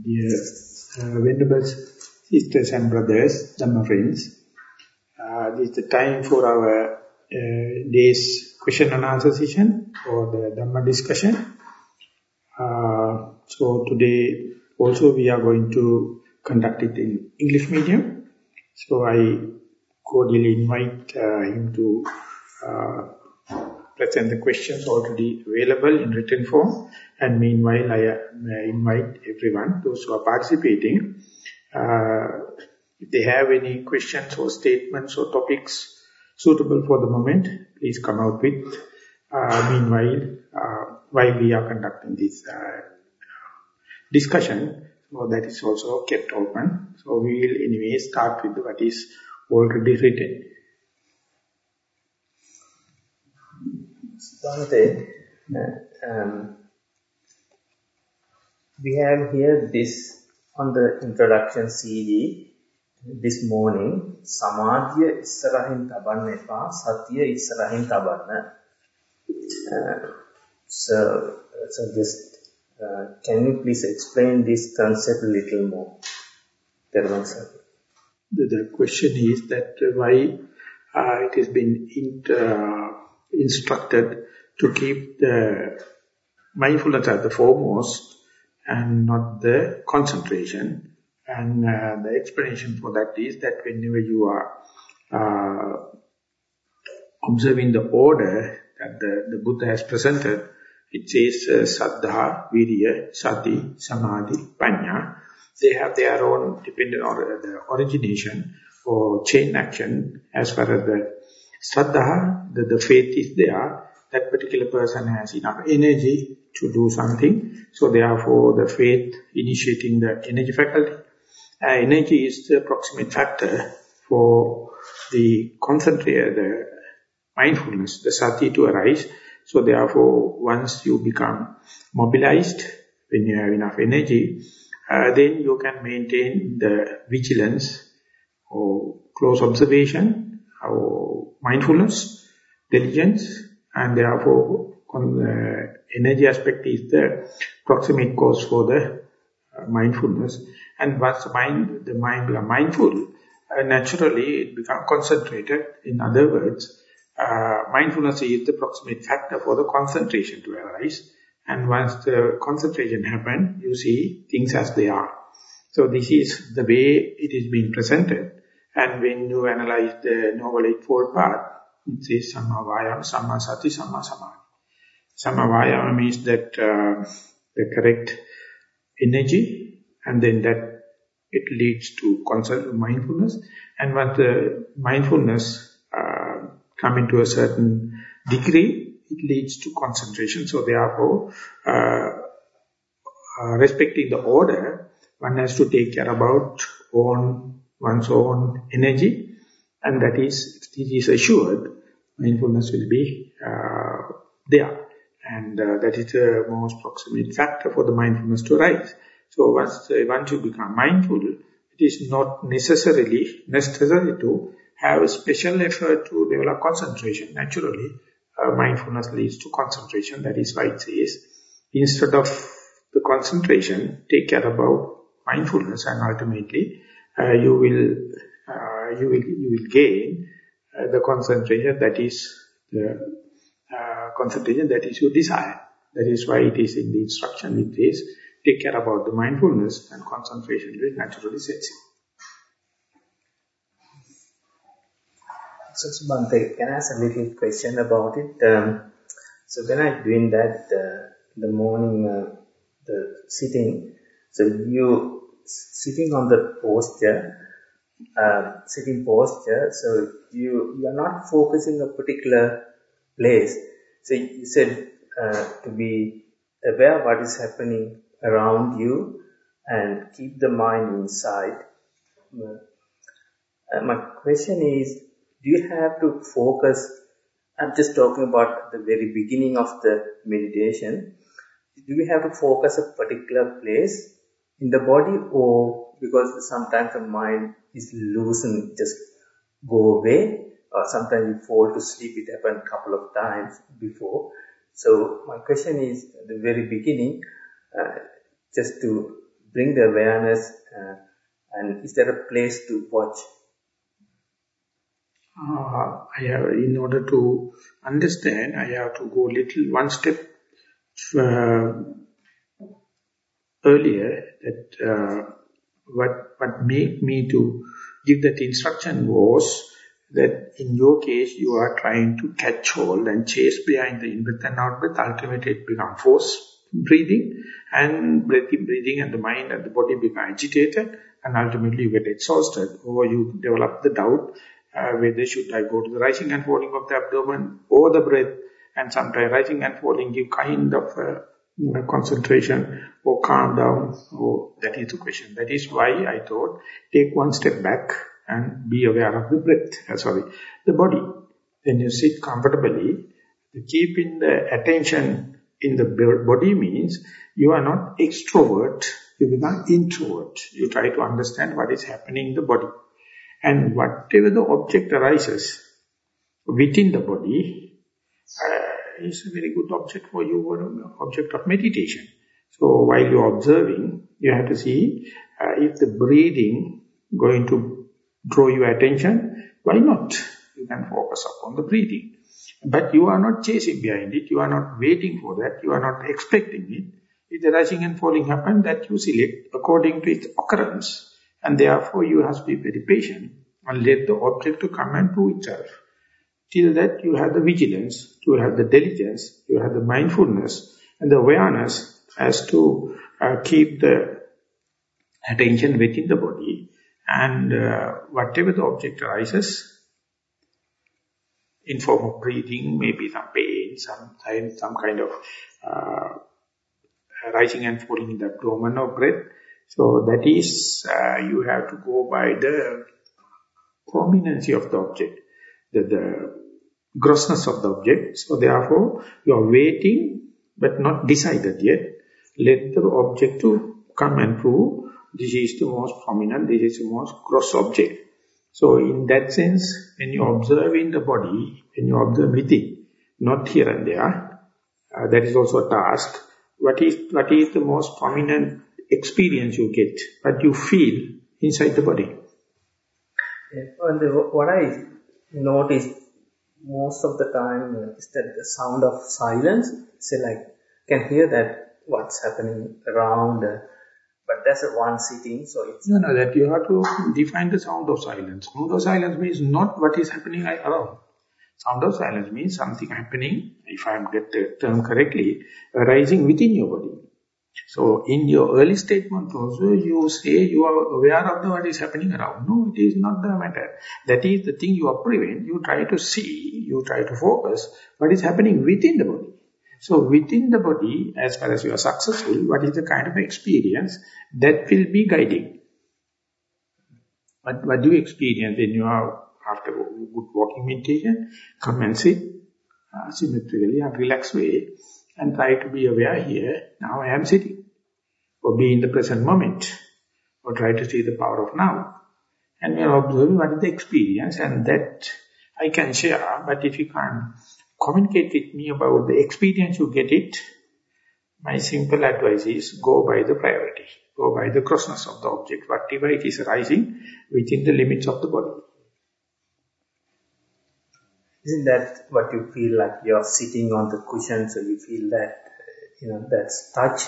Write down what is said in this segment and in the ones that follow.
Dear uh, Venerable sisters and brothers, Dhamma friends, uh, this is the time for our uh, day's question and answer session or the Dhamma discussion. Uh, so today also we are going to conduct it in English medium. So I cordially invite uh, him to uh, present the questions already available in written form. And meanwhile, I invite everyone, those who are participating, uh, if they have any questions or statements or topics suitable for the moment, please come out with. Uh, meanwhile, uh, while we are conducting this uh, discussion, so that is also kept open. So we will anyway start with what is already written. Bhante, uh, um, we have here this on the introduction CD this morning, Samadhiya ඉස්සරහින් තබන්න එපා, සතිය ඉස්සරහින් තබන්න. Uh, so, so just, uh, can you please explain this concept a little more? The, the question is that why uh, it has been inter, instructed to keep the mindfulness at the foremost and not the concentration. And uh, the explanation for that is that whenever you are uh, observing the order that the, the Buddha has presented, it says uh, Saddha, Virya, Sati, Samadhi, Panya. They have their own dependent on the origination or chain action as far as the Saddha, the, the faith is there, that particular person has enough energy to do something. So therefore the faith initiating the energy faculty. Uh, energy is the proximate factor for the concentrate, the mindfulness, the sati to arise. So therefore once you become mobilized, when you have enough energy, uh, then you can maintain the vigilance or close observation or mindfulness, diligence, and therefore the energy aspect is the proximate cause for the uh, mindfulness. And once the mind, the mind becomes mindful, uh, naturally it becomes concentrated. In other words, uh, mindfulness is the proximate factor for the concentration to arise. And once the concentration happens, you see things as they are. So this is the way it is being presented. And when you analyze the Noble Eightfold Path, it says Samma Vayama, Samma Sati, Samma Samadhi. Samma Vayama means that uh, the correct energy and then that it leads to mindfulness. And once the mindfulness uh, come into a certain degree, it leads to concentration. So therefore, uh, uh, respecting the order, one has to take care about own one's own energy, and that is, if this is assured, mindfulness will be uh, there. And uh, that is the most proximate factor for the mindfulness to arise. So once, uh, once you become mindful, it is not necessarily necessary to have a special effort to develop concentration. Naturally, uh, mindfulness leads to concentration. That is why it says, instead of the concentration, take care about mindfulness and ultimately uh, you will uh, you will you will gain uh, the concentration that is the uh, concentration that is your desire. That is why it is in the instruction it is take care about the mindfulness and concentration will naturally set in. So, Subhante, can I ask a little question about it? Um, so when I'm doing that, uh, the morning, uh, the sitting, so you sitting on the posture, uh, sitting posture, so you, you are not focusing a particular place. So you said uh, to be aware what is happening around you and keep the mind inside. Uh, my question is, do you have to focus, I'm just talking about the very beginning of the meditation, do we have to focus a particular place in the body or because sometimes the mind is loose and just go away or sometimes you fall to sleep. It happened a couple of times before. So my question is at the very beginning, uh, just to bring the awareness uh, and is there a place to watch? Uh, I have, in order to understand, I have to go little one step uh, earlier that uh, what what made me to give that instruction was that in your case you are trying to catch hold and chase behind the in-breath and out-breath, ultimately it becomes force breathing and breathing, breathing and the mind and the body become agitated and ultimately you get exhausted or you develop the doubt uh, whether should I go to the rising and falling of the abdomen or the breath and sometimes rising and falling give kind of uh, concentration or calm down or that is the question. That is why I thought take one step back and be aware of the breath, uh, sorry, the body. When you sit comfortably, keeping the attention in the body means you are not extrovert, you become introvert. You try to understand what is happening in the body. And whatever the object arises within the body uh, is a very good object for you, object of meditation. So while you're observing, you have to see uh, if the breathing going to draw your attention, why not? You can focus upon the breathing. But you are not chasing behind it, you are not waiting for that, you are not expecting it. If the rising and falling happen, that you select according to its occurrence. And therefore you have to be very patient and let the object to come and prove itself. Till that you have the vigilance, you have the diligence, you have the mindfulness and the awareness as to uh, keep the attention within the body and uh, whatever the object arises, in form of breathing, maybe some pain, some, some kind of uh, rising and falling in the abdomen or breath, so that is, uh, you have to go by the prominency of the object, the, the grossness of the object. So therefore, you are waiting but not decided yet. Let the object to come and prove this is the most prominent, this is the most gross object. So in that sense, when you observe in the body, when you observe within, not here and there, uh, that is also a task. What is, what is the most prominent experience you get, what you feel inside the body. And what I notice most of the time is that the sound of silence, say like, can hear that what's happening around, uh, but that's a one sitting, so it's... No, no, that you have to define the sound of silence. Sound of silence means not what is happening around. Sound of silence means something happening, if I get the term correctly, arising within your body. So in your early statement also, you say you are aware of the, what is happening around. No, it is not the matter. That is the thing you are prevent. You try to see, you try to focus what is happening within the body. So within the body, as far as you are successful, what is the kind of experience that will be guiding? What, what do you experience when you are after good walking meditation? Come and sit uh, symmetrically and relaxed way and try to be aware here, now I am sitting. Or be in the present moment. Or try to see the power of now. And we are observing what is the experience and that I can share. But if you can't communicate with me about the experience you get it, my simple advice is go by the priority. Go by the grossness of the object, whatever it is arising within the limits of the body. Isn't that what you feel like you're sitting on the cushion, so you feel that, you know, that's touch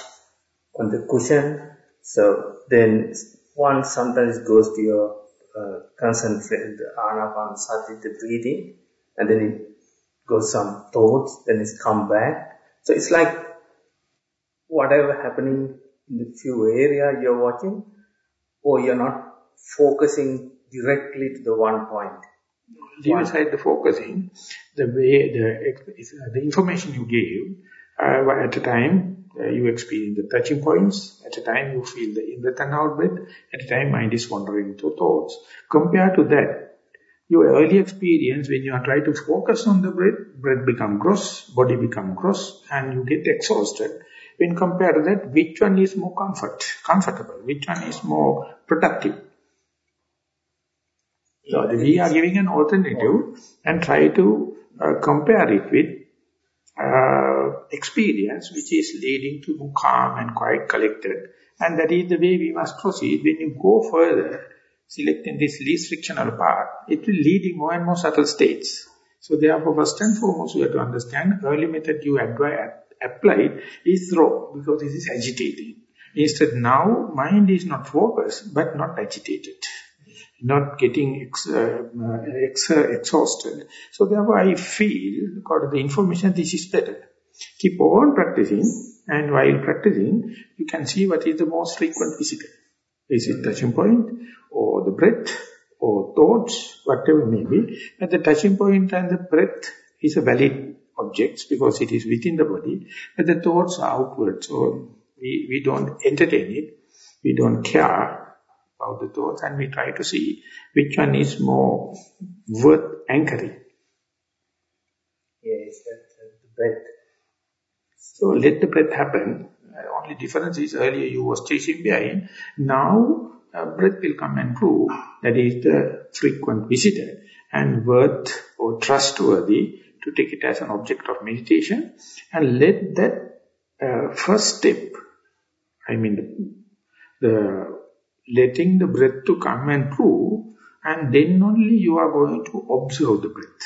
on the cushion. So then one sometimes goes to your uh, concentrate, the anapanasati, the breathing, and then it goes some thoughts, then it's come back. So it's like whatever happening in the few area you're watching, or you're not focusing directly to the one point leave aside the focusing, the way, the, the information you gave, uh, at a time uh, you experience the touching points, at a time you feel the in-breath and out-breath, at a time mind is wandering to thoughts. Compared to that, your early experience when you are trying to focus on the breath, breath become gross, body become gross, and you get exhausted. When compared to that, which one is more comfort, comfortable, which one is more productive? So we are giving an alternative and try to uh, compare it with uh, experience which is leading to calm and quiet collected. And that is the way we must proceed. When you go further, selecting this least frictional path, it will lead in more and more subtle states. So therefore, first and foremost, you have to understand early method you apply is wrong because this is agitating. Instead, now mind is not focused but not agitated not getting ex, uh, ex, uh, exhausted. So therefore I feel, according to the information, this is better. Keep on practicing and while practicing, you can see what is the most frequent visitor. Is it touching point or the breath or thoughts, whatever may be. But the touching point and the breath is a valid object because it is within the body. But the thoughts are outward, so we, we don't entertain it. We don't care about the thoughts and we try to see which one is more worth anchoring. Yes, the breath. So let the breath happen. Only difference is earlier you was chasing behind. Now uh, breath will come and prove that is the frequent visitor and worth or trustworthy to take it as an object of meditation and let that uh, first step, I mean the, the letting the breath to come and prove, and then only you are going to observe the breath.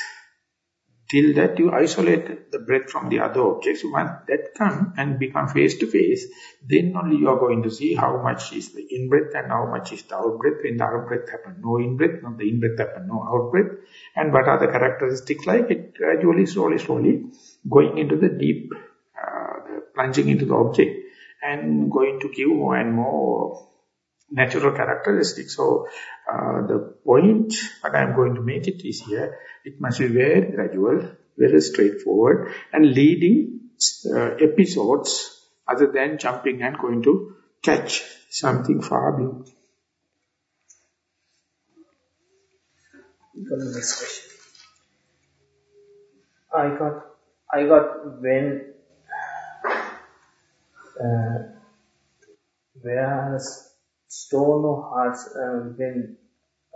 Till that you isolate the breath from the other objects. Once that come and become face to face, then only you are going to see how much is the in-breath and how much is the out-breath. When the out-breath happen, no in-breath, not the in-breath happen, no out-breath. And what are the characteristics like? It gradually, slowly, slowly going into the deep, uh, plunging into the object and going to give more and more natural characteristics. So uh, the point what I am going to make it is here, it must be very gradual, very straightforward and leading uh, episodes other than jumping and going to catch something far beyond. next question. I got, I got when, uh, whereas stone or hard um, when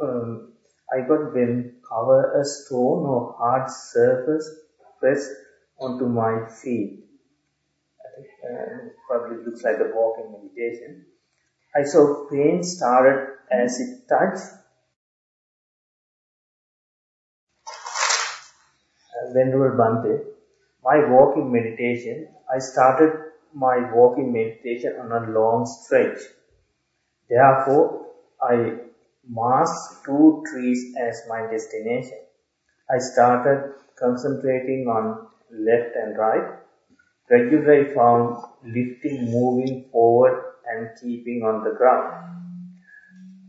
um, I got when cover a stone or hard surface press onto my feet. Uh, probably looks like a walking meditation. I saw pain started as it touched. Venerable Bhante, my walking meditation, I started my walking meditation on a long stretch. Therefore, I masked two trees as my destination. I started concentrating on left and right. Gradually I found lifting, moving forward and keeping on the ground.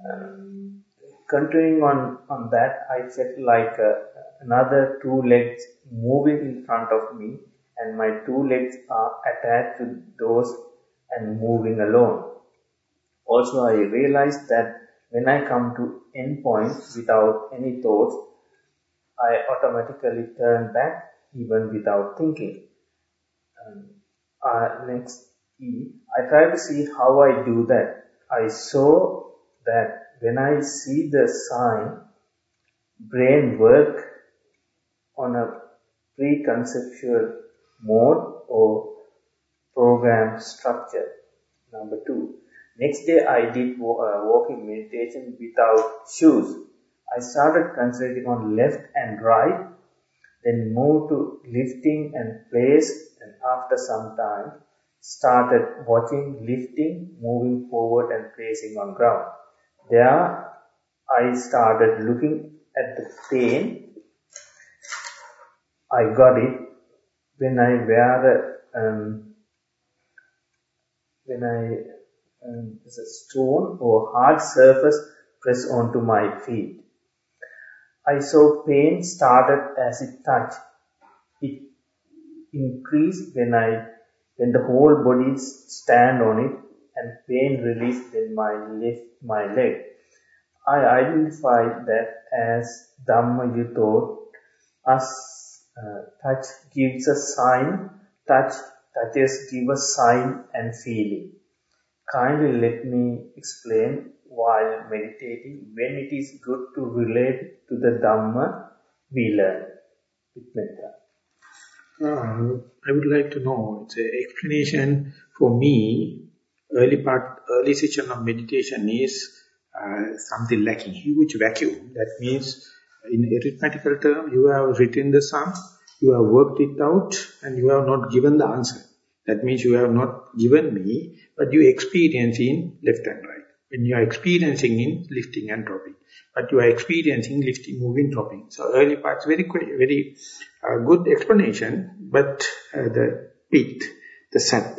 Um, continuing on, on that, I felt like uh, another two legs moving in front of me and my two legs are attached to those and moving alone. Also, I realized that when I come to end point without any thoughts, I automatically turn back even without thinking. Um, uh, next E, I try to see how I do that. I saw that when I see the sign, brain work on a pre-conceptual mode or program structure. Number two, Next day I did uh, walking meditation without shoes. I started concentrating on left and right, then moved to lifting and place and after some time started watching lifting, moving forward and placing on ground. There I started looking at the pain. I got it when I wear um, when I um, a stone or hard surface pressed onto my feet. I saw pain started as it touched. It increased when I when the whole body stand on it and pain released when my lift my leg. I identified that as Dhamma Yuto, as uh, touch gives a sign, touch touches give a sign and feeling. Kindly let me explain while meditating when it is good to relate to the Dhamma we learn with metta. Uh, I would like to know, it's an explanation for me, early part, early session of meditation is uh, something lacking, huge vacuum. That means, in arithmetical term, you have written the sum, you have worked it out, and you have not given the answer. That means you have not given me, but you experience in left and right. When you are experiencing in lifting and dropping. But you are experiencing lifting, moving, dropping. So early parts, very very uh, good explanation, but uh, the pit, the sap,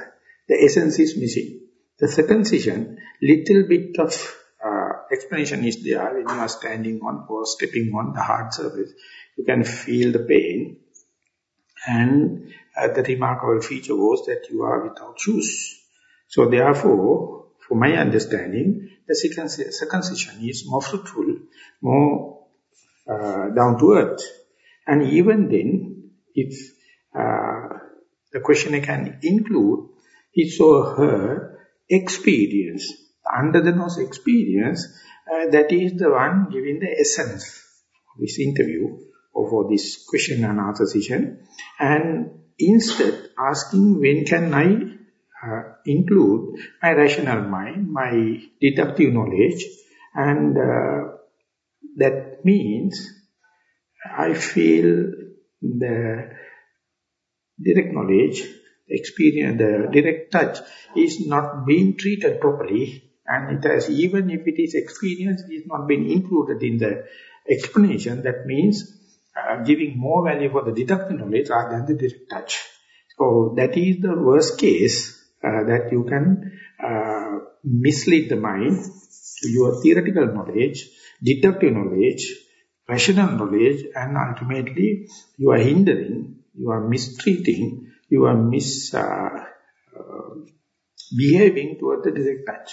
the essence is missing. The second session, little bit of uh, explanation is there when you are standing on or stepping on the hard surface. You can feel the pain. And uh, the remarkable feature was that you are without shoes. So therefore, for my understanding, the session is more fruitful, more uh, down to earth. And even then, if uh, the questioner can include his or her experience, under the nose experience, uh, that is the one giving the essence of this interview or for this question and answer session. And instead asking when can I uh, include my rational mind, my deductive knowledge, and uh, that means I feel the direct knowledge, experience, the direct touch is not being treated properly and it has, even if it is experience, it is not being included in the explanation. That means uh, giving more value for the deductive knowledge rather than the direct touch. So that is the worst case uh, that you can uh, mislead the mind to your theoretical knowledge, deductive knowledge, rational knowledge, and ultimately you are hindering, you are mistreating, you are mis uh, uh, the direct touch.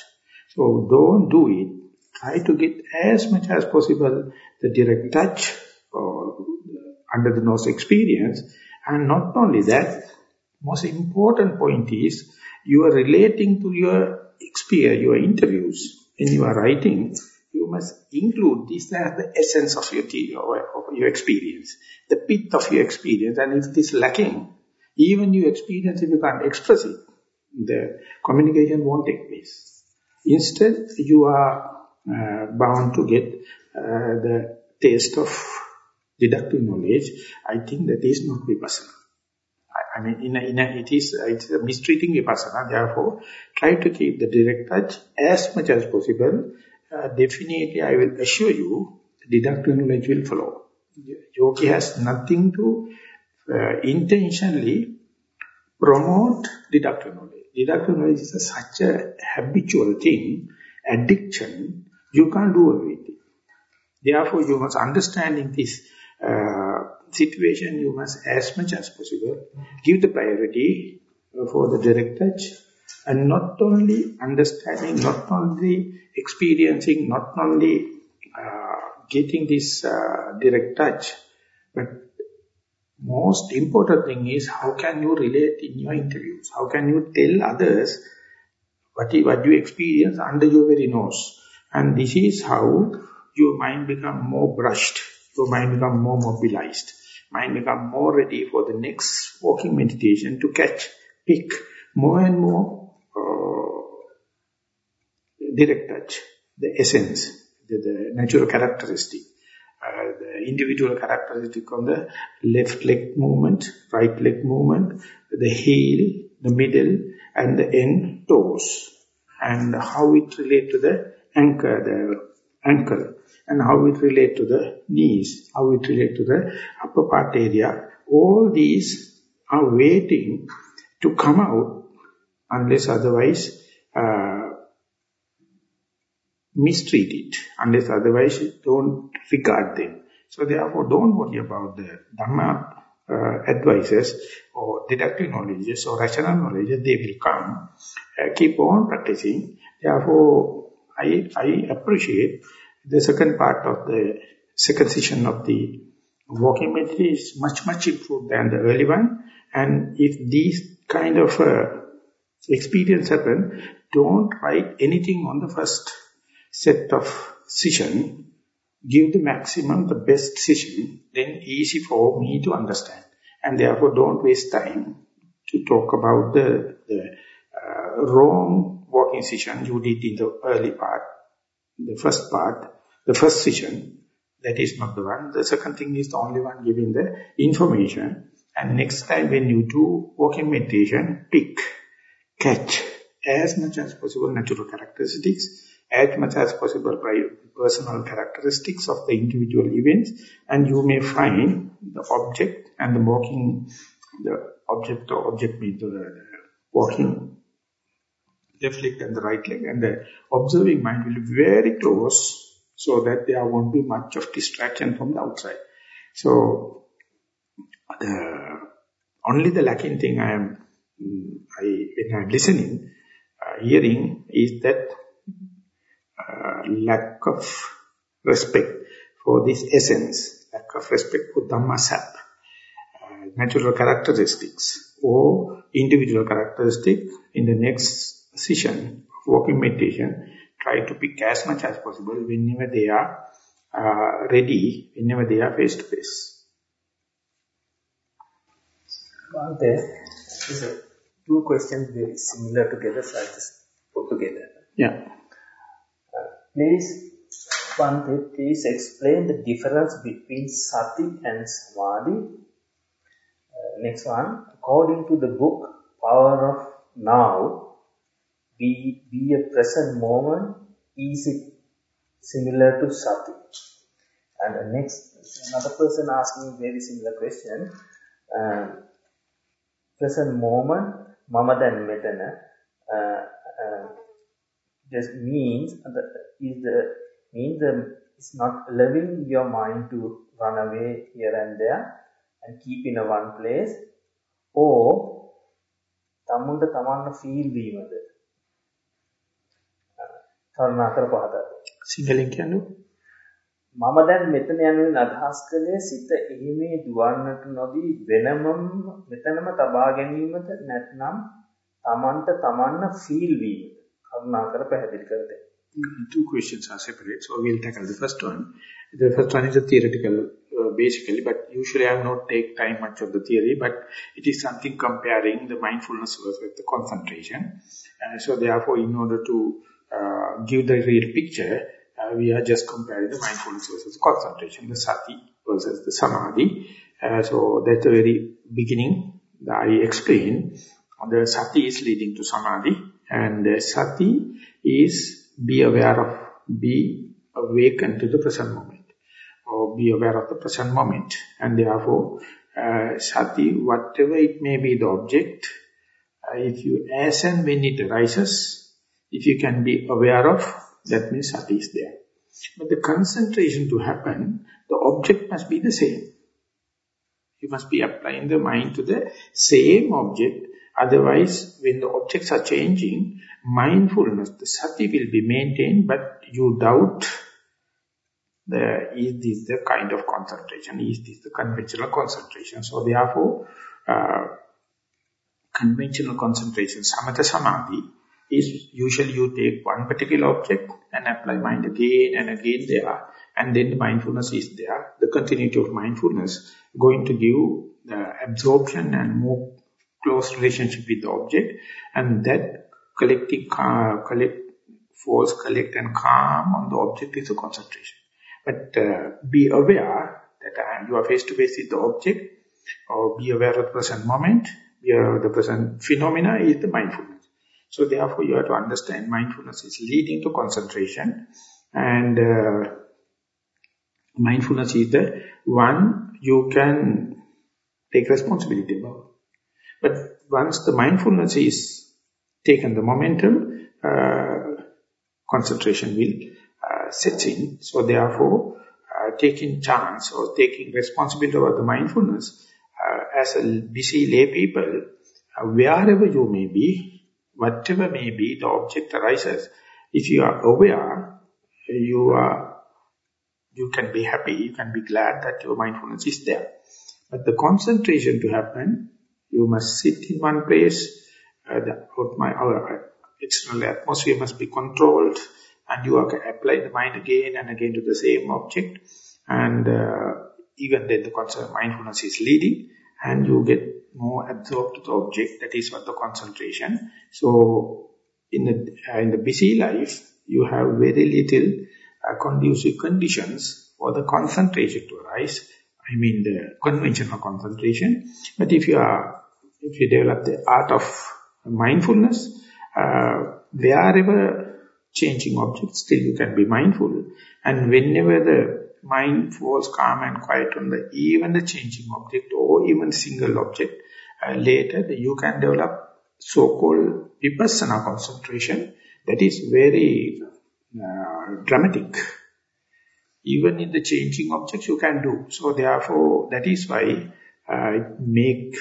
So don't do it. Try to get as much as possible the direct touch under the nose experience. And not only that, most important point is you are relating to your experience, your interviews. When you are writing, you must include this as the essence of your, your experience, the pith of your experience. And if it is lacking, even your experience, if you can't express it, the communication won't take place. Instead, you are uh, bound to get uh, the taste of deductive knowledge. I think that is not vipassana. I mean, in a, in a, it is it's a mistreating vipassana. Therefore, try to keep the direct touch as much as possible. Uh, definitely, I will assure you, deductive knowledge will follow. Yogi has nothing to uh, intentionally promote deductive knowledge. Deductive knowledge is a, such a habitual thing, addiction, you can't do away with it. Therefore, you must understanding this situation, you must as much as possible give the priority for the direct touch and not only understanding, not only experiencing, not only uh, getting this uh, direct touch, but most important thing is how can you relate in your interviews? How can you tell others what what you experience under your very nose? And this is how your mind become more brushed, your mind become more mobilized. Mind become more ready for the next walking meditation to catch, pick more and more uh, direct touch, the essence, the, the natural characteristic, uh, the individual characteristic on the left leg movement, right leg movement, the heel, the middle, and the end toes, and how it relate to the anchor, the ankle, and how it relate to the knees, how it relate to the upper part area. All these are waiting to come out unless otherwise uh, mistreat it, unless otherwise don't regard them. So therefore don't worry about the Dhamma uh, advices or deductive knowledges or rational knowledge, they will come. Uh, keep on practicing. Therefore, I, I appreciate the second part of the second session of the walking meditation is much, much improved than the early one. And if these kind of uh, experience happen, don't write anything on the first set of session. Give the maximum, the best session, then easy for me to understand. And therefore don't waste time to talk about the, the uh, wrong walking session you did in the early part, the first part, the first session. That is not the one. The second thing is the only one giving the information. And next time when you do walking meditation, pick, catch as much as possible natural characteristics, as much as possible by personal characteristics of the individual events, and you may find the object and the walking, the object or object means the walking left leg and the right leg, and the observing mind will be very close so that there won't be much of distraction from the outside. So, the only the lacking thing I am, I, when I'm listening, uh, hearing is that uh, lack of respect for this essence, lack of respect for Dhamma sap, uh, natural characteristics or individual characteristic in the next session of walking meditation, try to pick as much as possible whenever they are uh, ready, whenever they are face to face. Bhante, two questions very similar together, so I'll just put together. Yeah. Uh, please, Bhante, please explain the difference between sati and samadhi. Uh, next one, according to the book Power of Now, be, be a present moment, is it similar to sati? And the next, another person asking very similar question. Uh, present moment, mama dan metana, uh, uh, just means the, is the means the, it's not allowing your mind to run away here and there and keep in a one place or තමුන්ට තමන්න feel වීමද කරුණාකර පහදා සිංහලෙන් කියන්නේ මම දැන් මෙතන යනුවෙන් අදහස් කළේ සිත එහිමේ දුවන්නට නොදී වෙනමම මෙතනම තබා ගැනීමද නැත්නම් Tamanට Tamanna feel වීම කරුණාකර පැහැදිලි කර දෙන්න. Two questions are separate, so we'll tackle the first one. The first one is a theoretical, uh, basically, but usually I have not take time much of the theory, but it is something comparing the mindfulness with the concentration. Uh, so therefore, in order to uh, give the real picture, uh, we are just comparing the mindfulness versus concentration, the sati versus the samadhi. Uh, so that's the very beginning I explained. The sati is leading to samadhi and the sati is be aware of, be awakened to the present moment or be aware of the present moment and therefore uh, sati, whatever it may be the object, uh, if you as and when it arises, if you can be aware of, that means sati is there. But the concentration to happen, the object must be the same. You must be applying the mind to the same object. Otherwise, when the objects are changing, mindfulness, the sati will be maintained, but you doubt the, is this the kind of concentration, is this the conventional concentration. So therefore, uh, conventional concentration, samatha samadhi, is usually you take one particular object and apply mind again and again there and then the mindfulness is there. The continuity of mindfulness going to give the absorption and more close relationship with the object and that collecting, uh, collect, force, collect and calm on the object is a concentration. But uh, be aware that uh, you are face to face with the object or be aware of the present moment, be aware of the present phenomena is the mindfulness. So therefore you have to understand mindfulness is leading to concentration and uh, mindfulness is the one you can take responsibility about. But once the mindfulness is taken the momentum, uh, concentration will uh, set in. So therefore, uh, taking chance or taking responsibility over the mindfulness, uh, as a busy lay people, uh, wherever you may be, whatever may be the object arises, if you are aware, you are you can be happy, you can be glad that your mindfulness is there. But the concentration to happen, you must sit in one place, uh, the, my, our external atmosphere must be controlled, and you are apply the mind again and again to the same object, and uh, even then the mindfulness is leading, and you get more absorbed to the object, that is what the concentration. So in the, uh, in the busy life, you have very little uh, conducive conditions for the concentration to arise. I mean the conventional concentration. But if you are, if you develop the art of mindfulness, uh, wherever changing objects, still you can be mindful. And whenever the mind falls calm and quiet on the even the changing object or even single object, uh, later you can develop so-called vipassana concentration that is very uh, dramatic. Even in the changing objects you can do. So therefore, that is why uh, it make,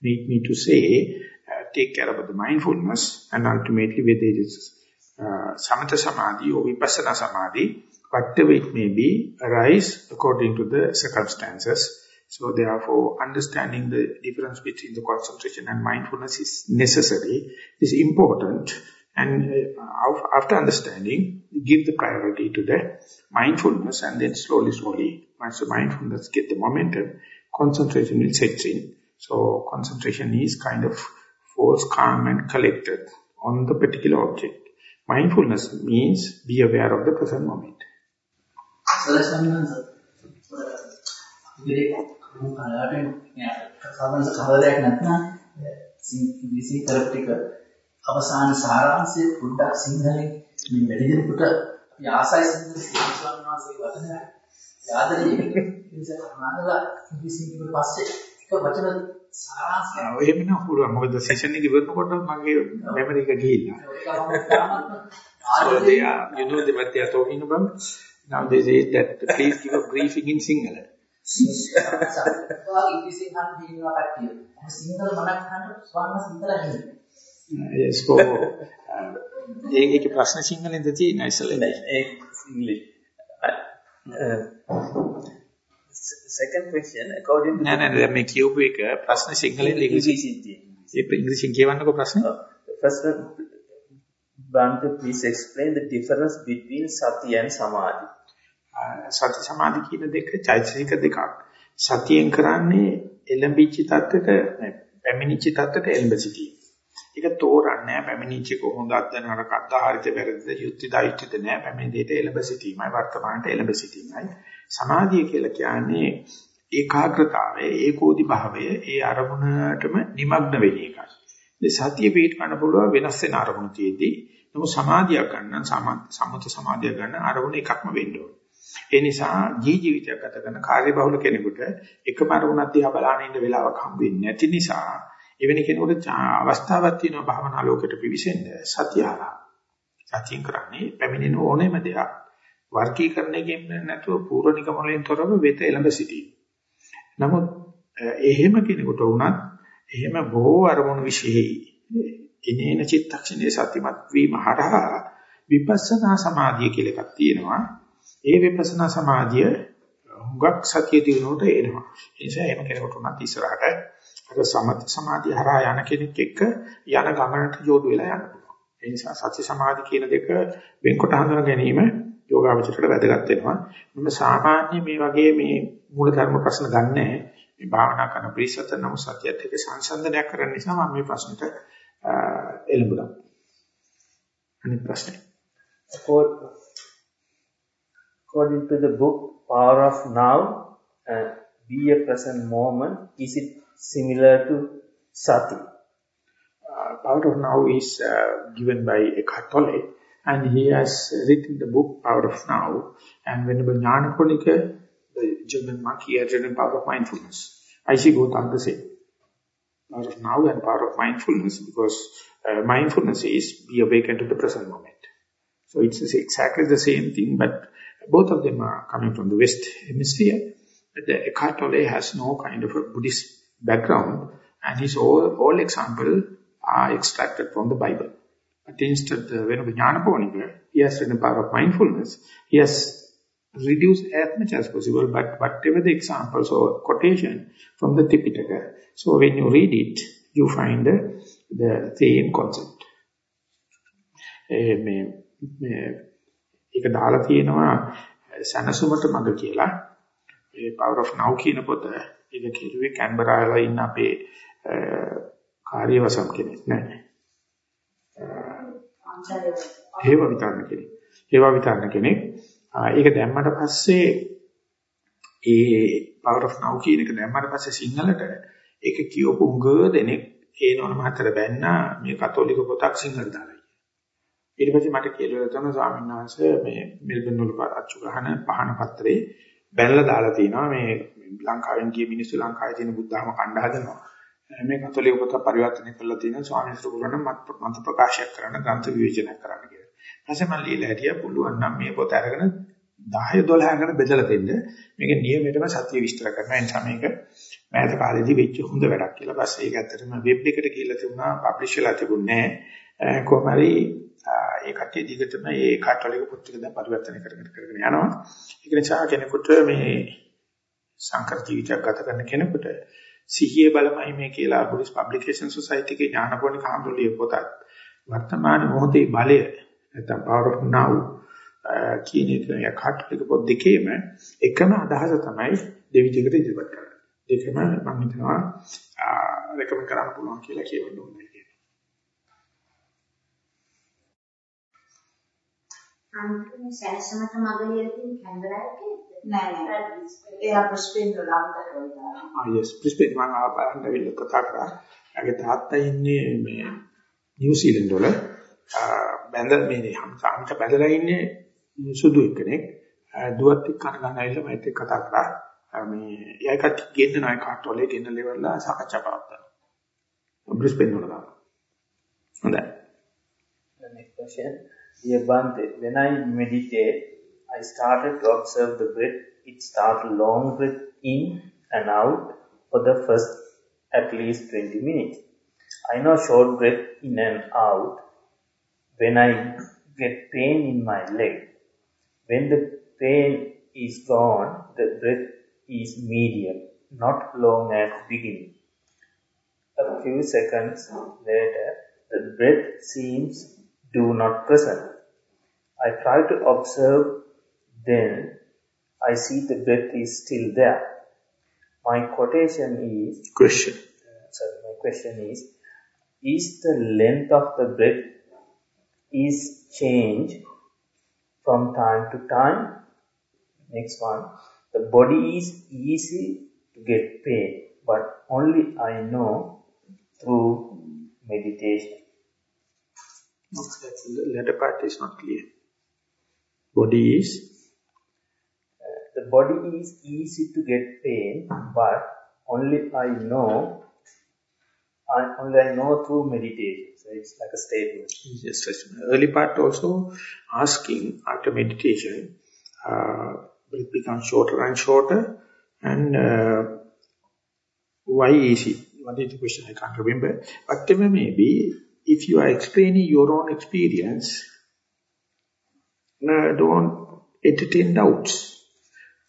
make me to say, uh, take care of the mindfulness and ultimately whether it is uh, samatha samadhi or vipassana samadhi, whatever it may be, arise according to the circumstances. So therefore, understanding the difference between the concentration and mindfulness is necessary, is important. And uh, after understanding, give the priority to the mindfulness and then slowly, slowly, once the mindfulness get the momentum, concentration will set in. So concentration is kind of force calm and collected on the particular object. Mindfulness means be aware of the present moment. So that's one answer. අවසාන සාරාංශය පොඩ්ඩක් සිංහලෙන් මේ වැඩි දෙනෙකුට අපි ආසයි සිංහල ස්වාමීන් වහන්සේ වචන යාදරේ නිසා මානලා ඉංග්‍රීසි කිව්වට පස්සේ එක වචන සාරාංශය ඔය එහෙම නෝ පුළුවන්. මොකද සෙෂන් එක ඉවරනකොට මගේ මෙමරි එක ගිහිල්ලා. are you know the what they are talking about now they say that please give a briefing in Sinhala ඉංග්‍රීසි හන් දිනවා කට්ටිය සිංහල මනක් හන් ස්වාමීන් වහන්සේ so ඒකේ ප්‍රශ්න සිංහලෙන්ද තියෙන ඉස්සෙල්ලා ඒ English second question according to නෑ නෑ දැන් මේ කියවපු එක ප්‍රශ්න සිංහලෙන් ඉංග්‍රීසියෙන් තියෙනවා ඒක ඉංග්‍රීසියෙන් කියවන්නකෝ ප්‍රශ්නේ first one Bhante please explain the difference between sati and samadhi සති සමාධි කියන දෙක චෛතසික දෙකක් සතියෙන් කරන්නේ එළඹිච්ච තත්ත්වයට පැමිණිච්ච තත්ත්වයට එළඹ සිටීම ඒක තෝරන්නේ නැහැ පැමිණිච්ච කොහොඳක්ද නරකක්ද හරිද වැරදිද යුක්තිද අයුක්තිද නැහැ පැමිණි දෙයට එළඹ සිටීමයි වර්තමානට එළඹ සිටීමයි සමාධිය කියලා කියන්නේ ඒකාග්‍රතාවය ඒකෝදි භාවය ඒ අරමුණටම নিমগ্ন වෙන එකයි. මේ සතිය පිට ගන්න පුළුවන් වෙනස් වෙන අරමුණු තියේදී නමුත් සමාධිය ගන්න සම්මත සමාධිය ගන්න අරමුණ එකක්ම වෙන්න ඕනේ. ඒ නිසා ජී ජීවිතයක් ගත කරන කාර්යබහුල කෙනෙකුට එකම අරමුණක් දිහා බලන ඉන්න වෙලාවක් හම්බ වෙන්නේ නැති නිසා එවැනි කෙනෙකුට අවස්ථාවක් තියෙනවා භවනා ලෝකෙට පිවිසෙන්න සතිය හරහා. සතියෙන් කරන්නේ පැමිණෙන ඕනෑම දෙයක් වර්ගීකරණයකින් නැතුව පූර්ව නිගමනයෙන් තොරව වෙත එළඹ සිටීම. නමුත් එහෙම කෙනෙකුට වුණත් එහෙම බොහෝ අරමුණු විශේෂයි. ඉනේන චිත්තක්ෂණයේ සතිමත් වීම හරහා විපස්සනා සමාධිය කියලා එකක් තියෙනවා. ඒ විපස්සනා සමාධිය හුඟක් සතිය දිනුවට එනවා. ඒ නිසා එහෙම කෙනෙකුට උනත් ඉස්සරහට අර සමථ සමාධිය හරහා යන කෙනෙක් එක්ක යන ගමනට යොදු වෙලා යන්න පුළුවන්. ඒ නිසා සති සමාධි කියන දෙක වෙන්කොට හඳුනා ගැනීම යෝගාවචරයට වැදගත් වෙනවා. මම සාමාන්‍ය මේ වගේ මේ මූලධර්ම ප්‍රශ්න ගන්නෑ. මේ භාවනා කරන ප්‍රතිශත නම් සතියත් එක්ක සංසන්දනයක් කරන්න නිසා මම මේ ප්‍රශ්නට එළඹුණා. අනිත් ප්‍රශ්නේ. According to the book Power of Now, uh, be a present moment, is it similar to sati. Uh, Power of Now is uh, given by Eckhart Tolle and he has written the book Power of Now and whenever Jnanaponika, the German monk, he has written Power of Mindfulness. I see both are the same. Power of Now and Power of Mindfulness because uh, mindfulness is be awakened to the present moment. So it's exactly the same thing but both of them are coming from the West Hemisphere. The Eckhart Tolle has no kind of a Buddhist background and his all, all example are extracted from the Bible. But instead, uh, when Jnanaponika, he has written power of mindfulness, he has reduced as much as possible, but whatever the examples or quotation from the Tipitaka, so when you read it, you find the, the same concept. මේ ඒක දාලා තියෙනවා සනසුමට මඟ කියලා ඒ power of now කියන පොත ඒක කිරුවේ කැන්බරාලා ඉන්න අපේ කාර්යවසම් කෙනෙක් නෑ. හේව විතරන කෙනෙක්. හේව විතරන කෙනෙක්. ඒක දැම්මට පස්සේ ඒ power of now කියන එක දැම්මට පස්සේ සිංහලට ඒක කියවපු උඟ දෙනෙක් ඒ නෝන මහතර බැන්නා මේ කතෝලික පොතක් සිංහලට දාලා. ඊට පස්සේ මට කියලා දෙනවා ස්වාමීන් වහන්සේ මේ මෙල්බන් වල අච්චු ගහන පහන පත්‍රේ බැලලා දාලා තිනවා මේ ලංකාවෙන් ගිය මිනිස්සු ලංකාවේ තියෙන බුද්ධාම කණ්ඩ හදනවා. මේ කතෝලික පොත පරිවර්තනය කරලා තියෙනවා ස්වාමීන් වහන්සේ පුළුවන් මත ප්‍රකාශයක් කරන්න ග්‍රන්ථ විවේචනය කරන්න කියලා. ඊපස්සේ මම লীලා හිටියා පුළුවන් නම් මේ පොත අරගෙන 10 12කට බෙදලා දෙන්න. මේක නියමයටම සත්‍ය විස්තර කරනවා. ඒ නිසා මේක මෑත කාලේදී වෙච්ච හොඳ වැඩක් කියලා. පස්සේ ඒක ඇත්තටම වෙබ් එකට කියලා තිබුණා, පබ්ලිෂ් වෙලා තිබුණේ නැහැ. කොහොම හරි ඒ කට්ටිය දිගටම ඒ කටවලක පොත් ටික දැන් පරිවර්තනය කරගෙන කරගෙන යනවා. ඒක නිසා කෙනෙකුට මේ සංකර ජීවිතයක් ගත කරන කෙනෙකුට සිහියේ බලමයි මේ කියලා පුලිස් පබ්ලිකේෂන් සොසයිටි එකේ ඥානපෝණික හාමුදුරුවෝ පොතත් වර්තමාන මොහොතේ බලය නැත්නම් power of now කියන එක කට්ටියක පොත් දෙකේම එකම අදහස තමයි දෙවිදිකට ඉදිරිපත් කරන්නේ. දෙකම මම හිතනවා රෙකමන්ඩ් කරන්න පුළුවන් කියලා කියවන්න ඕනේ කියලා. අන්තිම සැලසමට මගලිය තියෙන කැමරා එකේ නෑ නෑ එයා ප්‍රස්පෙන් වල අන්තර වෙලා ආ yes ප්‍රස්පෙන් මම ආපහු ඇවිල්ලා කතා කරා. එයාගේ තාත්තා ඉන්නේ මේ නිව්සීලන්ත වල බැඳ මේ හම්සාන්ත බැඳලා ඉන්නේ සුදු එක්කෙනෙක්. දුවත් එක්ක කන ගන්න ඇවිල්ලා මයිත් එක්ක කතා කරා. මේ එයා කට්ටිය ගෙන්න නයි කාට් වලේ ගෙන්න ලෙවල්ලා සාකච්ඡා කරා. බ්‍රිස්බේන් වල. හොඳයි. Next question. Bante, when I meditate, I started to observe the breath. It starts long breath in and out for the first at least 20 minutes. I know short breath in and out when I get pain in my leg. When the pain is gone, the breath is medium, not long at beginning. A few seconds later, the breath seems do not present. I try to observe, then I see the breath is still there. My quotation is, Question. uh, sorry, my question is, is the length of the breath is change from time to time? Next one, the body is easy to get pain, but only I know through meditation. Okay, the latter part is not clear. Body is The body is easy to get pain, but only I know, I, only I know through meditation. So it's like a statement. Yes. Early part also asking after meditation, uh, breath becomes shorter and shorter, and uh, why it? What is the question? I can't remember. Whatever may be, if you are explaining your own experience, don't entertain doubts.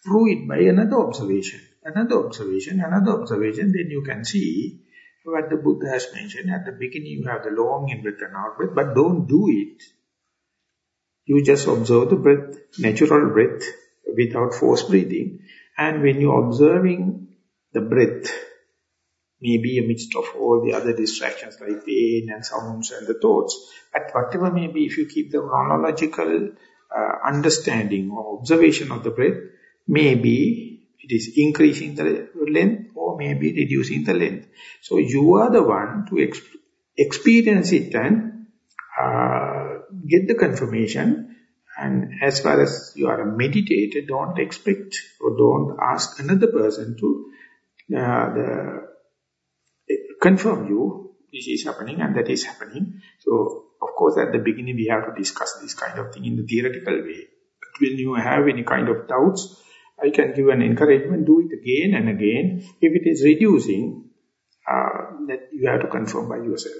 Prove it by another observation. Another observation, another observation, then you can see what the Buddha has mentioned. At the beginning you have the long in-breath and out-breath, but don't do it. You just observe the breath, natural breath, without force breathing. And when you're observing the breath, maybe amidst of all the other distractions like pain and sounds and the thoughts, but whatever may be, if you keep the chronological uh, understanding or observation of the breath, maybe it is increasing the length or maybe reducing the length. So you are the one to exp experience it and uh, get the confirmation. And as far as you are a meditator, don't expect or don't ask another person to uh, the, confirm you this is happening and that is happening. So, of course, at the beginning we have to discuss this kind of thing in the theoretical way. But when you have any kind of doubts, I can give an encouragement, do it again and again. If it is reducing, uh, that you have to confirm by yourself.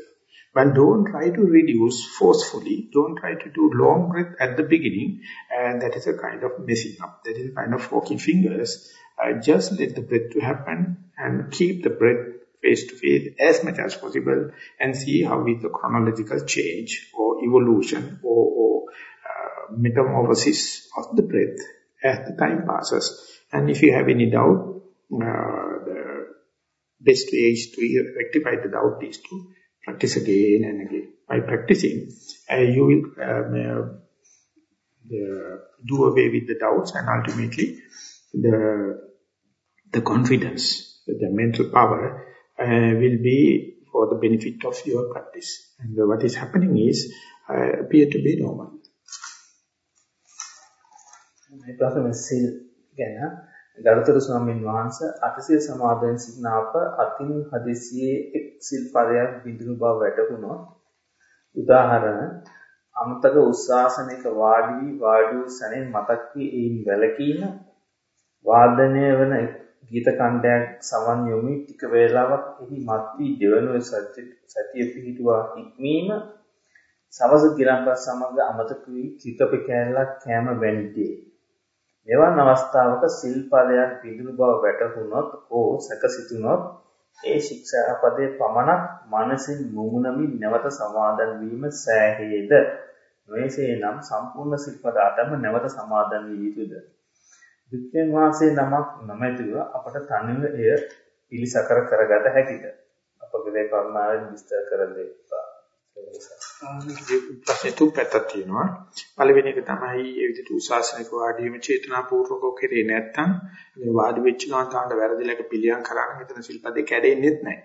But don't try to reduce forcefully. Don't try to do long breath at the beginning. And that is a kind of messing up. That is a kind of forking fingers. Uh, just let the breath to happen and keep the breath face to face as much as possible and see how is the chronological change or evolution or, or uh, metamorphosis of the breath as the time passes. And if you have any doubt, uh, the best way is to rectify the doubt is to practice again and again. By practicing, uh, you will um, uh, do away with the doubts and ultimately the, the confidence, the mental power uh, will be for the benefit of your practice. And what is happening is uh, appear to be normal. මේ ප්‍රශ්න සිල් ගැන ගරුතර ස්වාමීන් වහන්සේ අටසිය සමාදන් සිටින අප අතින් හදිසියේ එක් සිල් පදයක් බිඳුණු බව වැටහුණොත් උදාහරණ අමතක උස්සාසනයක වාඩි වී වාඩි වූ සැනින් මතක් වී ඒන් වැළකීම වාදනය වන ගීත කණ්ඩයක් සමන් යොමි ටික වේලාවක් එහි මත් වී දෙවනුව සතිය පිහිටුවා හික්මීම සවස ගිරම්පස් සමග අමතක වී කිතප කෑල්ලක් කෑම වැනිදී මෙවන් අවස්ථාවක සිල්පදයක් පිළිදු බව වැටහුනොත් ඕ සැකසිතුනොත් ඒ ශික්ෂාපදයේ පමණක් මනසින් මුමුණමින් නැවත සමාදන් වීම සෑහේද නොයසේ නම් සම්පූර්ණ සිල්පද අටම නැවත සමාදන් වී යුතුද? වික්‍රම වාසයේ නමක් නොමැතිව අපට තනිව එය පිළිසකර කරගත හැකිද අපගේ කර්මාවෙන් විස්තර කර දෙපා ප්‍රශ්නේ තුන් පැත්තක් තියෙනවා. පළවෙනි එක තමයි ඒ විදිහට උසාසනික වාඩිවීම චේතනාපූර්වකව කෙරේ නැත්නම් මේ වාඩි වෙච්ච ගමන් තාන්න වැරදිලක පිළියම් කරා නම් එතන ශිල්පදේ කැඩෙන්නේත් නැහැ.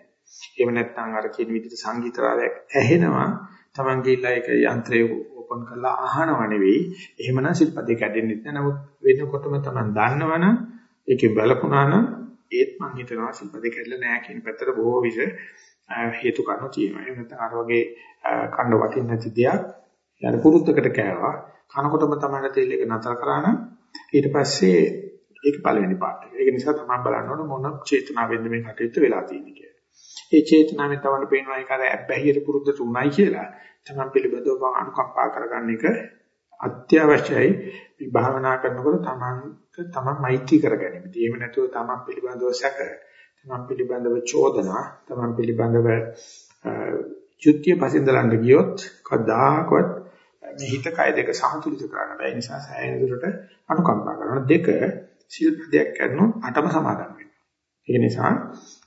එහෙම නැත්නම් අර කියන විදිහට සංගීතරාවයක් ඇහෙනවා. Taman ගිහිල්ලා ඒක යන්ත්‍රය ඕපන් කරලා අහනව නෙවෙයි. එහෙමනම් ශිල්පදේ කැඩෙන්නේත් නැහැ. නමුත් වෙනකොටම Taman දන්නවනම් ඒකේ බලපුණා නම් ඒත් මං හිතනවා ශිල්පදේ කැඩලා නැහැ කියන පැත්තට බොහෝ විට හේතු කාරණා තියෙනවා. එහෙම නැත්නම් අර වගේ කණ්ඩ වටින්න නැති දෙයක් යාර පුරුද්දකට කෑවා. කනකොටම තමයි තෙල් එක නතර කරා නම් ඊට පස්සේ ඒක පළවෙනි පාඩ එක. ඒක නිසා තමයි බලන්න ඕන මොන චේතනාවෙන්ද මේ කටයුත්ත වෙලා තියෙන්නේ කියලා. ඒ චේතනාවෙන් තමයි පේනවා ඒක අර ඇබ්බැහියට පුරුද්දට උණයි කියලා. තමයි පිළිබඳව අනුකම්පා කරගන්න එක අත්‍යවශ්‍යයි. මේ භාවනා කරනකොට තමන්ට තමන් මෛත්‍රී කරගැනීම. එහෙම නැතුව තමන් පිළිබඳව සැක තමන් පිළිබඳව චෝදනා තමන් පිළිබඳව චුත්‍ය පසින්දලන්න ගියොත් කවදාකවත් මේ හිත කය දෙක සමතුලිත කරන්න බෑ. ඒ නිසා සෑහෙන දුරට අනුකම්පා කරනවා. දෙක ශිල්පදයක් කරනොත් අටම සමාදන් වෙනවා. ඒ නිසා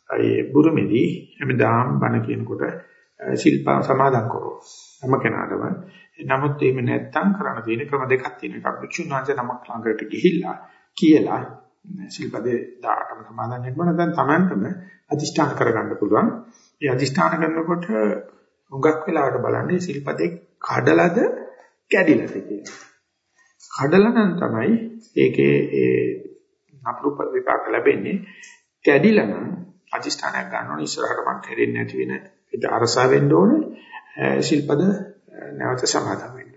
ඒ බුරුමෙදී හැමදාම බණ කියනකොට ශිල්ප සමාදන් කරෝ. හැම කෙනාටම. නමුත් එහෙම නැත්තම් කරන්න තියෙන ක්‍රම දෙකක් තියෙනවා. එකක් විචුණාංශ නමක් ළඟට ගිහිල්ලා කියලා ශිල්පදේ 18ම සමාදන් වෙන්න ඕන. දැන් Tamanටම අදිෂ්ඨාන කරගන්න පුළුවන්. ඒ අදිෂ්ඨාන කරනකොට හුඟක් වෙලාවට බලන්නේ ශිල්පදේ කඩලාද කැඩිලාද කියලා. කඩලා නම් තමයි ඒකේ ඒ අපරු විපාක ලැබෙන්නේ. කැඩිලා නම් අදිෂ්ඨානයක් ගන්න ඕනේ ඉස්සරහට මං කෙරෙන්නේ නැති වෙන ඒක අරසා වෙන්න ඕනේ. ශිල්පද නැවත සමාදන් වෙන්න.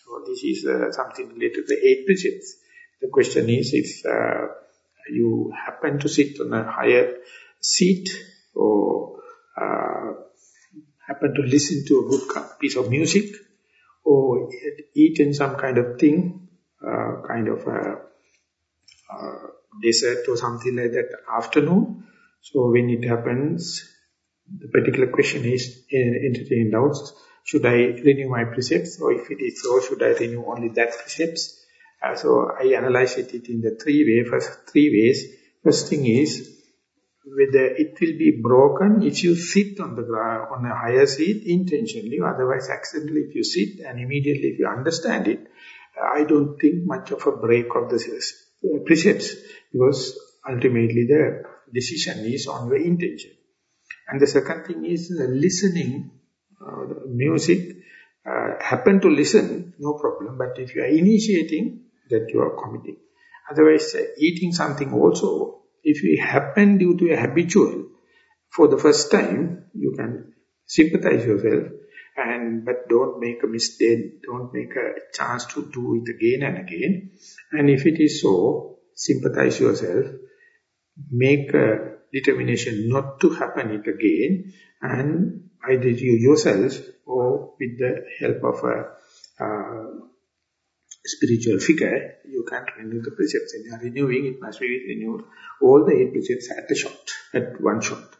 So this is uh, something related to the eight precepts. The question is if uh, you happen to sit on a higher seat or uh, happen to listen to a good piece of music or eaten some kind of thing, uh, kind of a, a dessert or something like that afternoon. So when it happens, the particular question is in entertaining doubts. Should I renew my precepts or if it is so, should I renew only that precepts? Uh, so I analyze it in the three way, first three ways. First thing is whether it will be broken if you sit on the on a higher seat intentionally, otherwise accidentally if you sit and immediately if you understand it, I don't think much of a break of the uh, precepts because ultimately the decision is on the intention. And the second thing is listening uh, music, uh, happen to listen, no problem. But if you are initiating, that you are committing. Otherwise, uh, eating something also, if it happen due to a habitual, for the first time, you can sympathize yourself, and but don't make a mistake, don't make a chance to do it again and again. And if it is so, sympathize yourself, make a determination not to happen it again, and either you yourself or with the help of a uh, spiritual figure, you can't renew the precepts. And you are renewing, it must be renewed. All the eight precepts at a shot, at one shot.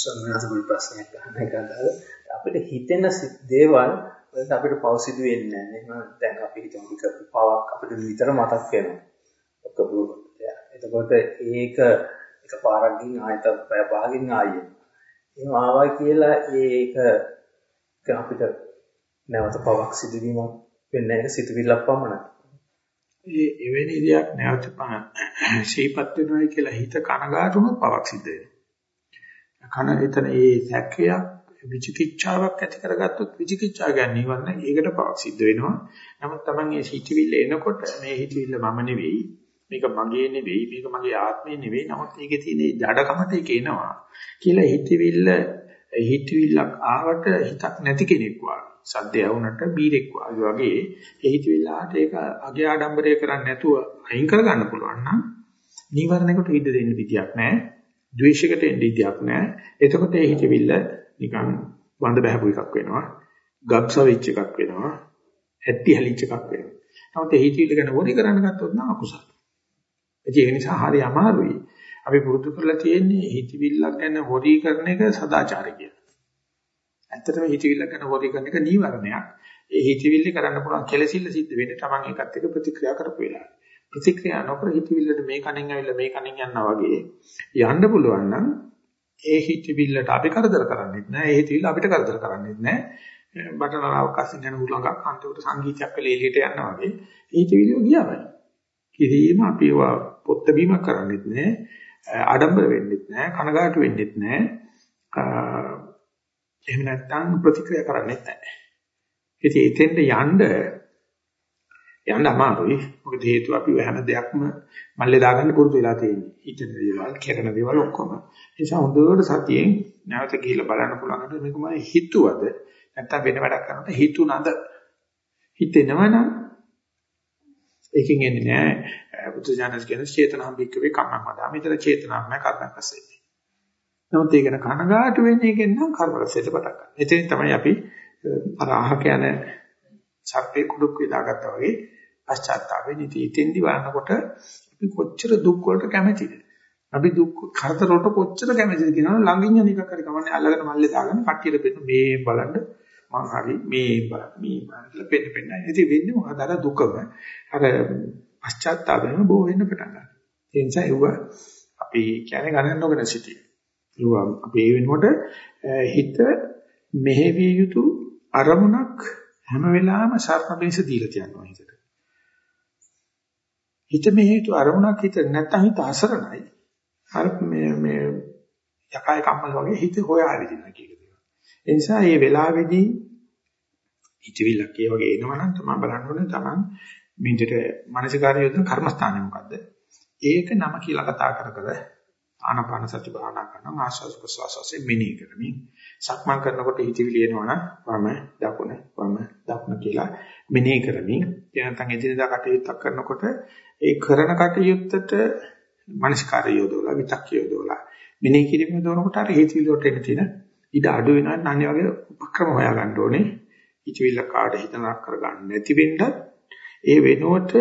සම්මාසම ප්‍රශ්නයක් අහන්න ගන්නවා. අපිට හිතෙන දේවල් වලට අපිට පෞසිදු වෙන්නේ නැහැ. එහෙනම් දැන් අපි හිතමු කරපු පවක් අපිට නිතර මතක් වෙනවා. ඔක්කොම එතකොට ඒක එකපාරක් ගින් ආයත පැය භාගින් ආයෙ. එහෙම ආවා කියලා ඒක අපිට නැවත පවක් සිදුවීමක් වෙන්නේ නැහැ සිතුවිල්ලක් පමණයි. ඒ එවැනි දෙයක් නැවත ශීපත් වෙනවා කියලා හිත කනගාටුම පවක් සිද්ධ වෙනවා. කන එතන ඒ සැකයක් විචිකිච්ඡාවක් ඇති කරගත්තොත් විචිකිච්ඡා ගැන නිවන්න ඒකට පවක් සිද්ධ වෙනවා. නමුත් Taman මේ හිතවිල්ල එනකොට මේ හිතවිල්ල මම නෙවෙයි මේක මගේ නෙවෙයි මේක මගේ ආත්මේ නෙවෙයි. නමුත් ඒකේ තියෙන ජඩකමට ඒක එනවා කියලා හිතවිල්ල හිතවිල්ලක් ආවට හිතක් නැති කෙනෙක් වගේ. සද්දය වුණට බීරෙක් වගේ. ඒ හිතවිල්ලට ඒක අගේ ආඩම්බරය කරන්නේ නැතුව අයින් කරගන්න පුළුවන් නම් නීවරණයකට ඉඩ දෙන්න විදියක් නැහැ. ද්වේෂයකට එන්න විදියක් නැහැ. එතකොට ඒ හිතවිල්ල නිකන් වඳ බහපු එකක් වෙනවා. ගබ්ස වෙච්ච එකක් වෙනවා. ඇටි හැලිච්ච එකක් වෙනවා. නමුත් ඒ හිතවිල්ල ගැන වොරි කරන්න ගත්තොත් නම් අකුසල. ඒක නිසා හරි අමාරුයි අපි පුරුදු කරලා තියෙන්නේ හිතවිල්ලක් ගැන වොරි කරන එක සදාචාරය කියලා ඇත්තටම හිතවිල්ල ගැන වොරි කරන එක නීවරණයක්. ඒ හිතවිල්ල කරන්න පුළුවන් කෙලසිල්ල සිද්ධ වෙන්නේ Taman ඒකත් එක්ක ප්‍රතික්‍රියා කරපු වෙලාවේ. ප්‍රතික්‍රියා නොකර හිතවිල්ලට මේ කණෙන් ඇවිල්ලා මේ කණෙන් යනවා වගේ යන්න පුළුවන් නම් ඒ හිතවිල්ලට අපි කරදර කරන්නේත් නැහැ. ඒ හිතවිල්ල අපිට කරදර කරන්නේත් නැහැ. බටනලාවක් අසින් යන උලංගක් අන්තිමට සංගීතයක් කළේ එළියට යනවා වගේ ඒ හිතවිල්ල ගියාමයි. කිරීම අපි පොත්ත බීමක් කරන්නේත් නැහැ. ආඩම්බර වෙන්නෙත් නැහැ. කනගාටු වෙන්නෙත් නැහැ. එහෙම නැත්නම් ප්‍රතික්‍රියා කරන්නේ නැහැ. ඉතින් එතෙන්ට යන්න යන්න අමාරුයි. මොකද හේතුව අපි හැම දෙයක්ම මල්ලේ දාගන්න පුරුදු වෙලා තියෙන්නේ. හිතන දේවල්, කරන දේවල් ඔක්කොම. ඒ නිසා හොඳට සතියෙන් නැවත ගිහිල්ලා බලන්න පුළුවන් මේක මම හිතුවද නැත්නම් වෙන වැඩක් කරනකොට හිතුණද හිතෙනවනම් ඒකෙන් එන්නේ නෑ බුද්ධ ඥානස් කියන චේතනාම් බික්කවේ කම්මං වදා. මෙතන චේතනාවක් නෑ කර්මයක් වශයෙන්. නමුත් ඒක ගැන කනගාටු වෙන්නේ එකෙන් නම් කර්මරසයට පටන් ගන්න. එතනින් තමයි අපි අර අහක යන සර්පේ කුඩුක් විදාගත්තා වගේ පශ්චාත්තාපේ නිති ඉතින්දි වන්නකොට අපි කොච්චර දුක් වලට කැමතිද? අපි දුක් කරදර වලට කොච්චර කැමතිද කියනවා ළඟින් යන එකක් හරි කමන්නේ අල්ලගෙන මල්ලේ දාගෙන කට්ටියට පෙන්න මේ බලන්න මං හරි මේ බලන්න මේ බලන්න කියලා පෙන්න පෙන්න. ඉතින් වෙන්නේ මොකද අර දුකම අර පශ්චාත්තාපෙම බෝ වෙන්න පටන් ගන්නවා. ඒ නිසා ඒව අපි කියන්නේ ගණන් නොගෙන සිටියේ. ඒවා අපේ වෙනකොට හිත මෙහෙවිය යුතු අරමුණක් හැම වෙලාවෙම සර්පබේස දීලා තියනවා හිතට. හිත මෙහෙ යුතු අරමුණක් හිත නැත්නම් හිත අසරණයි. අර මේ මේ යකයි කම්මල වගේ හිත හොයා විදිනවා කියන එක. ඒ නිසා මේ වෙලාවේදී හිතවිල්ලක් ඒ වගේ එනවනම් තමයි බලන්න ඕනේ තමන් මින්දට මානසිකාරය යොදන කර්මස්ථානය මොකද්ද? ඒක නම කියලා කතා කර කර ආනාපාන සති භාවනා කරනවා ආශ්වාස ප්‍රශ්වාසයෙන් මෙනෙහි කරමින් සක්මන් කරනකොට හිතවිලි එනවනම් වම දකුණ වම දකුණ කියලා මෙනෙහි කරමින් එනතන් එදිනදා කටයුත්තක් කරනකොට ඒ කරන කටයුත්තට මනස්කාරය යොදවලා විතක් යොදවලා මෙනෙහි කිරීම දොනකොට අර හිතවිලි වලට එන තියෙන ඉඩ අඩු වෙනවා නම් අනේ වගේ උපක්‍රම හොයා ගන්න ඕනේ හිතවිල්ල කාට හිතනක් කරගන්න නැති වෙන්නත් ඒ වෙනුවට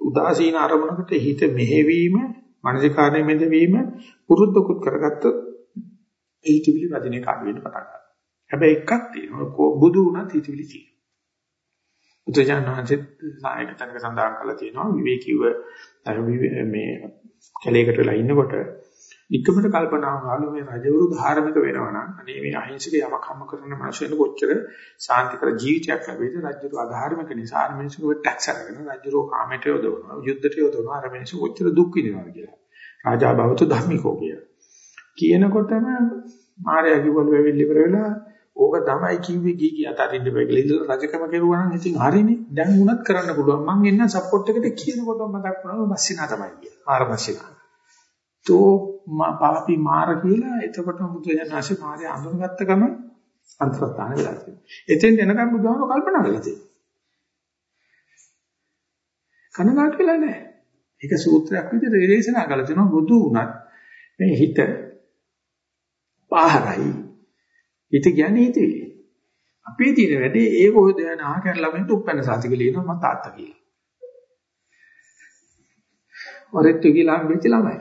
උදාසීන අරමුණකට හිත මෙහෙවීම මානසිකාරයේ මෙදවීම පුරුද්දකුත් කරගත්තොත් ඒ හිතවිලි වදිනේ කාඩ වෙන්න පටන් ගන්නවා. හැබැයි එකක් තියෙනවා බුදු වුණත් හිතවිලි තියෙනවා. උත්තරජනනාංශෙත් සායක තනක සඳහන් කරලා තියෙනවා විවේකීව මේ කැලේකට වෙලා ඉන්නකොට නිකමට කල්පනා වුණාලු මේ රජවරු ධාර්මික වෙනවා නම් අනේ මේ අහිංසක යමක් හම්ම කරන මිනිස්සුන්ට කොච්චර ශාන්තිකර ජීවිතයක් ලැබෙයිද රජවරු අධාර්මික නිසා අර මිනිස්සුන්ට ටැක්ස් අරගෙන රජවරු කාමයට යොදවනවා යුද්ධයට යොදවනවා අර මිනිස්සු කොච්චර දුක් විඳිනවද කියලා. රාජා භවතු ධර්මිකෝ කියලා. කියනකොටම මාර්යා කිව්වලු වෙවිලි ඉවර වෙලා ඕක තමයි කිව්වේ ගී ගිය අතරින්ද බැගලා ඉඳලා රජකම කෙරුවා නම් ඉතින් හරිනේ. දැන් උනත් කරන්න පුළුවන්. මං එන්න සපෝට් එකට කියනකොටම මතක් වුණා මස්සිනා තමයි කියලා. මාර මස්සිනා. තෝ පාපි මාර කියලා එතකොට බුදුජානනාංශේ මාරය අඳුනගත්ත ගම අන්තරස්ථාන වෙලා තියෙනවා. එතෙන් එනකම් බුදුහාම කල්පනා කරලා තියෙනවා. කනගාටු වෙලා නැහැ. ඒක සූත්‍රයක් විදිහට දේශනා කළා තියෙනවා බුදු උනත් මේ හිත පාහරයි. හිත කියන්නේ හිතේ. අපේ තියෙන වැඩේ ඒක ඔය දැන ආකාර ළමෙන්ට උපැන්න සාතික ලියනවා මම තාත්තා කියලා. වරෙත් කියලා හම්බෙච්ච ළමයි.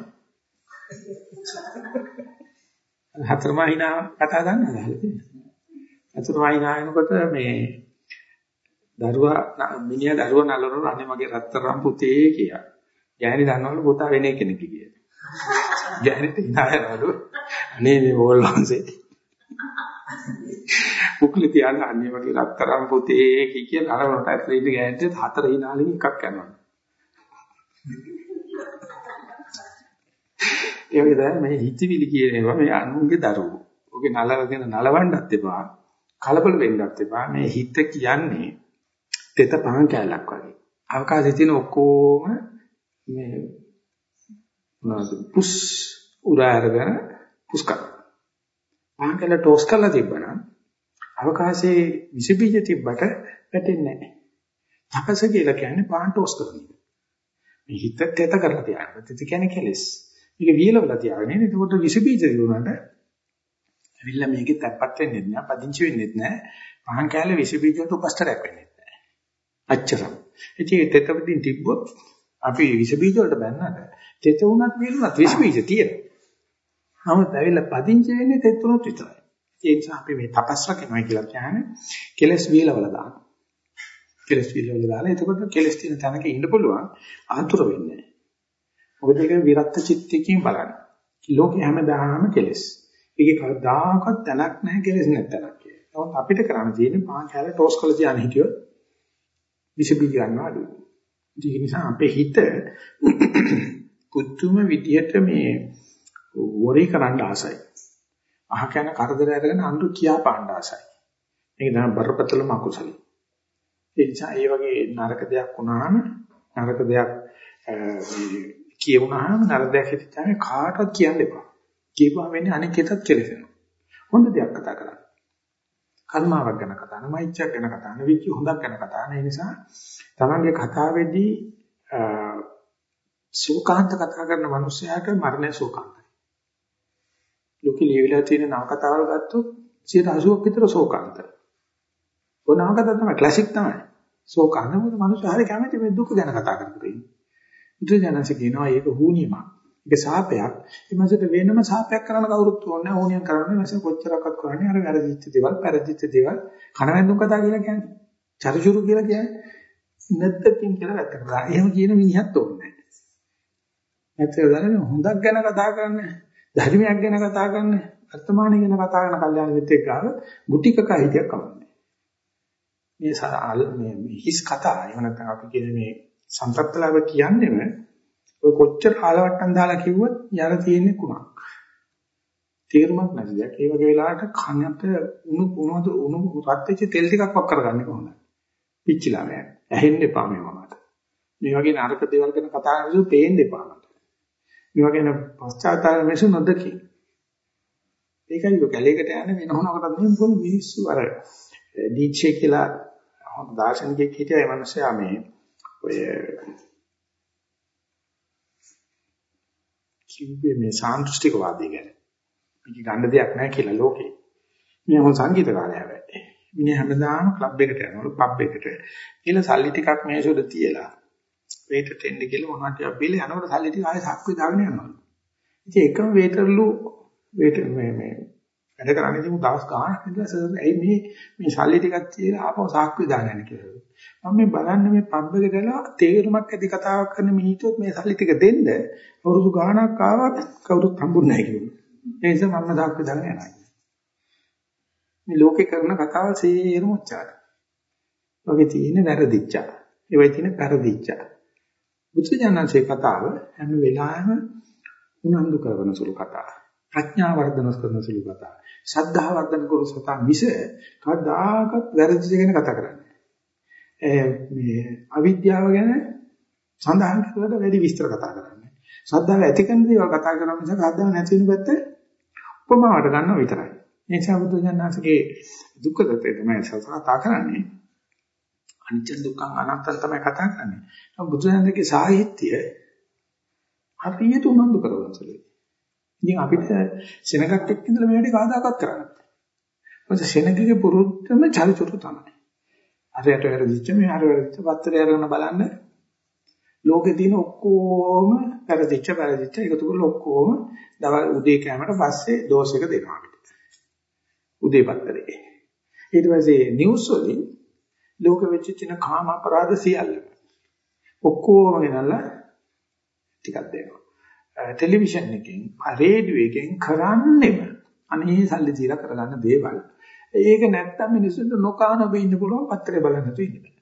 හතර මහිනා කතා දන්නවද හතර මහිනා එනකොට මේ දරුවා මිනිහා දරුවා නලන අනේ මගේ රත්තරන් පුතේ කියලා. ගෑණි දන්නවලු පුතා වෙන කෙනෙක් කියලා. ගෑණිට hina යනවලු. අනේ මේ ඕල්ලාන්සේ. පුක්ලි තියන්න අන්නේ වගේ රත්තරන් පුතේ කි කියලා අරවනට ඇතුලේ ඉඳ ගෑණිට හතර hinaලින් එකක් යනවා. ඒ වගේ තමයි මේ හිතවිලි කියන ඒවා මේ අනුන්ගේ දරුවෝ. ඔගේ නලවගෙන නලවන්නත් එපා. කලබල වෙන්නත් එපා. මේ හිත කියන්නේ තෙත පහන් කැලක් වගේ. අවකාශයේ තියෙන ඔක්කොම මේ මොනවද පුස් උරා අරගෙන පුස් කරන. පහන් කැල ටෝස් කරලා තිබ්බනම් අවකාශයේ විස බීජ තිබ්බට වැටෙන්නේ නැහැ. තපස කියලා කියන්නේ පහන් ටෝස් කරන එක. මේ හිත තෙත කරලා තියන්න. තෙත කියන්නේ කෙලස්. මේක වියලවලා තියාගෙන ඉන්නේ. එතකොට විස බීජ දිනුනට ඇවිල්ලා මේකේ තැප්පත් වෙන්නේ නැහැ, පදිංචි වෙන්නේ නැහැ. පහන් කැලේ විස බීජ වලට උපස්තරයක් වෙන්නේ නැහැ. අච්චරම. ඉතින් තෙතවදින් තිබ්බොත් අපි විස බීජ වලට බැන්නට තෙත උනත් විරුණත් විස බීජ තියෙනවා. නමුත් ඇවිල්ලා පදිංචි වෙන්නේ තෙත් උනොත් විතරයි. ඒ නිසා අපි මේ තපස් රකින්නවා කියලා කියන්නේ කෙලස් වීලවල දාන. කෙලස් වීලවල දාලා එතකොට කෙලස් තියෙන තැනක ඉන්න පුළුවන් ආතුර වෙන්නේ නැහැ. මොකද ඒක විරත් චිත්තයෙන් බලන්න. ලෝකේ හැමදාම කෙලස්. ඒකේ කවදාකවත් තැනක් නැහැ කෙලස් නැත්තනක් කියලා. නමුත් අපිට කරන්න තියෙන්නේ පහන් කැල ටෝස් කරලා තියන්න හිටියොත් විස බීජ ගන්නවා අඩුයි. ඒ නිසා අපේ හිත පුදුම විදිහට මේ වොරි කරන්න ආසයි. අහ කන කරදර අරගෙන අඳු කියා පාණ්ඩ ආසයි. මේක තමයි බරපතලම අකුසලයි. ඒ නිසා ඒ වගේ නරක දෙයක් වුණාම නරක දෙයක් කියවුණාම නරක දෙයක් හිතච්චාම කාටවත් කියන්න එපා. කියපුවාම වෙන්නේ අනිකෙතත් කෙලෙසෙනවා. හොඳ දෙයක් කතා කරන්න. කර්මාවක් ගැන කතා කරන, මෛත්‍රියක් ගැන කතා කරන, විචි හොඳක් ගැන කතා කරන. ඒ නිසා තමන්ගේ කතාවේදී සෝකාන්ත කතා කරන මිනිසයාට මරණය සෝකාන්තයි. ලෝකෙ ලියවිලා තියෙන නව කතාවල් ගත්තොත් 80ක් විතර සෝකාන්තයි. ඔය නව කතාව තමයි ක්ලාසික් තමයි. සෝකාන්ත මොකද මිනිස්සු හරිය කැමති මේ දුක ගැන කතා කරන්නේ. බුදුජානක කියනවා ඒක හුනියමක්. ඒක සාපයක්. ඒ මාසෙට වෙනම සාපයක් කරන්න කවුරුත් ඕනේ නැහැ. ඕනියම් කරන්නේ මාසෙ කොච්චරක්වත් කරන්නේ අර වැරදිච්ච දේවල්, පෙරදිච්ච දේවල්, කණවැන්දුම් කතා කියලා කියන්නේ. චරිචුරු කියලා කියන්නේ නැත්තකින් කියලා වැත්තට දාන. එහෙම කියන මිනිහත් ඕනේ නැහැ. නැත්නම් දැනගෙන හොඳක් ගැන කතා කරන්නේ, ධර්මයක් ගැන කතා කරන්නේ, වර්තමානය ගැන කතා කරන කල්යාණ මිත්‍රෙක් ගාව ගුටි කක හිතියක් කවන්නේ. මේ මේ හිස් කතා එහෙම නැත්නම් අපි කියන මේ සම්ප්‍රප්තලාව කියන්නේම ඔය කොච්චර කාලවට්ටම් දාලා කිව්වොත් යර තියෙන්නේ කුණක්. තේරුමක් නැති දෙයක්. ඒ වගේ වෙලාවට කනට උණු උණුද උණු රත් වෙච්ච තෙල් ටිකක් වක් කරගන්න කොහොමද? පිච්චිලා නෑ. ඇහෙන්න එපා මේ මමට. මේ වගේ නරක දේවල් ගැන කතා කරන විදිහ පේන්න එපා මට. මේ වගේ පශ්චාත්තාප මිනිස්සු නොදකි. ඒකයි ඔය කැලේකට යන්නේ වෙන හොනකට නෙමෙයි මොකද මිනිස්සු අර ඩීචේ කියලා හොඳ දාර්ශනිකයෙක් හිටියා ඒ මනුස්සයා මේ ඔය කිව්වේ මේ සාන්දෘෂ්ටික වාදය ගැන. මේක ගන්න දෙයක් නැහැ කියලා ලෝකේ. මේ මොන සංගීතකාරයා හැබැයි. මිනිහ හැමදාම ක්ලබ් එකට යනවලු පබ් එකට. කියලා සල්ලි ටිකක් මේසොඩ තියලා. වේටර් ටෙන්ඩ් කියලා මොනවද ටිකක් බිල යනකොට සල්ලි ටික ආයෙ සක්කුවේ දාගෙන යනවලු. ඉතින් එකම වේටර්ලු වේටර් මේ මේ වැඩ කරන්නේ තිබු දවස් ගාණක් ඉඳලා සර් ඇයි මේ මේ සල්ලි ටිකක් තියලා ආපහු සාක්කුවේ දාගන්න කියලා. මම මේ බලන්නේ මේ පබ් එකට ගලා තේරුමක් ඇති කතාවක් කරන මිනිස්සුත් මේ සල්ලි ටික දෙන්න අවුරුදු ගාණක් ආවත් කවුරුත් හම්බුන්නේ නැහැ කිව්වා. ඒ නිසා මම සාක්කුවේ දාගෙන යනවා. මේ ලෝකේ කරන කතාවල් සේරම උච්චාර. ඔගේ තියෙන වැරදිච්චා. ඒවයි තියෙන පෙරදිච්චා. බුදුජානන්සේ කතාව හැම වෙලාවෙම උනන්දු කරන සුළු කතාවක්. ප්‍රඥා වර්ධන කරන සුළු කතාවක්. ශ්‍රද්ධාව වර්ධන කරු සතා මිස කවදාකවත් වැරදි ගැන කතා කරන්නේ මේ අවිද්‍යාව ගැන සඳහන් කරලා වැඩි විස්තර කතා කරන්නේ. ශ්‍රද්ධාව ඇති කරන දේවල් කතා කරන නිසා ශ්‍රද්ධාව නැති වෙන පැත්ත උපමාවට ගන්නවා විතරයි. ඒ නිසා බුදු දඥාසගේ දුක්ඛ දතේ තමයි කතා කරන්නේ. අනිත්‍ය දුක්ඛ අනාත්ම තමයි කතා කරන්නේ. බුදු දඥාසගේ සාහිත්‍ය හරියට උනන්දු කරවන්සලේ. ඉතින් අපිට සෙනගක් එක්ක ඉඳලා මේ වැඩේ කවදාකවත් කරන්න බෑ. මොකද සෙනගගේ පුරුද්දම චරිචුරු තමයි. අරයට වැරදිච්ච මේ අර වැරදිච්ච පත්තරය අරගෙන බලන්න ලෝකේ තියෙන ඔක්කොම වැරදිච්ච වැරදිච්ච එකතු කරලා ඔක්කොම දවල් උදේ කෑමට පස්සේ ඩෝස් එක දෙනවා අපිට. උදේ පත්තරේ. ඊට පස්සේ නිවුස් වලින් ලෝක වෙච්ච තියෙන කාම අපරාධ සියල්ල ඔක්කොම ගෙනල්ලා ටිකක් දෙනවා. ටෙලිවිෂන් එකෙන් රේඩියෝ එකෙන් කරන්නෙම අනේ සල්ලි දීලා කරගන්න දේවල්. ඒක නැත්තම් මිනිස්සුන්ට නොකාන ඔබ ඉන්න පුළුවන් පත්තරේ බලන්න නැතුව ඉන්න බෑ.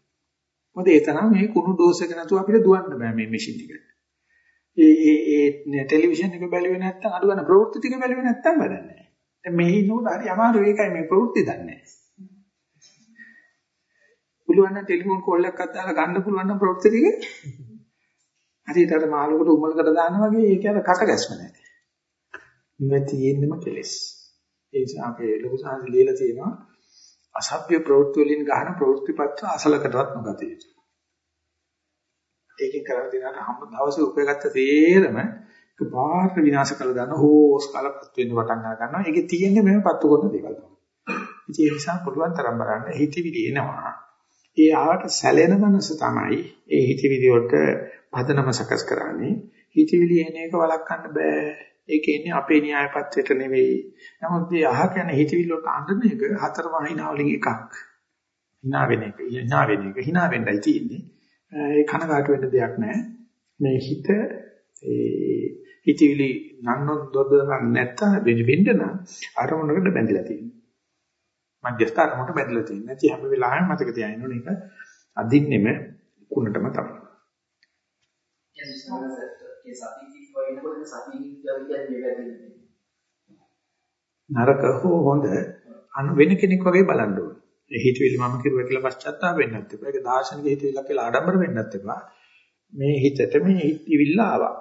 මොකද ඒ තරම් මේ කුණු ඩෝස් එක නැතුව අපිට දුවන්න බෑ මේ මැෂින් එක. ඒ ඒ ඒ ටෙලිවිෂන් එක බැලුවේ නැත්තම් අඩු ගන්න ප්‍රවෘත්ති ටික බැලුවේ නැත්තම් වැඩක් නැහැ. දැන් මෙහි ඉන්නකොට හරි අමාරු ඒකයි මේ ප්‍රවෘත්ති දන්නේ නැහැ. පුළුවන් නම් ටෙලිෆෝන් කෝල් එකක් අදාලා ගන්න පුළුවන් නම් ප්‍රවෘත්ති ටික හරියට අර මාළුකට උමලකට දානවා වගේ ඒක අර කට ගැස්ම නැහැ. මේ තියෙන්නම කෙලස්. ඒ නිසා අපේ ලොකු සාහස ලියලා තියෙනවා අසභ්‍ය ප්‍රවෘත්ති වලින් ගන්න ප්‍රවෘත්තිපත්‍ර අසලකටවත් නොගත යුතුයි. ඒකෙන් කරලා දෙනාට හැම දවසේ උපයගත්ත තේරම පාර විනාශ කළ දාන හෝස් කලපත් වෙන්න පටන් ගන්නවා. ඒකේ තියෙන්නේ මෙහෙම පත්තු කරන දේවල් තමයි. ඒ නිසා පුළුවන් තරම් බලන්න හිතවිලි එනවා. ඒ ආවට සැලෙන මනස තමයි ඒ හිතවිලි වලට පදනම සකස් කරන්නේ. හිතවිලි එන එක වළක්වන්න බෑ. ඒක ඉන්නේ අපේ න්‍යාය පත්‍රයට නෙවෙයි. නමුත් මේ අහ කියන හිතවිලි වලට අඳින එක හතර වහිනා වලින් එකක්. hina වෙන එක. hina වෙන එක. hina වෙන්නයි තියෙන්නේ. ඒ කනගාටු වෙන්න දෙයක් නැහැ. මේ හිත ඒ හිතවිලි නන්නොත් දොදරන් නැත්තම් වෙන්න නම් අරමුණකට බැඳිලා තියෙනවා. මධ්‍යස්ථ අරමුණට බැඳිලා තියෙනවා. නැති හැම වෙලාවෙම මතක තියාගන්න ඕනේ ඒක අදින්නෙම කුණටම තමයි. කියන්නේ සමහරවිට ඒ සතිය වෙනකොට සතිය කියන්නේ මේකද නරක හෝ හොඳ අනු වෙන කෙනෙක් වගේ බලන්න ඕනේ. ඒ හිතවිලි මම කිරුවා කියලා පශ්චාත්තාප වෙන්නත් එපා. ඒක දාර්ශනික හිතවිල්ලක් කියලා ආඩම්බර වෙන්නත් එපා. මේ හිතට මේ හිතවිල්ල ආවා.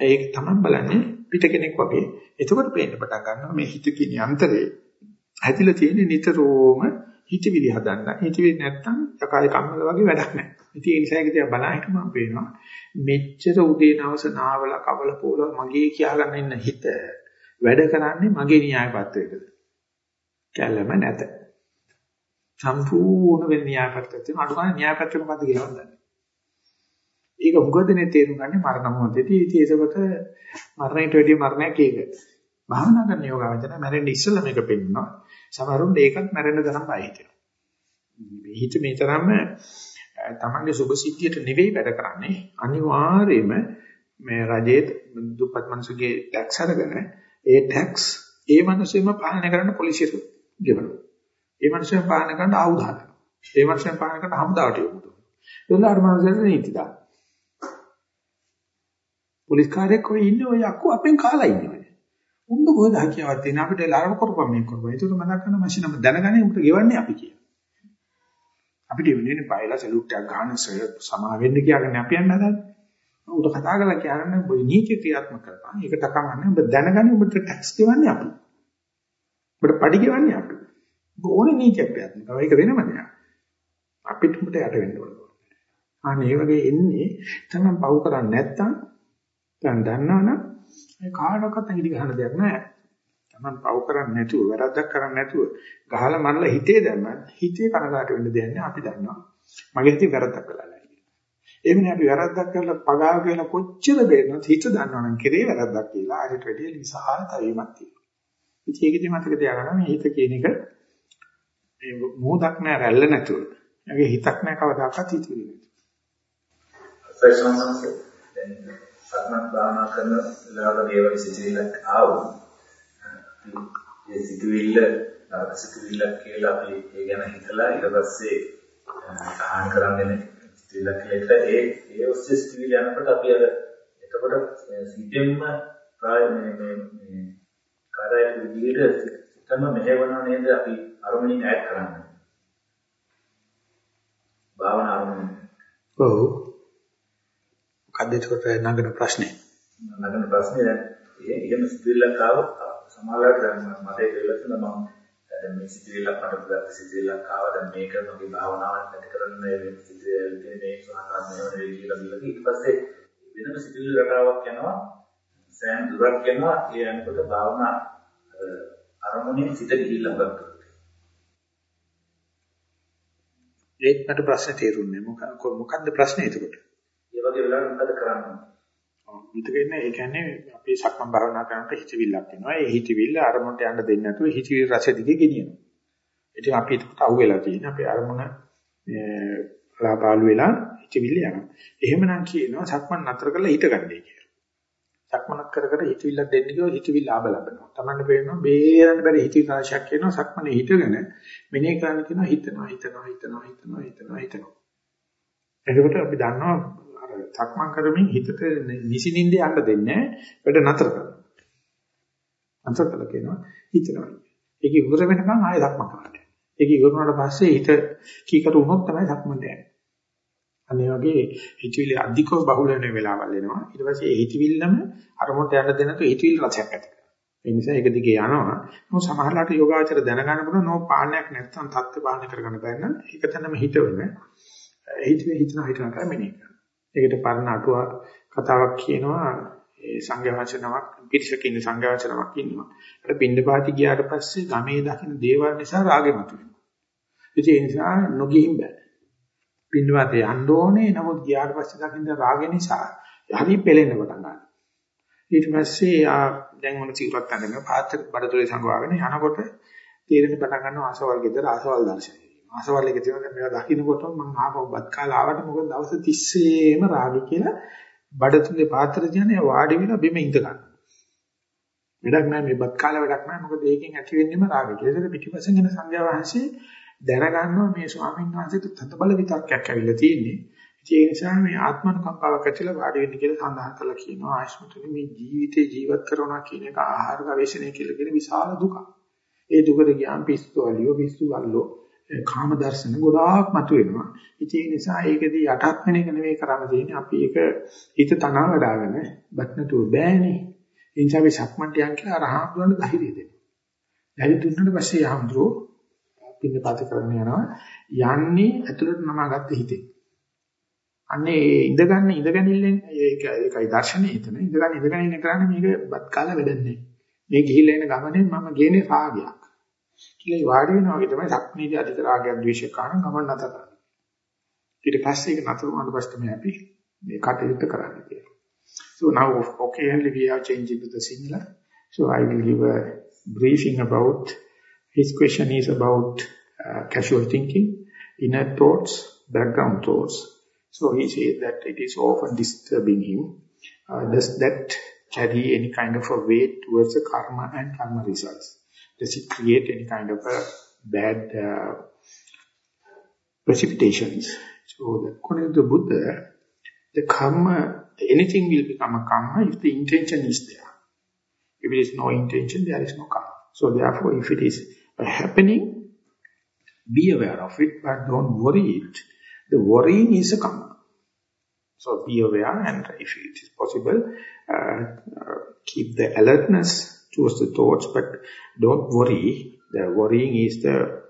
ඒක තමයි බලන්නේ පිට කෙනෙක් වගේ. එතකොට පේන්න පටන් ගන්නවා මේ හිත කියන යන්ත්‍රේ හැදිලා තියෙන නිතරම හිතවිලි හදන්න. හිතවිලි නැත්තම් යකාය කම්මල වගේ වැඩක් නැහැ. ඉතින් ඒ නිසා ඒක දිහා බලන හිට මම පේනවා මෙච්චර උදේ නවස නාවල කවල පොළ මගේ කියාගන්න ඉන්න හිත වැඩ කරන්නේ මගේ න්‍යාය පත්‍රයකද? කැළම නැත. සම්පූර්ණ වෙන න්‍යාය පත්‍රයක් තියෙනවා. අඩු ගන්න න්‍යාය පත්‍රය මොකද්ද කියලා හොඳයි. ඒක හුඟදෙනේ තේරුම් ගන්නේ මරණ මොහොතේදී. ඉතින් ඒකකට මරණයට වැඩිය මරණයක් ඒක. භාවනා කරන යෝගාවචර මැරෙන්න ඉස්සෙල්ලා මේක පෙන්නනවා. සමහරුන් ඒකත් මැරෙන්න තරම් බය හිතෙනවා. මේ හිත මේ තරම්ම තමන්ගේ සුභ සිද්ධියට නෙවෙයි වැඩ කරන්නේ. අනිවාර්යයෙන්ම මේ රජයේ දුප්පත් මිනිසුගේ ටැක්ස් අරගෙන ඒ ටැක්ස් ඒ මිනිස්සුම පාලනය කරන්න පොලිසියට ගෙවනවා. ඒ මිනිස්සුම පාලනය කරන්න ආයුධ හදනවා. ඒ මිනිස්සුම පාලනය කරන්න හමුදාවට යොමු කරනවා. ඒවල අර මිනිස්සුන්ට නීති දානවා. පොලිස් කාර්යයක් කොයි ඉන්නේ ඔය අක්කු අපෙන් කාලා ඉන්නේ. උඹ කොහෙද හැකියාවක් තියෙන අපිට ලාරම කරපම් මේ කරපම්. ඒක මතක් කරන මැෂින් නම දැනගන්නේ උඹට ගෙවන්නේ අපි කියලා. අපිට වෙන්නේ බයලා සලූට් එකක් ගන්න සමා වෙන්න කියලානේ අපි යන්න හදන්නේ. උට කතා කරලා කියන්නේ ඔබ නීති ක්‍රියාත්මක කරපන්. ඒකට කමන්නේ ඔබ දැනගන්නේ ඔබට ටැක්ස් ගෙවන්නේ අපි. ඔබට පඩි ගෙවන්නේ අපි. ඔබ ඕනේ නීතියක් ක්‍රියාත්මක කරනවා. ඒක වෙනම දෙයක්. අපිට උඹට යට වෙන්න ඕනේ. අනේ වගේ එන්නේ තමයි පව් කරන්නේ නැත්තම් දැන් දන්නවනම් ඒ කාටවත් ඇඟිලි ගහන දෙයක් නැහැ. Taman පව් කරන්නේ නැතුව වැරද්දක් කරන්නේ නැතුව ගහලා මරලා හිතේ දැම්මත් හිතේ කනගාට වෙන්න දෙයක් නැහැ අපි දන්නවා. මගේ හිතේ වැරද්දක් කළා නැහැ. එමුනේ අපි වැරද්දක් කරලා පගාව කියලා කොච්චර බේරනත් හිත දන්නවනම් කෙරේ වැරද්දක් කියලා ආයෙත් වැඩි විසහාර තවීමක් තියෙනවා. ඉතින් ඒකදී මතක තියාගන්න මේ හිත කියන එක මේ මොහොතක් නෑ රැල්ල නැතුව. ඒගේ හිතක් නෑ කවදාකවත් හිතුවේ නැතුව. ප්‍රශ්නසංශ දැන් සක්මන් භාවනා කරන වෙලාවක දේවල් සිතිවිල්ලක් ආවොත් ඒ සිතුවිල්ල නරක සිතුවිල්ලක් කියලා අපි ඒ ගැන හිතලා ඊට පස්සේ සාහන කරන්නේ සිතුවිල්ලක් කියලා. ඒ ඒ ඔස්සේ සිතුවිල්ල යනකොට අපි අර එතකොට සිතෙන්ම ප්‍රාය මේ මේ මේ කාර්යයේ විදිහට සිතම මෙහෙවනවා නේද අපි අරමුණින් ඈඩ් කරන්නේ. භාවනා අරමුණ ඔව්. මොකද්ද ඒකට නගන ප්‍රශ්නේ නගන ප්‍රශ්නේ දැන් එහෙම සිතුවිල්ලක් ආවොත් සමහරවිට දැන් මට ඒක ඉලක්කන මම දැන් මේ සිතුවිල්ලක් මට ගත්ත සිතුවිල්ලක් ආවා. දැන් මේක මගේ භාවනාවක් නැති කරන්න මේ සිතුවිල්ල මේ සහකාර මෙහෙම වෙයි කියලා කියලා ඊට පස්සේ වෙනම සිතුවිලි රටාවක් යනවා. සෑම දුරක් යනවා. ඒ යනකොට භාවනා අරමුණේ සිත ගිහිල්ලා ගන්නවා ඒත් මට ප්‍රශ්නේ තේරුන්නේ මොකක්ද ප්‍රශ්නේ එතකොට? ඒ වගේ වෙලාවක මොකද කරන්නේ? විතකෙන්නේ ඒ කියන්නේ අපි සක්මන් භාවනා කරනකොට හිතවිල්ලක් එනවා. ඒ හිතවිල්ල අරමුණට යන්න දෙන්නේ නැතුව හිතවිලි රස දිගේ ගෙනියනවා. ඉතින් අපි ඒකට අහුවෙලා තියෙන අපේ අරමුණ ලාපාලු වෙලා හිතවිල්ල යනවා. එහෙමනම් කියනවා සක්මන් නතර කරලා හිත ගන්නයි කියලා. සක්මනක් කර කර හිතවිල්ලක් දෙන්න කිව්වොත් හිතවිල්ල ආබ ලබනවා. Tamanne පේනවා බේරන්න බැරි හිතවිලි රාශියක් එනවා සක්මනේ හිතගෙන මෙනේ කරන්න කියනවා හිතනවා හිතනවා හිතනවා හිතනවා හිතනවා හිතනවා. එතකොට අපි දන්නවා අර සක්මන් කරමින් හිතට නිසින්ින්ද යන්න දෙන්නේ වැඩ නතර කරනවා. නතර කළා කියනවා හිතනවා. ඒක ඉවර වෙනකන් ආයෙ සක්මන් කරන්න. ඒක ඉවර වුණාට පස්සේ හිත කීකට වුණොත් තමයි සක්මන්ට යන්නේ. අනේ වගේ හිතවිලි අධිකව බහුල වෙන වෙලාවල් එනවා. ඊට පස්සේ ඒ හිතවිල්ලම අරමුණට යන්න දෙන්න තු හිතවිලි රසයක් ඇති කරනවා. ඒ නිසා ඒක දිගේ යනවා. මොකද සමහරලාට යෝගාචර දැනගන්න පුළුවන් නෝ පාණයක් නැත්තම් தත්ත්ව පාණය කරගන්න බැරි නම් ඒක තමයි හිතවෙන. හිතේ හිතන හිතන කමනේ. ඒකට පරණ අටුවා කතාවක් කියනවා ඒ සංඝවචනමක් පිරිසක ඉන්න සංඝවචනමක් ඉන්නවා. ඒත් පින්නපාති ගියාට පස්සේ ගමේ දකින්න දේවල් නිසා රාගෙ මතුවෙනවා. ඒ නිසා නොගිහින් බෑ. පින්නපාතේ යන්න ඕනේ නමුත් ගියාට පස්සේ දකින්න රාගෙ නිසා හරි පෙලෙන්න පටන් ගන්නවා. ඊට පස්සේ ආ දැන් මොන සිවුරක් අඳගෙන පාත්‍ර බඩතුලේ සංගවාගෙන යනකොට තීරණ පටන් ගන්නවා ආසවල් ගෙදර ආසවල් දර්ශනය. ආසවල් එක තියෙනවා මේවා දකින්නකොට මම ආපහු බත් කාලා ආවට මොකද දවස් 30ේම රාගය කියලා බඩතුලේ පාත්‍ර දිහානේ වාඩි වෙලා බිම ඉඳ ගන්න. වැඩක් නැහැ මේ බත් කාලා වැඩක් නැහැ මොකද ඒකෙන් ඇති වෙන්නේම රාගය. ඒකට පිටිපස්සෙන් එන සංඥා වහන්සේ දැනගන්නවා මේ ස්වාමීන් වහන්සේට තදබල විතක්යක් ඇවිල්ලා තියෙන්නේ. ඒ නිසා මේ ආත්මනුකම්පාවක් ඇතිලා වාඩි වෙන්න කියලා සඳහන් කරලා කියනවා ආයස්මතුනි මේ ජීවිතේ ජීවත් කරනවා කියන එක ආහාර ගවේෂණය කියලා කියන විශාල දුකක්. ඒ දුකට ගියාම පිස්සු වලියෝ පිස්සු වල්ලෝ කාම දර්ශන ගොඩාක් මතුවෙනවා. ඒ නිසා ඒකදී යටත් වෙන එක නෙවෙයි කරන්න තියෙන්නේ අපි ඒක හිත තනවා වඩාගෙන බත් නැතුව බෑනේ. ඒ නිසා අපි සක්මන්ට යන් කියලා අරහම්දුරන ධෛර්යය දෙන්න. ධෛර්ය දුන්නාට පස්සේ යහම්දුරෝ පින්නපත කරගෙන යනවා. යන්නේ ඇතුළට නමාගත්ත හිතේ. අන්නේ ඉඳගන්න ඉඳගනිල්ලෙන් ඒක ඒකයි දර්ශනේ එතන. ඉඳගන්න ඉඳගන්න ඉන්න කරන්නේ මේක බත් කාලා වැඩන්නේ. මේ ගිහිල්ලා එන ගමනේ මම ගේනේ රාගයක්. කියලා වාඩි වෙනවා වගේ තමයි සක්මීදී අධික රාගයක් ද්වේෂයක් කාරණ ගමන් නැත කරන්නේ. ඊට පස්සේ ඒක නතර වුණාට පස්සේ තමයි අපි මේ කටයුත්ත කරන්නේ කියලා. So now occasionally we are changing to the Sinhala. So I will give a briefing about his question is about uh, casual thinking, inner thoughts, background thoughts. So he says that it is often disturbing him. Uh, does that carry any kind of a weight towards the karma and karma results? Does it create any kind of a bad uh, precipitations? So according to the Buddha, the karma, anything will become a karma if the intention is there. If there is no intention, there is no karma. So therefore, if it is happening, be aware of it, but don't worry it. The worrying is a karma. So be aware and if it is possible, uh, uh, keep the alertness towards the thoughts, but don't worry. The worrying is the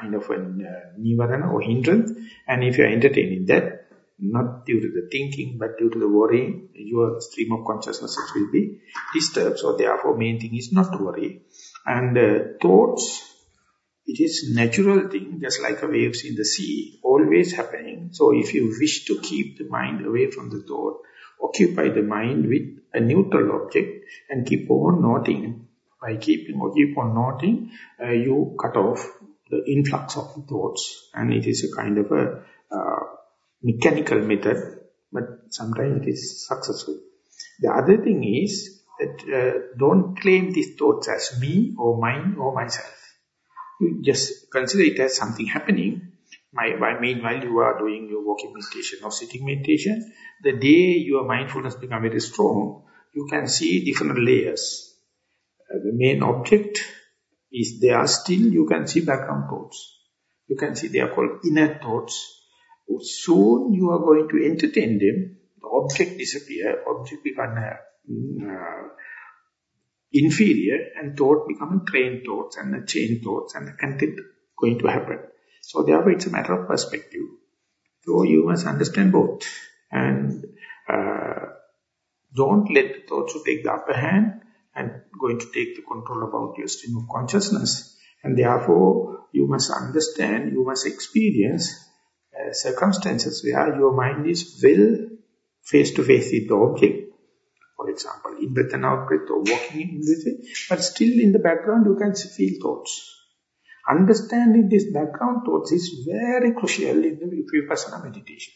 kind of a uh, nivarana or hindrance. And if you are entertaining that, not due to the thinking, but due to the worrying, your stream of consciousness will be disturbed. So therefore, main thing is not to worry. And uh, thoughts, it is natural thing, just like a waves in the sea, always happening. So if you wish to keep the mind away from the thought, occupy the mind with a neutral object and keep on noting. By keeping or keep on noting, uh, you cut off the influx of thoughts. And it is a kind of a uh, mechanical method, but sometimes it is successful. The other thing is that uh, don't claim these thoughts as me or mine or myself. You just consider it as something happening. My, meanwhile, you are doing your walking meditation or sitting meditation. The day your mindfulness become very strong, you can see different layers. Uh, the main object is there still, you can see background thoughts. You can see they are called inner thoughts. Soon you are going to entertain them, the object disappear, object become uh, uh, inferior and thought becoming trained thoughts and chain thoughts and the content going to happen. So therefore it's a matter of perspective. So you must understand both and uh, don't let the thoughts to take the upper hand and going to take the control about your stream of consciousness. And therefore you must understand, you must experience uh, circumstances where your mind is well face to face with the object for example, in breath and out breath or walking in breath, but still in the background you can feel thoughts. Understanding this background thoughts is very crucial in the vipassana meditation.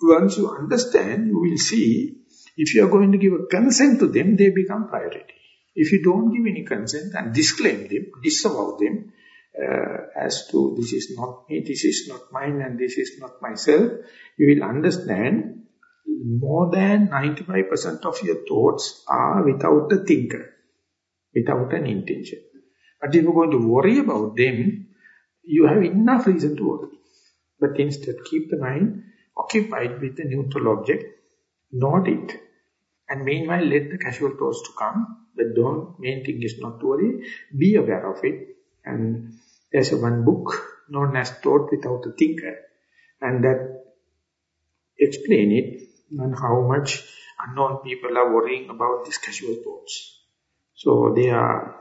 Once you understand, you will see, if you are going to give a consent to them, they become priority. If you don't give any consent and disclaim them, disavow them, uh, as to this is not me, this is not mine and this is not myself, you will understand more than 95% of your thoughts are without a thinker, without an intention. But if you're going to worry about them, you have enough reason to worry. But instead, keep the mind occupied with the neutral object, not it, and meanwhile let the casual thoughts to come. But don't, main thing is not to worry, be aware of it. And there's a one book known as Thought Without a Thinker. And that explain it and how much unknown people are worrying about these casual thoughts. So they are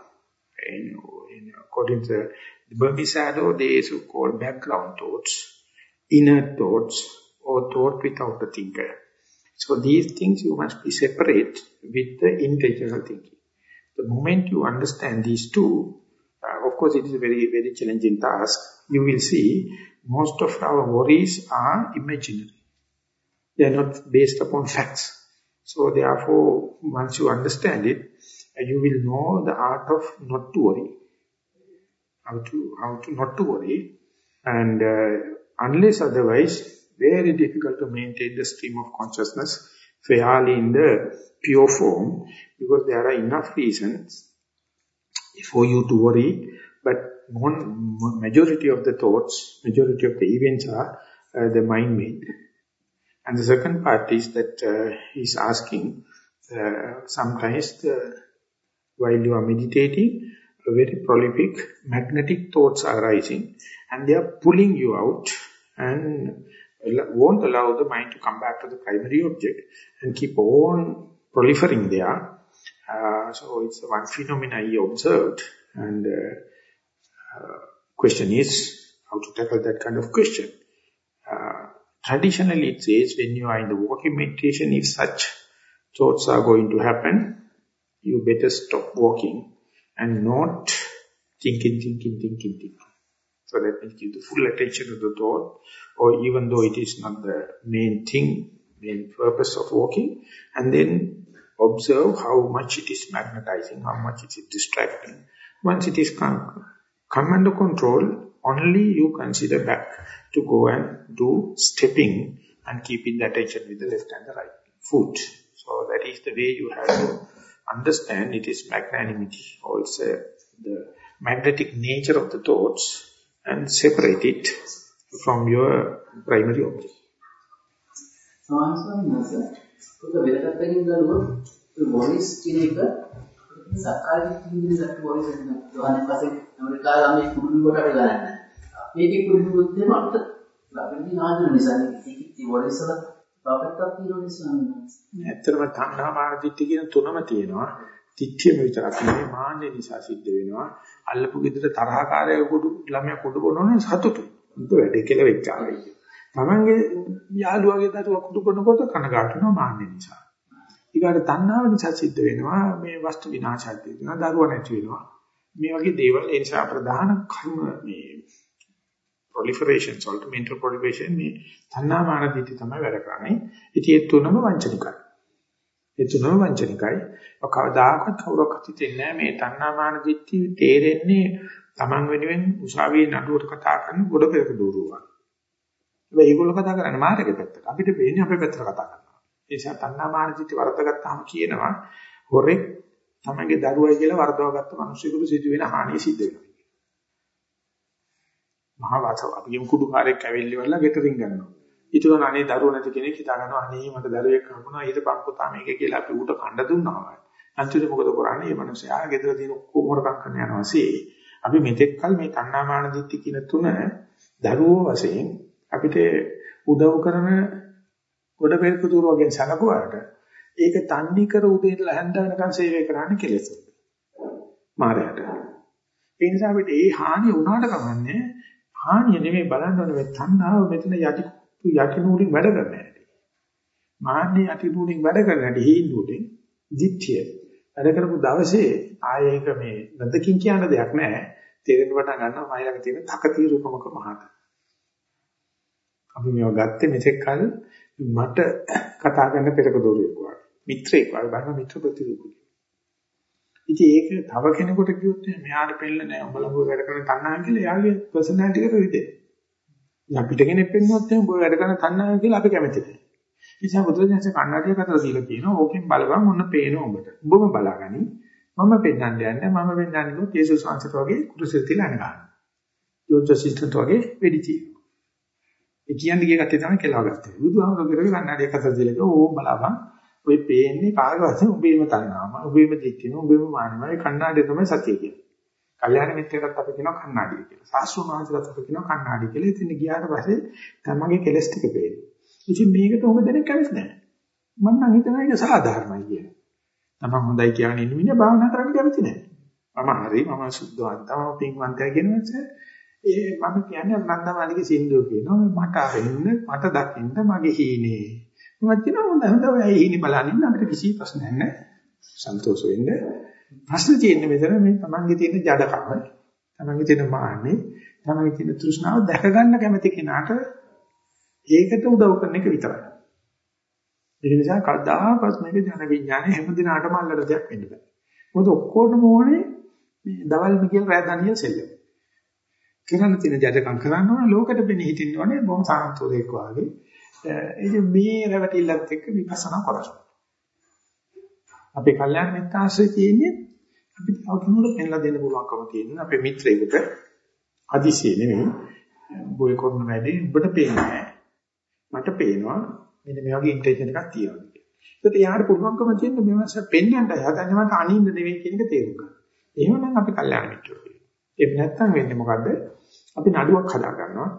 know, in, according to the Burmese Sayadaw, they so called background thoughts, inner thoughts, or thought without the thinker. So these things you must be separate with the intentional thinking. The moment you understand these two, uh, of course it is a very, very challenging task, you will see most of our worries are imaginary. They are not based upon facts. So therefore, once you understand it, you will know the art of not to worry. How to, how to not to worry. And uh, unless otherwise, very difficult to maintain the stream of consciousness fairly in the pure form because there are enough reasons for you to worry but one majority of the thoughts, majority of the events are uh, the mind-made. And the second part is that uh, he's asking, uh, sometimes the while you are meditating, very prolific magnetic thoughts are arising and they are pulling you out and won't allow the mind to come back to the primary object and keep on proliferating there. Uh, so it's one phenomenon he observed and uh, uh, question is how to tackle that kind of question. Uh, traditionally it says when you are in the walking meditation, if such thoughts are going to happen, you better stop walking and not thinking, thinking, thinking, thinking. So that means give the full attention to the thought, or even though it is not the main thing, main purpose of walking, and then observe how much it is magnetizing, how much it is distracting. Once it is come, come under control, only you consider back to go and do stepping and keeping the attention with the left and the right foot. So that is the way you have to understand it is magnanimity or it's uh, the magnetic nature of the thoughts and separate it from your primary object. සමානසම ඒක වෙන පැත්තකින් බලුවොත් ඒ Morris කියන එක සක්කාය දිට්ඨියකින් Morris වෙන උදාහරණයක් වශයෙන් ඇමරිකාවේ ළමයි කුඩු කොට ගන්න. මේකේ කුඩු බුද්ධියම අපිට ලබන්නේ නාදන නිසා ඉතින් මොරිස් වල බාපත්තක් තියෙනවා ස්වාමීන් වහන්සේ. ඇත්තටම තණ්හා මාන දිට්ඨිය කියන තුනම තියෙනවා. දිට්ඨියම විතරක් නෙවෙයි මාන්නේ නිසා සිද්ධ වෙනවා. අල්ලපු ගෙදර තරහකාරයෙකු කුඩු ළමයා කුඩු බොනවනම් සතුටු. ඒක වැඩේ කියලා වෙච්චාවේ. තමන්ගේ යාළුවාගේ දරුවා කුඩු බොනකොට කනගාටු වෙනවා මාන්නේ නිසා. ඊගාට තණ්හාව නිසා සිද්ධ වෙනවා මේ වස්තු විනාශයක් තියෙනවා දරුවා නැති වෙනවා. මේ වගේ දේවල් ඒ නිසා ප්‍රධාන කර්ම මේ proliferation salt mental proliferation මේ තණ්හා මාන දිටි තමයි වැඩ කරන්නේ. ඉතින් ඒ තුනම වංචනිකයි. ඒ තුනම වංචනිකයි. කවදාකවත් කවුරක්වත් හිතෙන්නේ මේ තණ්හා මාන දිටි තේරෙන්නේ Taman වෙනුවෙන් උසාවියේ නඩුවට කතා කරන ගොඩ පෙරක දూరుවා. හැබැයි ඒගොල්ලෝ කතා කරන්නේ මාර්ගයේ පැත්තට. අපිට වෙන්නේ අපේ පැත්තට කතා කරනවා. ඒ නිසා තණ්හා මාන දිටි වරදගත්තාම කියනවා හොරෙක් තමන්ගේ දරුවයි කියලා වරදවාගත්ත මිනිසෙකුට සිදුවෙන හානිය සිද්ධ වෙනවා. මහා වාසව අපි යමු කුඩු කාර්යයක් ඇවිල්ලි වල ගෙටරින් ගන්නවා. ඊට උන අනේ දරුවෝ නැති කෙනෙක් හිතා ගන්නවා අනේ මට දරුවෙක් හම්බුණා ඊට පම්පුතා මේක කියලා අපි ඌට කණ්ඩ දුන්නා. අන්තිමට මොකද කරන්නේ? මේ මිනිස්සයා ගෙදර තියෙන ඔක්කොම හොරකම් කරන්න යනවාසේ. අපි මෙතෙක් කල මේ තණ්හාමාන දිට්ඨි කියන තුන දරුවෝ වශයෙන් අපිට උදව් කරන ගොඩ පෙරක තුර වගේ සලකුවාට ඒක තන්නේ කර උදේ ඉඳලා හැන්ද වෙනකන් සේවය කරන්න කෙලෙස. මායයට. ඒ නිසා අපිට ඒ හානිය උනාට කමන්නේ හානිය නෙමෙයි බලන්න ඕනේ මේ තණ්හාව මෙතන යටි යටි නූලින් වැඩ කරන හැටි. මාන්නේ යටි නූලින් වැඩ කරන හැටි හේන් නූලින් දිත්‍ය වැඩ කරපු දවසේ ආයේ ඒක මේ නැදකින් කියන දෙයක් නැහැ. තේරෙන්න පටන් ගන්නවා මයි ළඟ තියෙන තකතිරුකමක මහත. අපි මේව ගත්තේ මෙතෙක් කල මට කතා කරන්න පෙරක දෝරුවෙක් වගේ. මිත්‍රයෙක් වගේ බලන මිත්‍ර ප්‍රතිරූපකෙක්. ඉතින් ඒක තව කෙනෙකුට කිව්වොත් මෙයාට පෙන්න නෑ උඹලා බෝ වැඩ කරන තණ්හාව කියලා එයාගේ පර්සනැලිටි එකට විදේ. අපිට කෙනෙක් පෙන්නුවොත් එහෙනම් බෝ වැඩ කරන තණ්හාව කියලා අපි කැමති නෑ. නිසා බුදුරජාණන්සේ කන්නඩියක් අතර දීලා කියනවා ඕකෙන් බලපන් ඔන්න පේනවා ඔබට. ඔබම බලාගනි. මම පෙන්නන්න යන්නේ මම පෙන්නන්නේ කිව්වොත් යේසුස් වහන්සේට වගේ කුරුසෙල් තියලා අනගන්න. ජෝර්ජ් සිස්ටර්ට වගේ වෙඩි තියෙනවා. ඒ කියන්නේ ගිය කටේ තමයි කියලා ගත්තේ. බුදුහාමුදුරුවෝ කරේ කන්නඩියක් අතර දීලා ඕම් බලපන් ඔය පේන්නේ කාගවත් උඹේම තණ්හාවම උඹේම දික්කින උඹේම මානමයි කණ්ණාඩිය තමයි සතිය කියන්නේ. කල්යාණ මිත්‍රයෙක්ට අපි කියනවා කණ්ණාඩිය කියලා. සාස්ෘණ මහන්සියට අපි කියනවා කණ්ණාඩිය කියලා. ඉතින් ගියාට පස්සේ තමන්ගේ කෙලස් ටික පේනවා. ඉතින් මේකට උඹ දෙනෙක් කැමති නැහැ. මම නම් හිතනවා ඒක සාධාරණයි කියලා. තමන් හොඳයි කියන්නේ ඉන්න මිනිහ භාවනා කරන්න කැමති නැහැ. මම හරි මම සුද්ධවන්ත මම පින්වන්තය කියනවාට ඒ මම කියන්නේ නන්දමාලිගේ සින්දුව කියනවා මට අරින්න මට දකින්න මගේ හීනේ මම කියනවා හොඳ හොඳ ඔය ඇහිණි බලනින්න අපිට කිසි ප්‍රශ්නයක් නැහැ. සන්තෝෂ වෙන්න. ප්‍රශ්න තියෙන්නේ මෙතන මේ තමන්ගේ තියෙන ජඩකම, තමන්ගේ තියෙන මාන්නේ, තමන්ගේ තියෙන තෘෂ්ණාව දැක ගන්න කැමති කෙනාට ඒකට උදව් කරන එක විතරයි. ඒ නිසා කවදාකවත් මේක ජන විඥානේ හැම දිනාටම අල්ලන දෙයක් වෙන්න බෑ. මොකද ඔක්කොටම ඕනේ මේ දවල් මිකල් රෑ දනිය සෙල්ලම. කරන්න තියෙන ජඩකම් කරන්න ඕන ලෝකෙට පෙනී හිටින්න ඕනේ බොහොම සාන්තෝරයක් වාගේ. ඉතින් මේ රැවටිල්ලත් එක්ක විපස්සනා කරනවා. අපේ කල්යාණ මිත්‍යාශ්‍රය තියෙන්නේ අපිට අවුරුදු පෙන්ලා දෙන්න පුළුවන්කම තියෙනවා. අපේ මිත්‍රයෙකුට අදිසිය නෙමෙයි. බොය කරන වැඩේ ඔබට පේන්නේ මට පේනවා මෙන්න මේ වගේ ඉන්ටෙන්ෂන් එකක් තියෙනවා කියලා. ඒකට යාට පුළුවන්කම තියෙන මේවස පෙන්වන්න හදන්නේ මට අනින්න නෙවෙයි කියන එක තේරුම් ගන්න. එහෙමනම් අපි කල්යාණ මිත්‍රයෝ කියනවා. ඒක නැත්තම් වෙන්නේ මොකද්ද? අපි නඩුවක් හදා ගන්නවා.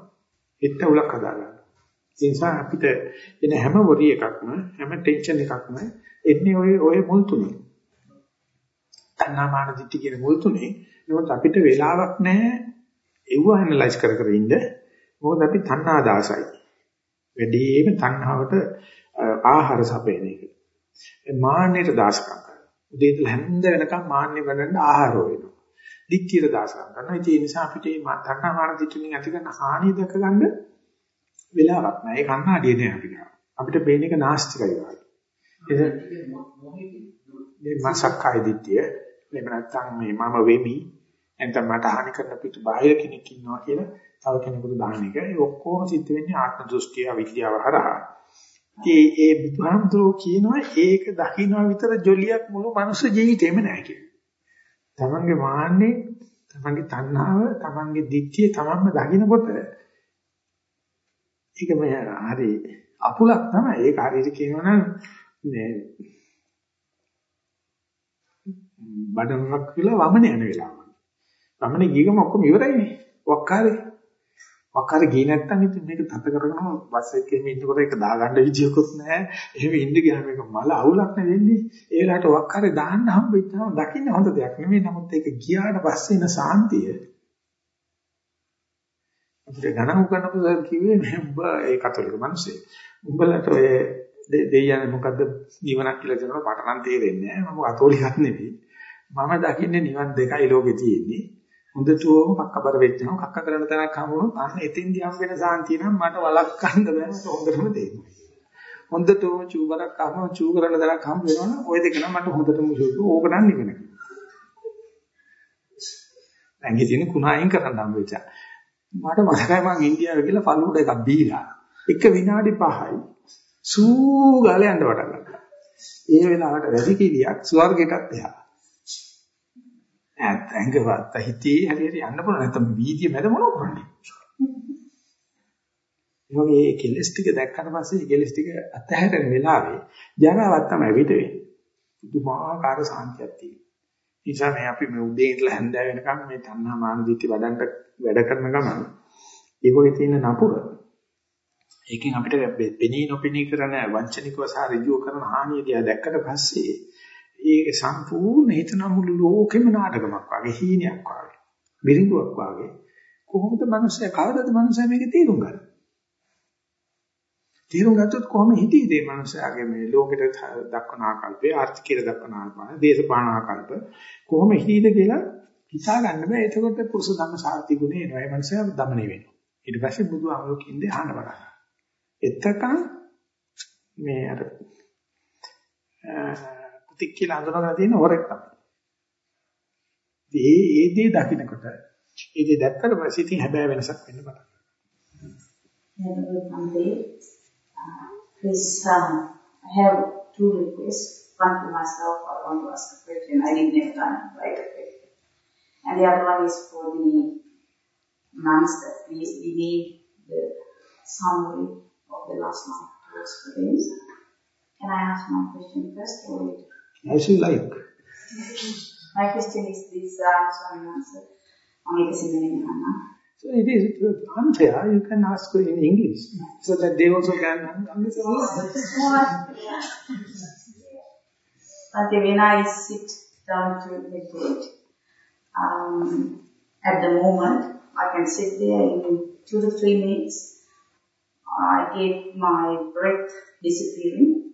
හෙට්ට උලක් හදා ගන්නවා. ඒ නිසා අපිට එන හැම වොරි එකක්ම හැම ටෙන්ෂන් එකක්ම එන්නේ ඔය ඔය මුල් තුනේ. තණ්හාමාන දිට්ඨි කියන මුල් තුනේ. නමුත් අපිට වෙලාවක් නැහැ ඒව ඇනලයිස් කර කර ඉන්න. මොකද අපි තණ්හා දාසයි. වැඩිම තණ්හාවට ආහාර සපයන එක. මාන්නයට දාසකම් කරනවා. උදේ ඉඳලා හැන්ද වෙනකම් මාන්නේ වඩන්න ආහාර වෙනවා. දික්කියට දාසකම් කරනවා. ඒ නිසා අපිට මේ තණ්හාමාන දිට්ඨියෙන් ඇති කරන හානිය දැක ගන්න වෙලාවක් නැහැ. ඒ කන්නාඩිය නෑ අපිට. අපිට පේන එක නාස්තිකයි වගේ. මේ මාසක්කාය දිට්ඨිය එහෙම නැත්නම් මේ මම වෙමි නැත්නම් මට හානි කරන පිට බාහිර කෙනෙක් ඉන්නවා කියලා තව කෙනෙකුට දාන එක. ඒ ඔක්කොම සිද්ධ වෙන්නේ ආත්ම දෘෂ්ටිය අවිද්‍යාව හරහා. ඉතින් ඒ බුදුහාමුදුරුවෝ කියනවා ඒක දකින්න විතර ජොලියක් මුළු මනුස්ස ජීවිතේම නැහැ කියලා. තමන්ගේ මාන්නේ, තමන්ගේ තණ්හාව, තමන්ගේ දික්තිය තමන්ම දකින්නකොට ඒක මේ හරි අපුලක් තමයි. ඒක හරියට කියනවනම් මේ බඩමක් කියලා වමන යන වෙලාව. වමනේ ගියගම ඔක්කොම ඉවරයිනේ. වක්කාරේ. වක්කාරේ ගියේ නැත්තම් ඉතින් මේක තත කරගෙන බස් එකේ ඉන්නකොට ඒක දාගන්න විදියකුත් නැහැ. එහෙම ඉන්න ගියාම මේක මල අවුලක් නෙවෙන්නේ. ඒ වෙලාවට වක්කාරේ දාන්න හම්බෙච්චාම දකින්න හොඳ දෙයක් නෙවෙයි. නමුත් ඒක ගියාට පස්සේ එන සාන්තිය අපිට ගණන් උගන්නපු සර් කිව්වේ මේ උඹ ඒ කතෝලික මිනිස්සේ. උඹලට ඔය දෙයයන් මොකද්ද නිවනක් කියලා කියනවා මට නම් තේරෙන්නේ නැහැ. මම කතෝලිකත් නෙවෙයි. මම දකින්නේ නිවන් දෙකයි ලෝකේ තියෙන්නේ. හොඳටම කක්කබර වෙච්චම කක්ක කරන තැනක් හම්බුනොත් අන්න එතින්දී හම් වෙන සාන්තිය නම් මට වළක්වන්න බෑ මට හොඳටම තේරෙනවා. හොඳටම චූබරක් අහම චූ කරන තැනක් හම්බ වෙනවනම් ওই දෙක නම් මට හොඳටම සුදු ඕක නම් නිවන. දැන් ඉතින් කුණායින් කරන්න හම්බ වෙච්චා. මට මතකයි මම ඉන්දියාවේ ගිහලා ෆලුඩ එකක් බීලා එක විනාඩි 5යි සූ ගාලා යන්න පටන් ගත්තා. ඒ වෙලාවට වැඩි කිලියක් ස්වර්ගයටත් එහා. ඈත් ඇඟවත් හිතේ හරියට යන්න පුළුවන් නැත්නම් වීදිය මැද මොනව කරන්නේ? ඒ කෙලස් ටික දැක්කට පස්සේ කෙලස් ටික අතහැරෙන වෙලාවේ ජරාවක් තමයි පිට වෙන්නේ. පුදුමාකාර සාන්තියක් තියෙනවා. නිසා මේ අපි මේ උදේ ඉඳලා හැන්දෑව වෙනකම් මේ තණ්හා මාන දිටි වඩන්න වැඩ කරන ගමන් ඒ වගේ තියෙන නපුර. ඒකෙන් අපිට පෙනී නොපෙනී කරන වංචනිකව සහ ඍජුව කරන හානිය දිහා දැක්කට පස්සේ ඒක සම්පූර්ණ හිතන මුළු ලෝකෙම නාටකමක් වගේ හීනයක් වගේ බිරිඟුවක් වගේ. කොහොමද මිනිස්සයා කවදද මිනිස්සයා මේක තේරුම් ගන්නේ? තේරුම් ගත්තොත් කොහොම හිතේද මේ මිනිස්යාගේ මේ ලෝකෙට දක්වන ආකල්පය ආර්ථිකයට දක්වන ආකල්පය දේශපාලන ආකල්ප කොහොම හිතේද කියලා හිතා ගන්න බෑ එතකොට පුරුෂ ධම්ම සාර්ථි ගුණේ එනවා. ඒ මනස දමණය වෙනවා. ඊට පස්සේ බුදු ආමලෝකින්ද අහන්න බලන්න. එතකන් මේ අර පුතික් කියලා අඳුනගෙන තියෙන හොරෙක් තමයි. ඒ ඒ දේ දකින්නකොට ඒ දේ දැක්කට පස්සේ ඉතින් හැබෑ වෙනසක් වෙන්න පටන් Monday, uh, please, um, I have two requests. One to myself, I want to ask a question. I didn't have time to write a question. And the other one is for the nuns that we, we need the summary of the last night experience. Can I ask my question first or As you like. My question is this, uh, sorry, answer. Amita Sindanina. So it is unfair. You can ask in English so that they also can understand. But when I sit down to meditate, um, at the moment, I can sit there in two to three minutes. I get my breath disappearing,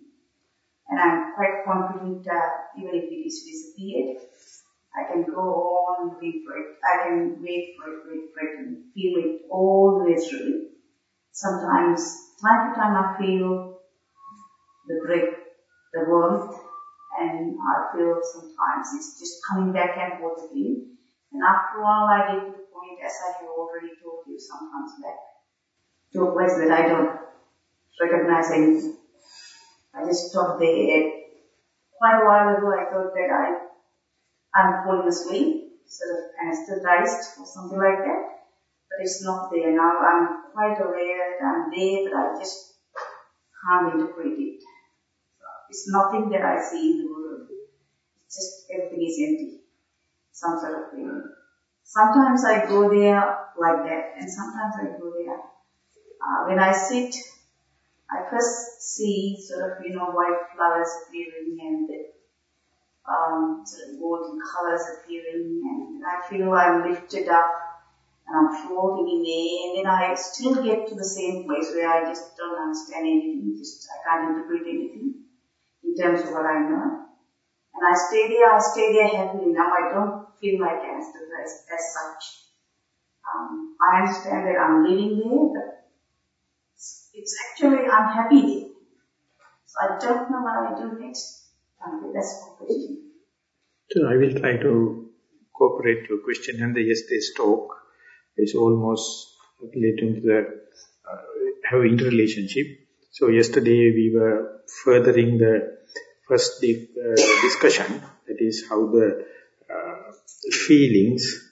and I'm quite confident that even if it is disappeared, I can go on with it. I can wait for it, wait for it, and feel it all the way through. Sometimes, time to time, I feel the breath, the warmth, and I feel sometimes it's just coming back and forth again. And after a while, I get to the point, as I have already told you sometimes back, to a place that I don't recognize anything. I just stop there. Quite a while ago, I thought that I I'm falling asleep, sort of anesthetized or something like that. But it's not there now. I'm quite aware that I'm there, but I just can't interpret it. So it's nothing that I see in the world. It's just everything is empty. Some sort of feeling. Sometimes I go there like that, and sometimes I go there. Uh, when I sit, I first see sort of, you know, white flowers appearing and the um, sort of golden colors appearing and I feel I'm lifted up and I'm floating in the air and then I still get to the same place where I just don't understand anything, just I can't interpret anything in terms of what I know. And I stay there, I stay there happily now. I don't feel like as, as, as such. Um, I understand that I'm living there, but it's actually, I'm happy there. So I don't know what I do next. So I will try to cooperate your question and the yesterday's talk is almost related to the uh, have interrelationship. So yesterday we were furthering the first uh, discussion, that is how the uh, feelings,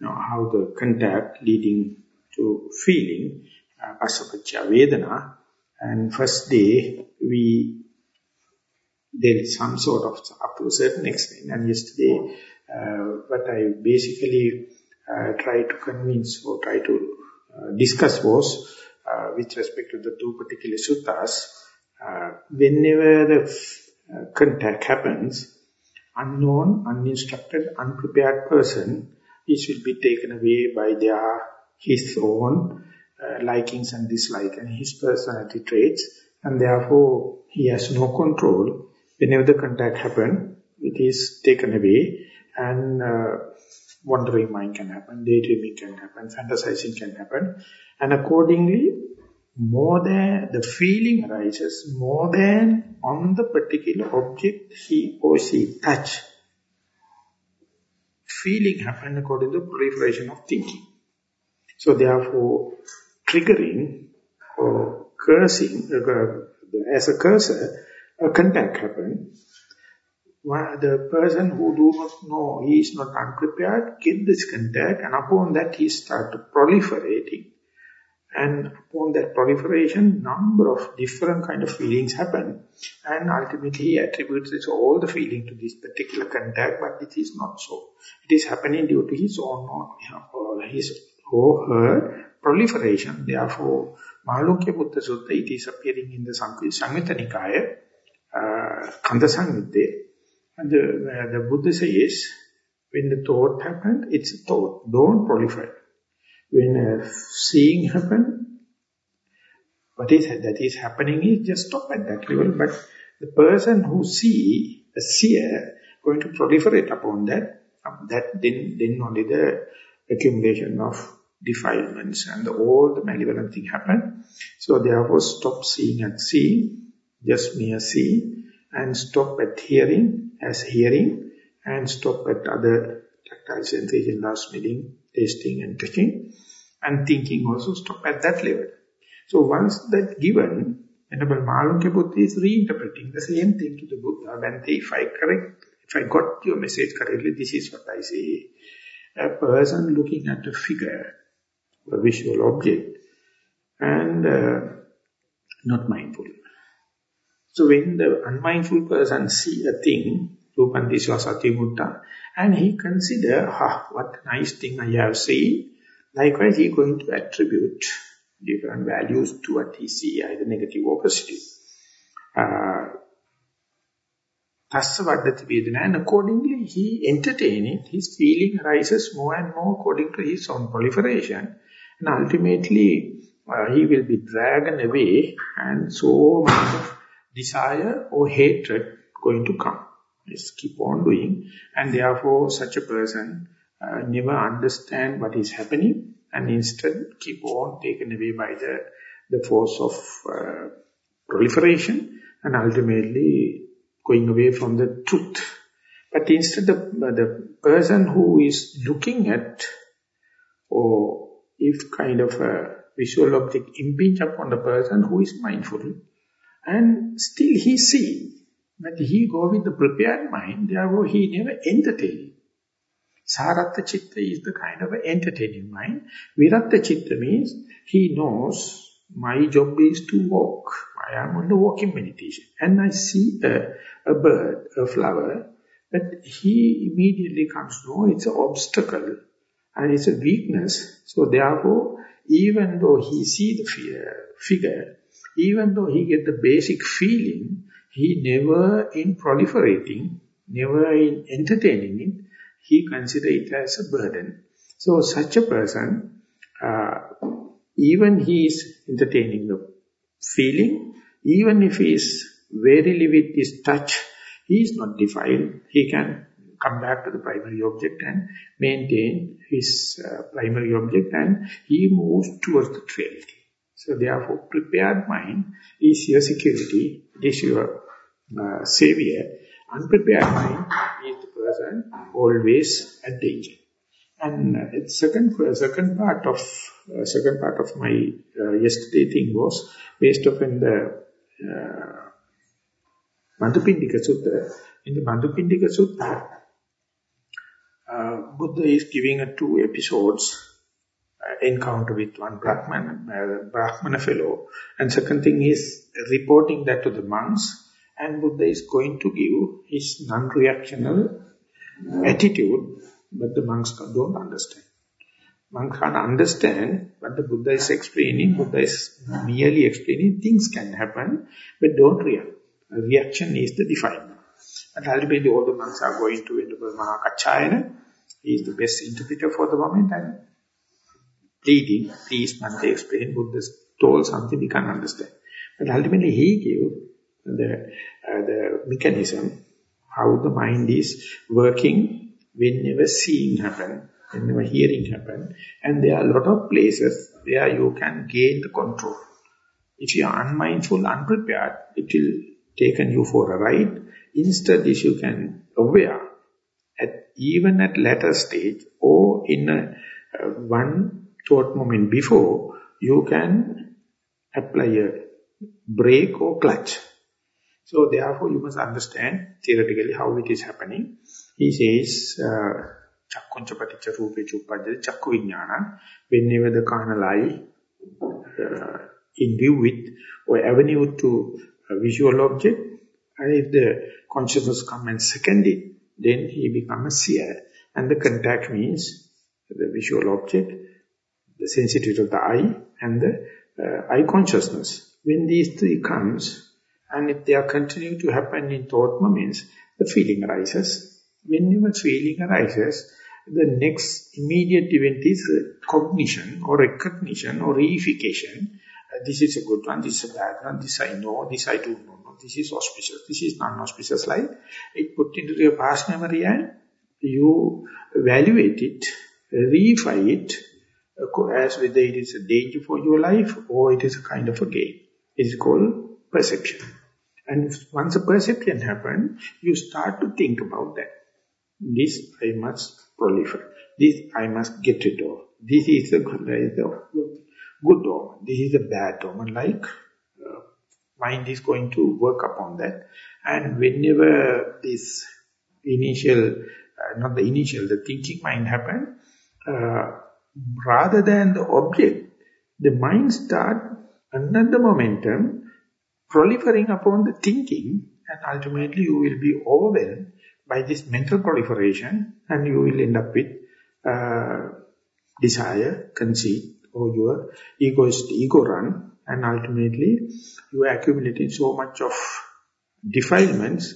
you know, how the contact leading to feeling, uh, Vedana, and first day we there is some sort of, up to a certain extent. And yesterday, uh, what I basically uh, tried to convince or try to uh, discuss was, uh, with respect to the two particular suttas, uh, whenever the uh, contact happens, unknown, uninstructed, unprepared person, this will be taken away by their, his own likings and dislikes and his personality traits, and therefore he has no control whenever the contact happen, it is taken away and uh, wandering mind can happen, daydreaming can happen, fantasizing can happen. And accordingly, more than the feeling arises, more than on the particular object he or she touch. Feeling happen according to proliferation of thinking. So therefore, triggering or cursing, uh, as a cursor, a contact happen, the person who do not know, he is not unprepared, get this contact and upon that he start proliferating. And upon that proliferation, number of different kind of feelings happen. And ultimately he attributes this, all the feeling to this particular contact, but it is not so. It is happening due to his own or his or her proliferation. Therefore, Malunkyaputta Sutta, it is appearing in the Samyutta Nikaya, uh, Kanda And the, the Buddha says, when the thought happens, it's a thought. Don't proliferate. When uh, seeing happen, what is that is happening is just stop at that level. But the person who see, a seer, going to proliferate upon that, um, that then, then only the accumulation of defilements and all the malevolent thing happen. So therefore stop seeing at seeing, just mere seeing, and stop at hearing as hearing, and stop at other tactile sensation, last smelling, tasting and touching, and thinking also stop at that level. So once that given, Venerable Malunkyaputta is reinterpreting the same thing to the Buddha. When they, if I correct, if I got your message correctly, this is what I say. A person looking at a figure, a visual object, and uh, not mindful. So when the unmindful person see a thing, Rupandiswa Satyamutta, and he consider, ah, what nice thing I have seen, likewise he going to attribute different values to what he see, either negative or positive. Uh, and accordingly he entertain it, his feeling arises more and more according to his own proliferation. And ultimately, uh, he will be dragged away and so much of desire or hatred going to come. Just keep on doing. And therefore, such a person uh, never understand what is happening and instead keep on taken away by the, the force of uh, proliferation and ultimately going away from the truth. But instead the, the person who is looking at or if kind of a visual object impinge upon the person who is mindful and still he see but he go with the prepared mind, therefore he never entertain. Saratta Chitta is the kind of entertaining mind. Viratta Chitta means he knows my job is to walk. I am on the walking meditation. And I see a, a bird, a flower, but he immediately comes know it's an obstacle and it's a weakness. So therefore, even though he see the fear, figure, even though he get the basic feeling, he never in proliferating, never in entertaining it, he consider it as a burden. So such a person, uh, even he is entertaining the feeling, even if he is verily with his touch, he is not defiled. He can come back to the primary object and maintain his uh, primary object and he moves towards the reality. So therefore, prepared mind is your security, it is your uh, savior. Unprepared mind is the person always at danger. And uh, second second part of uh, second part of my uh, yesterday thing was based upon the uh, Madhupindika Sutta. In the Madhupindika Sutta, uh, Buddha is giving two episodes uh, encounter with one Brahman, uh, Brahmana fellow, and second thing is reporting that to the monks, and Buddha is going to give his non-reactional attitude, but the monks don't understand. Monks can't understand what the Buddha is explaining. Buddha is merely explaining things can happen, but don't react. Reaction is the defilement. And ultimately all the monks are going to Venerable Mahakachayana. He is the best interpreter for the moment and pleading, please Bhante explain, Buddha told something we can't understand. But ultimately he gave the, uh, the mechanism, how the mind is working whenever seeing happen, whenever hearing happen. And there are a lot of places where you can gain the control. If you are unmindful, unprepared, it will take you for a ride. Instead, if you can aware, at, even at later stage or in a, uh, one thought moment before, you can apply a brake or clutch. So therefore you must understand theoretically how it is happening. He says, Chakkuncha paticca rupe chuppajjati chakku vijnana, whenever the carnal eye uh, in view with or avenue to a visual object, and if the consciousness comes and second it, then he become a seer. And the contact means the visual object, the sensitivity of the eye, and the uh, eye consciousness. When these three comes, and if they are continuing to happen in thought moments, the feeling arises. Whenever feeling arises, the next immediate event is cognition or recognition or reification. Uh, this is a good one, this is a bad one, this I know, this I do not know, this is auspicious, this is non-auspicious like. It put into your past memory and you evaluate it, reify it, as whether it is a danger for your life or it is a kind of a gain. It is called perception. And once a perception happens, you start to think about that. This I must proliferate. This I must get rid of. This is a good omen. This is a bad omen. Like uh, mind is going to work upon that. And whenever this initial, uh, not the initial, the thinking mind happen, uh, rather than the object, the mind start another momentum proliferating upon the thinking and ultimately you will be overwhelmed by this mental proliferation and you will end up with uh, desire, conceit or your egoist, ego run and ultimately you are accumulating so much of defilements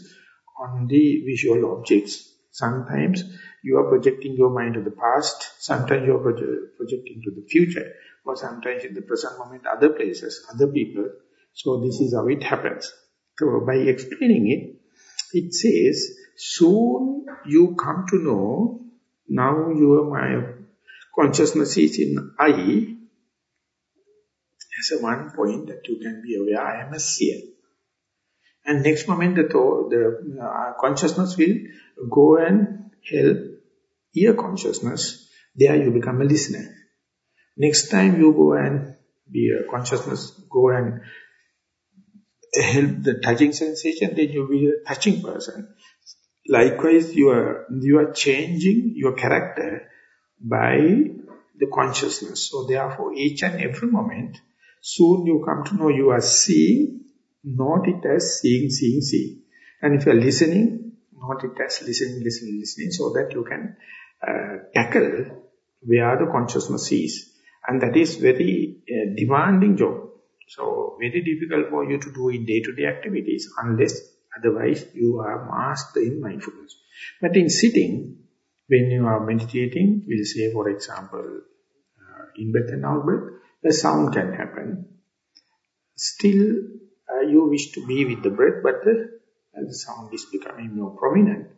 on the visual objects. Sometimes you are projecting your mind to the past, sometimes you are projecting to the future, or sometimes in the present moment other places, other people. So this is how it happens. So by explaining it, it says, soon you come to know, now your my consciousness is in I, as a one point that you can be aware, I am a seer. And next moment the, the uh, consciousness will go and help ear consciousness. There you become a listener. Next time you go and be a consciousness, go and help the touching sensation, then you be a touching person. Likewise, you are, you are changing your character by the consciousness. So therefore, each and every moment, soon you come to know you are seeing, not it as seeing, seeing, seeing. And if you are listening, not it as listening, listening, listening, so that you can uh, tackle where the consciousness is. And that is very uh, demanding job. So very difficult for you to do in day-to-day -day activities unless otherwise you are master in mindfulness. But in sitting, when you are meditating, we'll say for example, uh, in breath and out breath, a sound can happen. Still, uh, you wish to be with the breath, but the, the sound is becoming more prominent.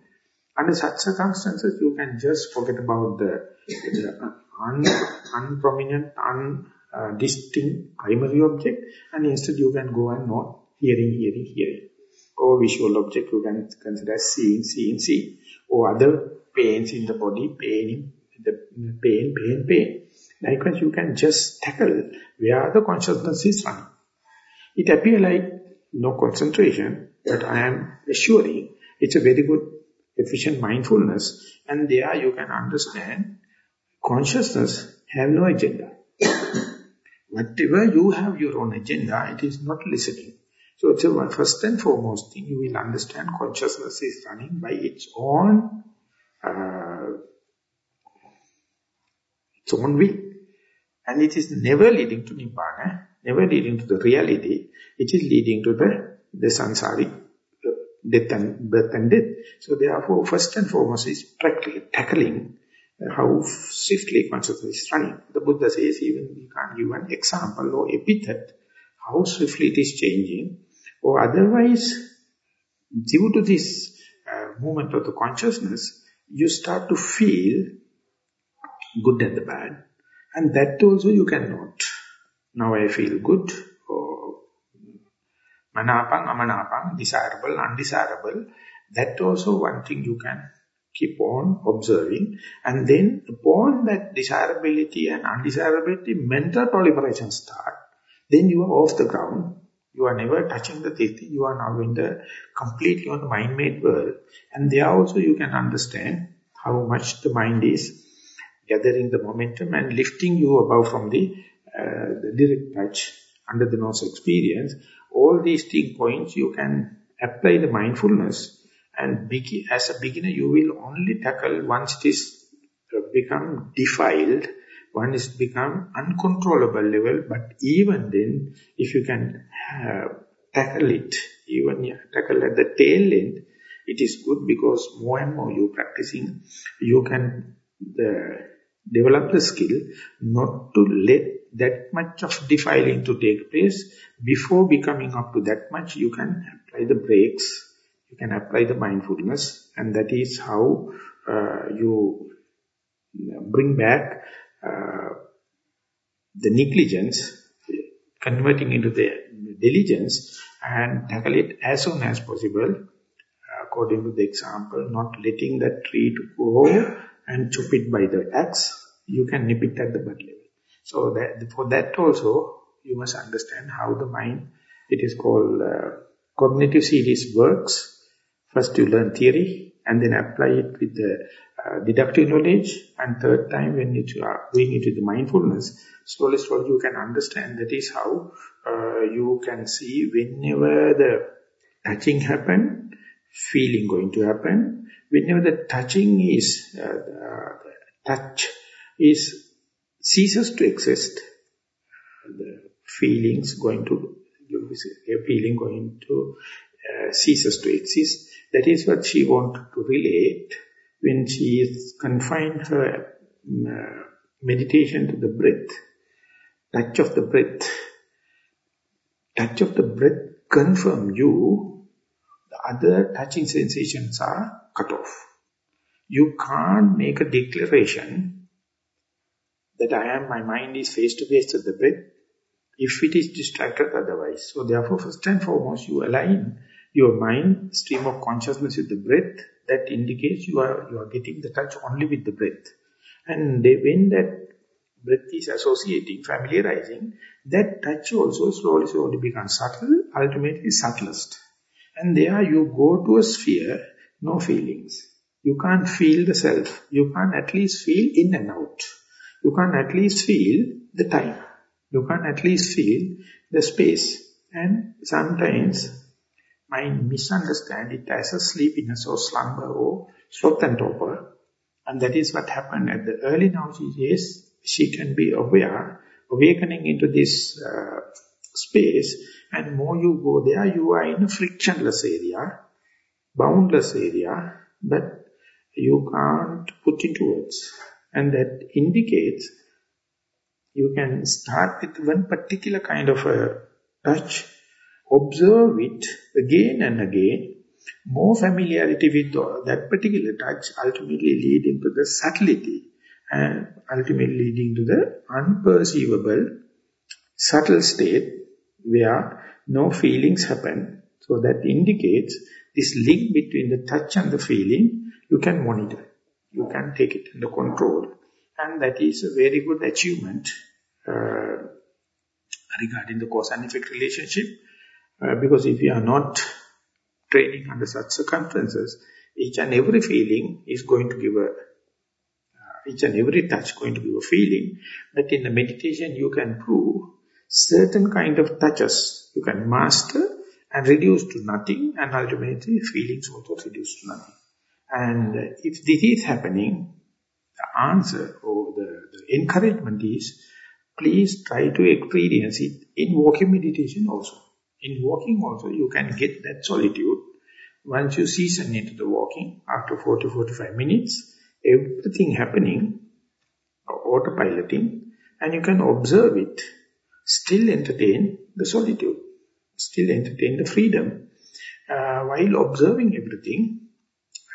Under such circumstances, you can just forget about the, the un, unprominent, undistinct uh, primary object and instead you can go and note hearing, hearing, hearing. Or visual object you can consider seeing, seeing, seeing. Or other pains in the body, pain, the pain, pain, pain. Likewise, you can just tackle where the consciousness is running. It appears like no concentration, but I am assuring it's a very good, efficient mindfulness. And there you can understand consciousness have no agenda. Whatever you have your own agenda, it is not listening. So it's a first and foremost thing, you will understand consciousness is running by its own uh, its own will. And it is never leading to Nibbana, never leading to the reality. It is leading to the, the sansari, death and birth and death. So therefore, first and foremost is practically tackling how swiftly consciousness is running. The Buddha says even you can't give an example or epithet, how swiftly it is changing. Or otherwise, due to this uh, movement of the consciousness, you start to feel good and the bad. And that also you cannot. Now I feel good, manapang, amanapang, desirable, undesirable. That also one thing you can keep on observing. And then upon that desirability and undesirability mental proliferation start. Then you are off the ground. You are never touching the thing you are now in the completely on the mind-made world. And there also you can understand how much the mind is gathering the momentum and lifting you above from the, uh, the direct touch under the nose experience all these three points you can apply the mindfulness. And as a beginner, you will only tackle once it is uh, become defiled, one is become uncontrollable level, but even then, if you can uh, tackle it, even yeah, tackle at the tail end, it is good because more and more you practicing, you can the, develop the skill not to let that much of defiling to take place. Before becoming up to that much, you can apply the brakes you can apply the mindfulness and that is how uh, you bring back uh, the negligence, converting into the diligence and tackle it as soon as possible, according to the example, not letting that tree to grow and chop it by the axe, you can nip it at the bud level. So that, for that also, you must understand how the mind, it is called uh, cognitive series works. First you learn theory and then apply it with the uh, deductive knowledge and third time when you are going into the mindfulness, slowly slowly you can understand that is how uh, you can see whenever the touching happen, feeling going to happen, whenever the touching is, uh, the touch is ceases to exist, the feelings going to, a feeling going to uh, ceases to exist. That is what she wanted to relate when she is confined her uh, meditation to the breath. Touch of the breath. Touch of the breath confirm you, the other touching sensations are cut off. You can't make a declaration that I am, my mind is face to face with the breath, if it is distracted otherwise. So therefore, first and foremost, you align your mind, stream of consciousness with the breath, that indicates you are, you are getting the touch only with the breath. And they, when that breath is associating, familiarizing, that touch also slowly, slowly becomes subtle, ultimately subtlest. And there you go to a sphere, no feelings. You can't feel the self. You can't at least feel in and out. You can at least feel the time. You can at least feel the space. And sometimes mind misunderstand it as a sleepiness or slumber or sloth and torpor. And that is what happened at the early Nausis. She can be aware, awakening into this uh, space. And more you go there, you are in a frictionless area, boundless area, but you can't put into words. And that indicates you can start with one particular kind of a touch, observe it again and again, more familiarity with that particular touch ultimately leading to the subtlety and ultimately leading to the unperceivable subtle state where no feelings happen. So that indicates this link between the touch and the feeling, you can monitor. You can take it under control. And that is a very good achievement uh, regarding the cause and effect relationship. Uh, because if you are not training under such circumstances, each and every feeling is going to give a, uh, each and every touch going to give a feeling. But in the meditation you can prove certain kind of touches you can master and reduce to nothing and ultimately feelings also reduce to nothing. And if this is happening, the answer or the, the encouragement is, please try to experience it in walking meditation also. In walking also, you can get that solitude. Once you season into the walking, after 40-45 minutes, everything happening, autopiloting, and you can observe it, still entertain the solitude, still entertain the freedom, uh, while observing everything,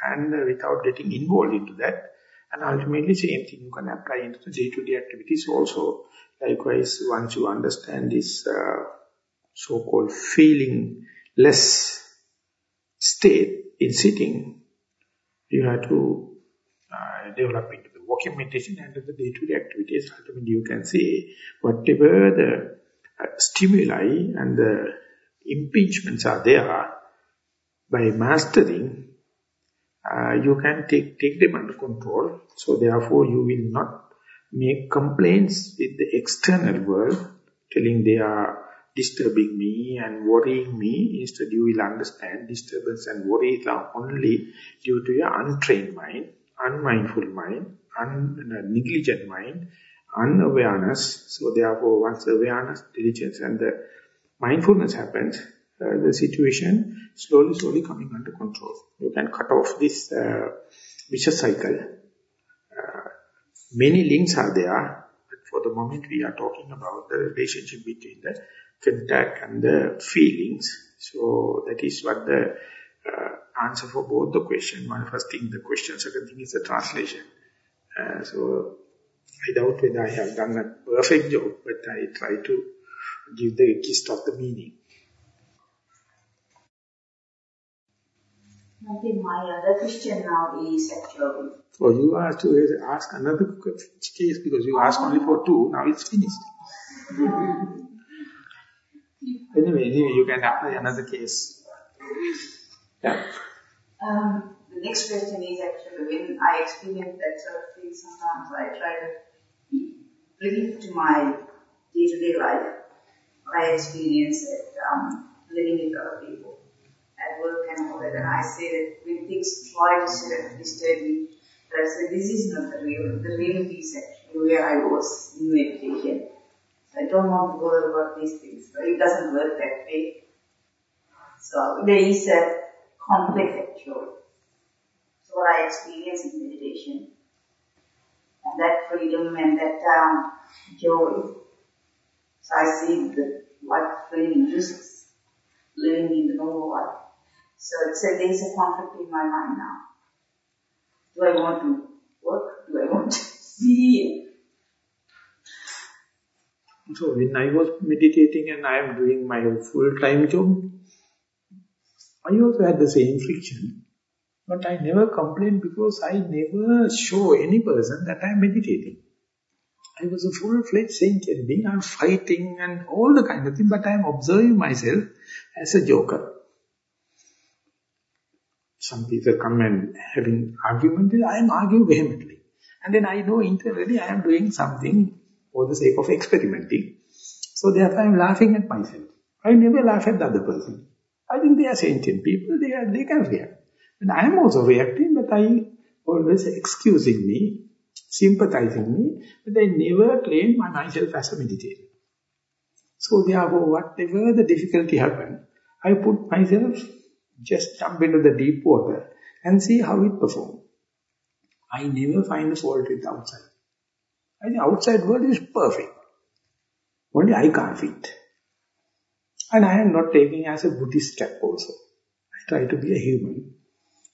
and uh, without getting involved into that, and ultimately same thing you can apply into the day-to-day -day activities also. Likewise, once you understand this uh, so-called feeling less state in sitting, you have to uh, develop into the walking meditation and the day-to-day -day activities. Ultimately, you can see whatever the uh, stimuli and the impingements are there, by mastering, uh, you can take, take them under control. So therefore, you will not make complaints with the external world, telling they are disturbing me and worrying me. Instead, you will understand disturbance and worries are only due to your untrained mind, unmindful mind, un negligent mind, unawareness. So therefore, once awareness, diligence and the mindfulness happens, uh, the situation slowly, slowly coming under control. You can cut off this uh, vicious cycle. Uh, many links are there, but for the moment we are talking about the relationship between the contact and the feelings. So that is what the uh, answer for both the question. One first thing the question, second thing is the translation. Uh, so I doubt whether I have done a perfect job, but I try to give the gist of the meaning. I think my other question now is actually... So you have to ask another case because you asked only for two, now it's finished. anyway, anyway, you can apply another case. Yeah. Um, the next question is actually when I experience that sort of thing, sometimes I try to bring it to my day-to-day -day life. I experience it um, living with other people work and all that. And I say that when things try to sit and disturb me, that I say this is not the real, the real peace actually where I was in meditation. I don't want to worry about these things, but it doesn't work that way. So there is a conflict actually. So what I experience in meditation. And that freedom and that um, joy. So I see the life feeling useless, living in the normal life. So it's a, there's a conflict in my mind now. Do I want to work? Do I want to be? So when I was meditating and I am doing my full-time job, I also had the same friction. But I never complained because I never show any person that I am meditating. I was a full-fledged sentient being. I'm fighting and all the kind of thing, but I am observing myself as a joker. Some people come and having argument, I am arguing vehemently. And then I know internally I am doing something for the sake of experimenting. So therefore I am laughing at myself. I never laugh at the other person. I think they are sentient people, they, are, they can react. And I am also reacting, but I always excusing me, sympathizing me, but I never claim myself as a meditator. So therefore, whatever the difficulty happen, I put myself, just jump into the deep water and see how it performs. I never find a fault with outside. I think outside world is perfect. Only I can't fit. And I am not taking as a Buddhist step also. I try to be a human,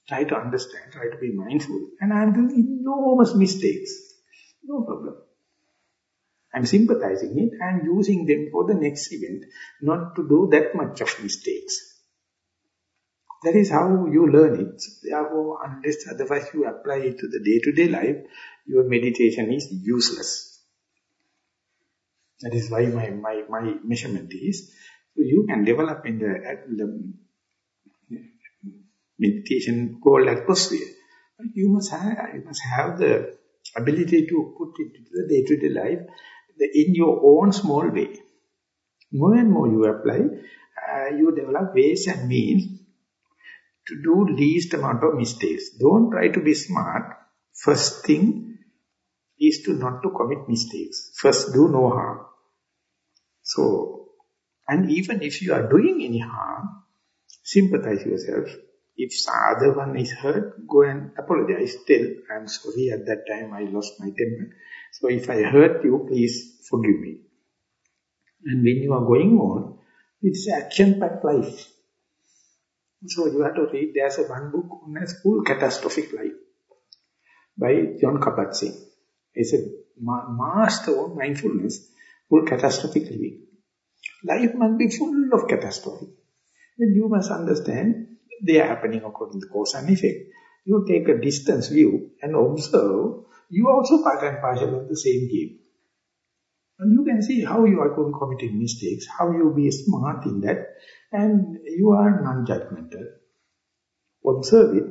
try to understand, try to be mindful. And I am doing enormous mistakes. No problem. I am sympathizing it and using them for the next event, not to do that much of mistakes. That is how you learn it. Therefore, unless otherwise you apply it to the day-to-day -day life, your meditation is useless. That is why my, my, my measurement is, so you can develop in the, the meditation called atmosphere. But you must have, you must have the ability to put it into the day-to-day -day life the, in your own small way. More and more you apply, uh, you develop ways and means to do least amount of mistakes. Don't try to be smart. First thing is to not to commit mistakes. First do no harm. So, and even if you are doing any harm, sympathize yourself. If the other one is hurt, go and apologize. Tell, I'm sorry, at that time I lost my temper. So if I hurt you, please forgive me. And when you are going on, it's action-packed life. So you have to read, there's a one book on a full catastrophic life by John Kabat-Zinn. It's a ma master of mindfulness, full catastrophic living. Life must be full of catastrophe. Then you must understand they are happening according to cause and effect. You take a distance view and observe, you also part and parcel of the same game. And you can see how you are going committing mistakes, how you be smart in that, and you are non-judgmental. Observe it.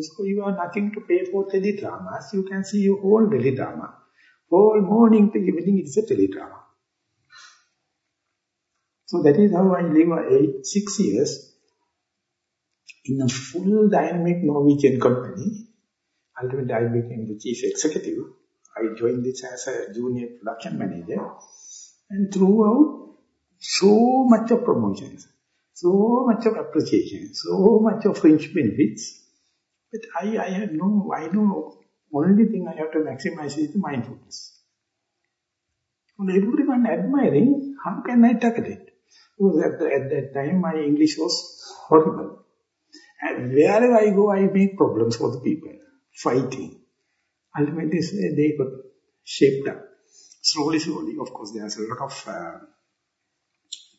So you are nothing to pay for teledramas. You can see your whole teledrama. Whole morning to evening it's a teledrama. So that is how I live eight, six years in a full dynamic Norwegian company. Ultimately, I became the chief executive. I joined this as a junior production manager. And throughout, so much of promotions, so much of appreciation, so much of fringe benefits. But I, I have no, I know, only thing I have to maximize is the mindfulness. And everyone admiring, how can I tackle it? Because at, the, at that time, my English was horrible. And wherever I go, I make problems for the people, fighting. Ultimately, they got shaped up. Slowly, slowly, of course, there's a lot of uh,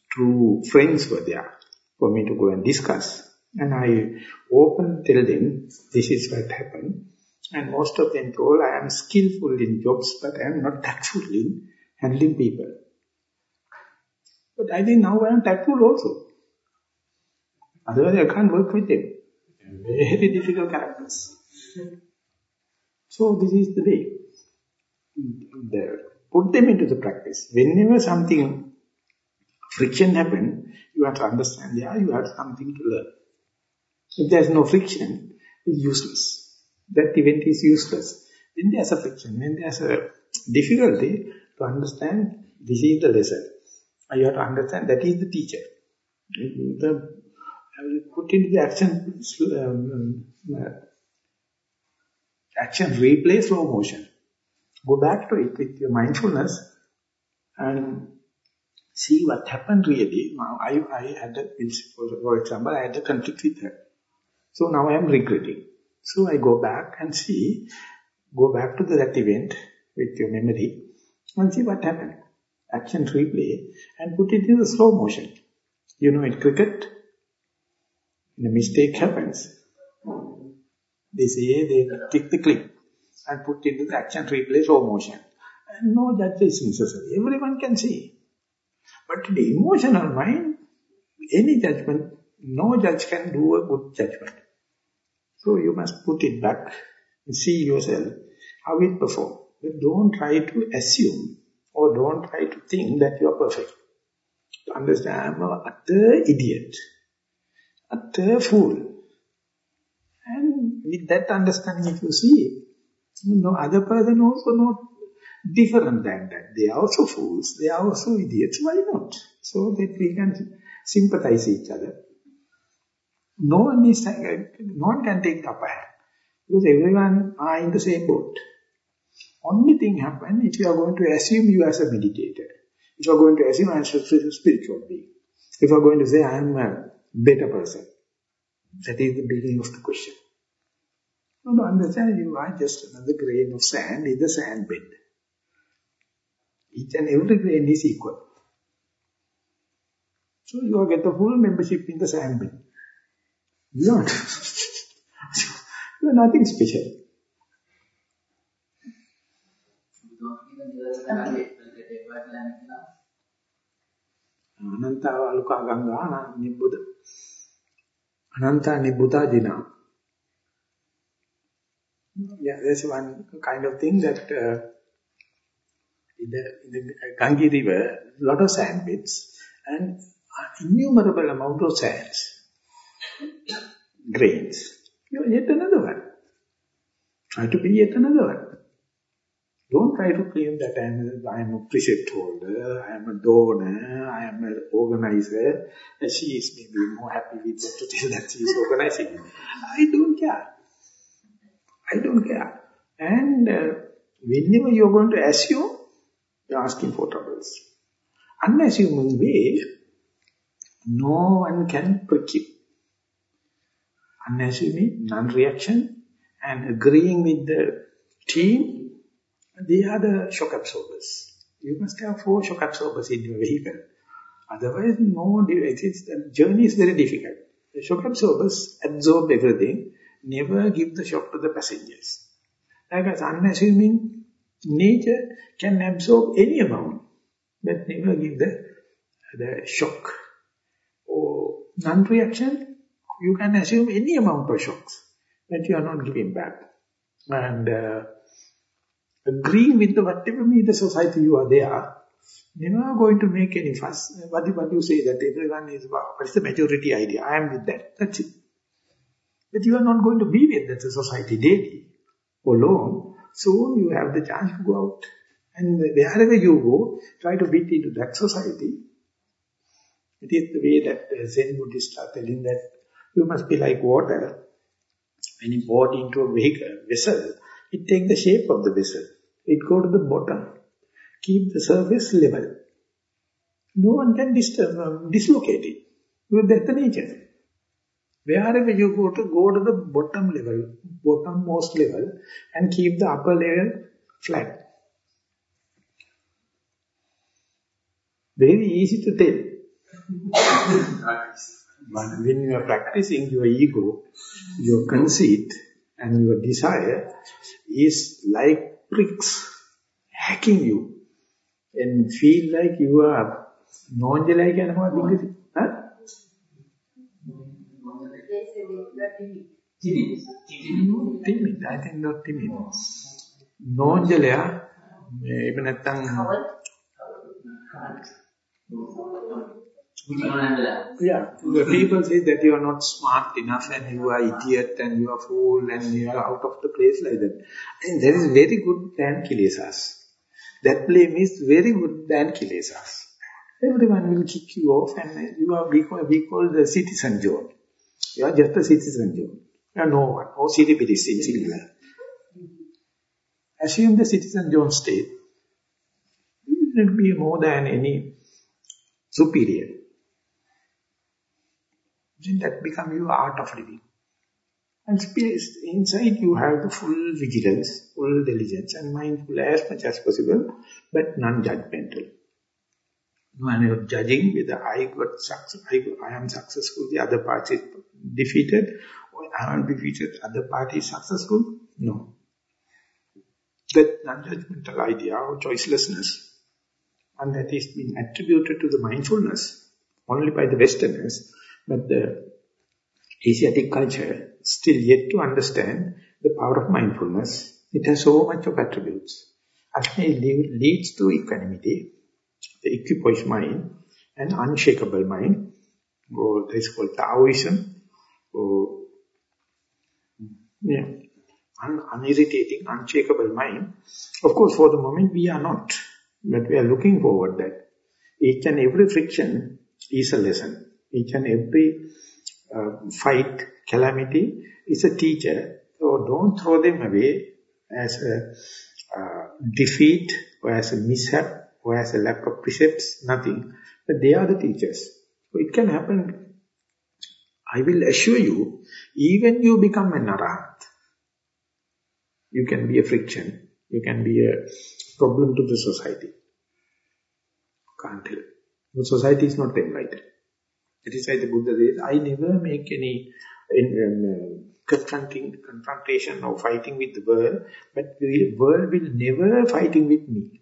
true friends were there for me to go and discuss. And I open tell them, this is what happened. And most of them told, I am skillful in jobs, but I am not tactful in handling people. But I think now I am tactful also. Otherwise I can't work with them. Very difficult characters. So this is the way. The, put them into the practice. Whenever something friction happen, you have to understand, yeah, you have something to learn. If there's no friction, it's useless. That event is useless. When there's a friction, when there's a difficulty, to understand this is the lesson. You have to understand that is the teacher. The, put into the action, um, uh, action replay slow motion. Go back to it with your mindfulness and see what happened really. I, I had a, for example, I had a conflict with her. So now I am regretting. So I go back and see, go back to that event with your memory and see what happened. Action replay and put it in the slow motion. You know in cricket, when a mistake happens, they say they take the clip and put it into the action replay slow motion. And no that is necessary. Everyone can see. But the emotional mind, any judgment, no judge can do a good judgment. So you must put it back and see yourself, how it performs. But don't try to assume or don't try to think that you are perfect. To understand, I'm an utter idiot, utter fool. And with that understanding, if you see, no other person also not different than that. They are also fools, they are also idiots, why not? So that we can sympathize each other. No one is, no one can take the upper hand. Because everyone are in the same boat. Only thing happen if you are going to assume you as a meditator. If you are going to assume I am a spiritual being. If you are going to say I am a better person. That is the beginning of the question. No, no, understand you are just another grain of sand in the sand bed. Each and every grain is equal. So you get the full membership in the sand bin. You are you are nothing special. Ananta aluka ganga nibbudha. Ananta nibbudha dina. Yeah, there's one kind of thing that uh, in, the, in the Ganges river, a lot of sand bits and innumerable amount of sands, grains. You are yet another one. Try to be yet another one. Don't try to claim that I am, I am a precept holder, I am a donor, I am an organizer. And she is maybe more happy with that to tell that she is organizing. I don't care. I don't care. And uh, whenever you are going to assume, you are asking for troubles. Unassuming way, no one can prick you. Unassuming, non-reaction, and agreeing with the team, they are the shock absorbers. You must have four shock absorbers in your vehicle. Otherwise, no, it is, the journey is very difficult. The shock absorbers absorb everything, never give the shock to the passengers. Likewise, unassuming nature can absorb any amount, but never give the, the shock. Or non-reaction, you can assume any amount of shocks, but you are not giving back. And uh, agreeing with the whatever me the society you are there, never going to make any fuss. What, what you say that everyone is, what is the majority idea? I am with that. That's it. But you are not going to be with that society daily or long. So you have the chance to go out. And wherever you go, try to fit into that society. It is the way that Zen Buddhists are telling that you must be like water. When you pour into a vehicle, vessel, it takes the shape of the vessel. It go to the bottom. Keep the surface level. No one can disturb, um, dislocate it. That's the nature. Wherever you go to, go to the bottom level, bottom most level, and keep the upper level flat. Very easy to tell. but when you are practicing your ego, your conceit, and your desire is like pricks hacking you and feel like you are non-like and how ඉංග්‍රීසි? ඈ? timid. I think not timid. Non-jelaya එහෙම නැත්තම් Yeah, the people say that you are not smart enough and you are idiot and you are fool and you are out of the place like that. And that is very good than kilesas. That blame is very good than kilesas. Everyone will kick you off and you are, we call, we call the citizen zone. You are just a citizen. You are no one, no citizenity in Sri Assume the citizen zone state. You will not be more than any superior. Then that become your art of living. And space, inside you have the full vigilance, full diligence and mindful as much as possible, but non-judgmental. No one is judging whether I got success, I, I am successful, the other party is defeated, or I am defeated, other party is successful. No. That non-judgmental idea or choicelessness, and that is being attributed to the mindfulness only by the Westerners, but the Asiatic culture still yet to understand the power of mindfulness. It has so much of attributes. Ultimately leads to equanimity, the equipoise mind, and unshakable mind, or this is called Taoism, or yeah, un unirritating, unshakable mind. Of course, for the moment we are not, but we are looking forward that each and every friction is a lesson. Each and every uh, fight, calamity is a teacher. So don't throw them away as a uh, defeat or as a mishap or as a lack of precepts, nothing. But they are the teachers. So it can happen. I will assure you, even you become an arhat, you can be a friction, you can be a problem to the society. Can't help. The society is not enlightened. That is why the Buddha says, I never make any in, um, confronting, confrontation or fighting with the world, but the world will never fighting with me.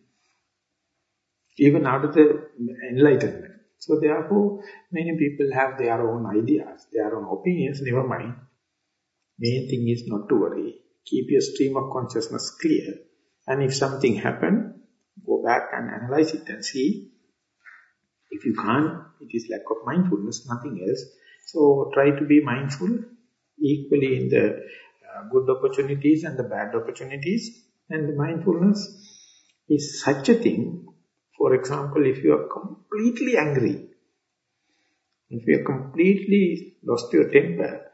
Even after the enlightenment. So therefore, many people have their own ideas, their own opinions, never mind. Main thing is not to worry. Keep your stream of consciousness clear. And if something happen, go back and analyze it and see if you can't, it is lack of mindfulness, nothing else. So try to be mindful equally in the uh, good opportunities and the bad opportunities. And the mindfulness is such a thing, for example, if you are completely angry, if you are completely lost your temper,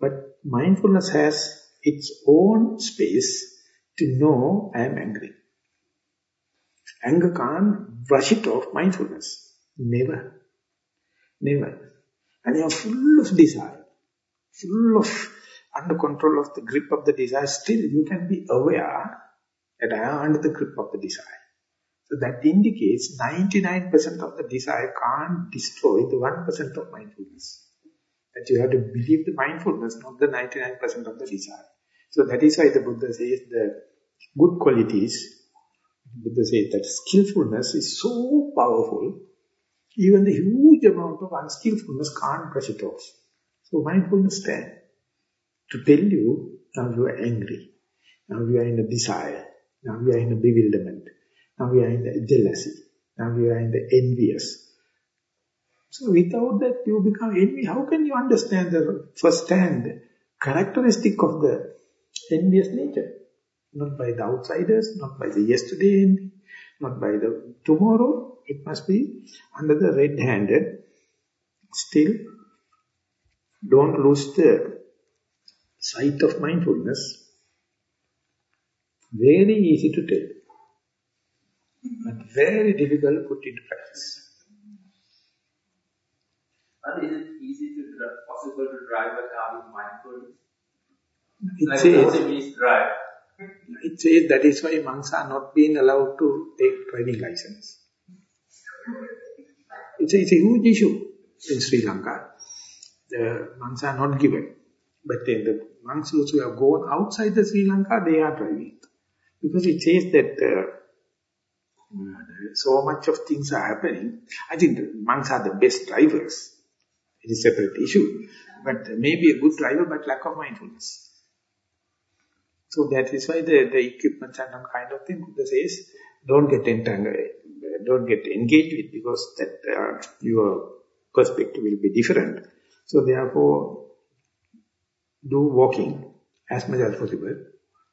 but mindfulness has its own space to know I am angry. Anger can't brush it off mindfulness. Never. Never. And you are full of desire, full of under control of the grip of the desire, still you can be aware that I am under the grip of the desire. So that indicates 99% of the desire can't destroy the 1% of mindfulness. That you have to believe the mindfulness, not the 99% of the desire. So that is why the Buddha says the good qualities, Buddha says that skillfulness is so powerful even the huge amount of unskillfulness can't brush it off. So mindfulness there to tell you, now you are angry, now you are in a desire, now you are in a bewilderment, now we are in the jealousy, now we are in the envious. So without that you become envy. How can you understand the first-hand characteristic of the envious nature? Not by the outsiders, not by the yesterday not by the tomorrow, it must be under the red-handed. Still, don't lose the sight of mindfulness. Very easy to tell, but very difficult to put into practice. But is it easy to possible to drive a car with mindfulness? It like says, drive. it says that is why monks are not being allowed to take driving license. It's a, it's a huge issue in Sri Lanka. The monks are not given. But then the monks who have gone outside the Sri Lanka, they are driving. Because it says that uh, so much of things are happening. I think monks are the best drivers. It is a separate issue. But maybe a good driver, but lack of mindfulness. So that is why the, the equipment and some kind of thing, Buddha says, don't get entangled, don't get engaged with because that uh, your perspective will be different. So therefore, do walking as much as possible.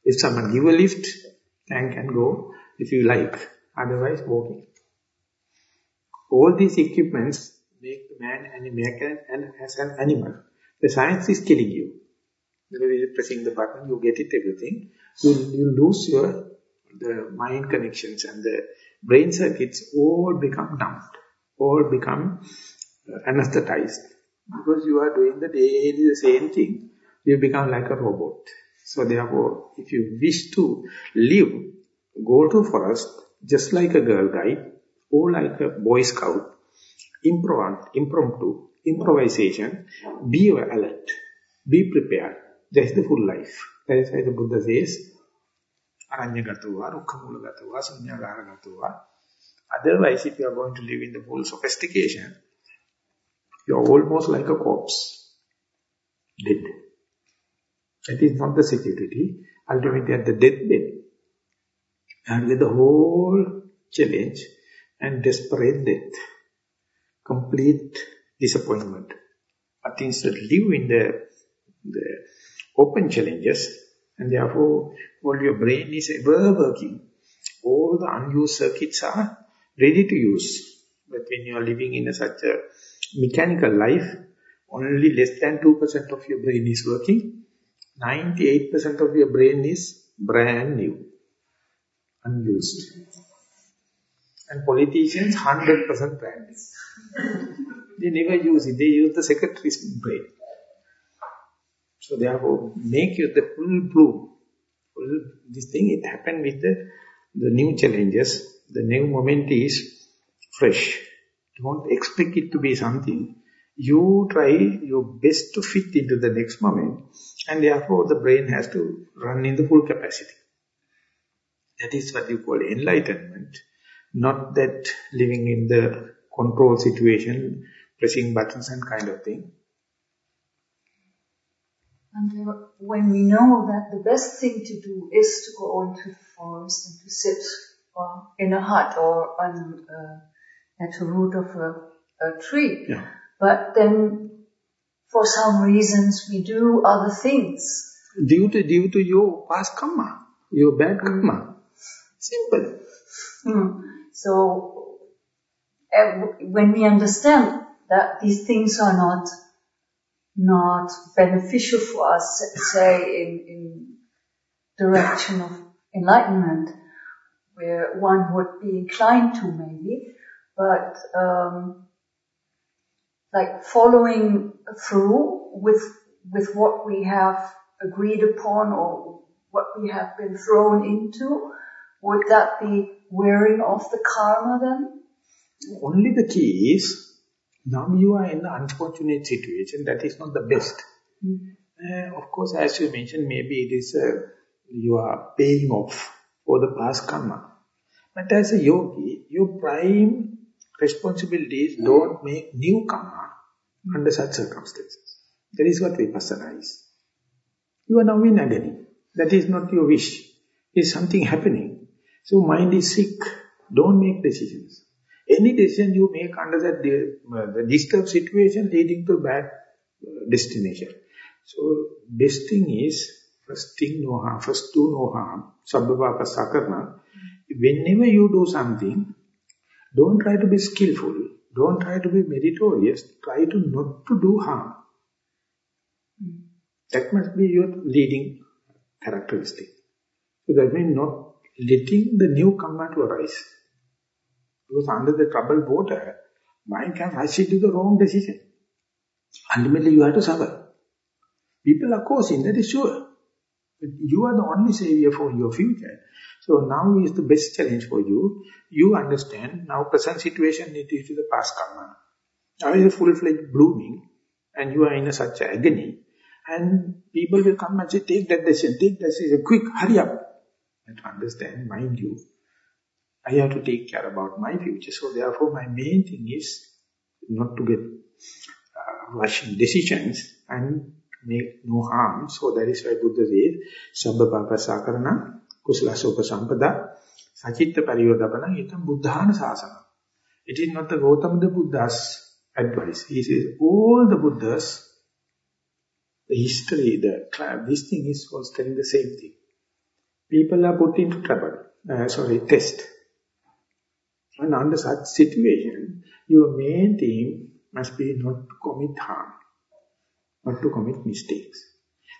If someone give a lift, can can go if you like. Otherwise, walking. All these equipments make the man and make an, as an animal. The science is killing you. Because you're pressing the button, you get it, everything. You, you lose your the mind connections and the brain circuits all become numbed, all become uh, anesthetized. Because you are doing the daily the same thing, you become like a robot. So therefore, if you wish to live, go to forest, just like a girl guide, or like a boy scout, impromptu, improvisation, be alert, be prepared. That's the full life. That is why the Buddha says. Otherwise, if you are going to live in the full sophistication, you are almost like a corpse, dead. That is not the security. Ultimately, at the deathbed, and with the whole challenge and desperate death, complete disappointment. But instead, live in the, the open challenges, and therefore, all your brain is ever working. All the unused circuits are ready to use. But when you are living in a, such a mechanical life, only less than 2% of your brain is working. 98% of your brain is brand new, unused. And politicians, 100% brand they never use it, they use the secretary's brain. So therefore, make you the full bloom. Full, this thing, it happened with the, the new challenges. The new moment is fresh. Don't expect it to be something. You try your best to fit into the next moment and therefore the brain has to run in the full capacity. That is what you call enlightenment. Not that living in the control situation, pressing buttons and kind of thing. And uh, when we know that the best thing to do is to go into the forest and to sit uh, in a hut or on, uh, at the root of a, a tree. Yeah. But then, for some reasons, we do other things. Due to, due to your past karma, your bad karma. Simple. Hmm. So, uh, when we understand that these things are not not beneficial for us, say in, in direction of enlightenment, where one would be inclined to maybe, but um, like following through with with what we have agreed upon or what we have been thrown into, would that be wearing off the karma then? Only the key is now you are in an unfortunate situation, that is not the best. Mm. Uh, of course, as you mentioned, maybe it is uh, you are paying off for the past karma. But as a yogi, your prime responsibility is don't make new karma under such circumstances. That is what Vipassana is. You are now in agony. That is not your wish. There is something happening. So mind is sick. Don't make decisions. Any decision you make under that uh, the disturbed situation leading to bad uh, destination. So, best thing is, first thing no harm, first do no harm, sabbhava sakarna. Whenever you do something, don't try to be skillful, don't try to be meritorious, try to not to do harm. That must be your leading characteristic. So that means not letting the new karma to arise. Because under the troubled water, mind can rush into the wrong decision. Ultimately, you have to suffer. People are causing, that is sure. But you are the only savior for your future. So now is the best challenge for you. You understand, now present situation it is to the past karma. Now is full-fledged blooming and you are in a such agony. And people will come and say, take that decision, take that decision, quick, hurry up. And understand, mind you, I have to take care about my future. So therefore my main thing is not to get uh, rushing decisions and make no harm. So that is why Buddha says, Sabba Papa Sakarana, Kusala Sopa Sampada, Sachitta Pariyodapana, Itam Buddhana Sasana. It is not the Gautama the Buddha's advice. He says, all the Buddhas, the history, the this thing is was telling the same thing. People are put into trouble, uh, sorry, test. And under such situation, your main theme must be not to commit harm, not to commit mistakes.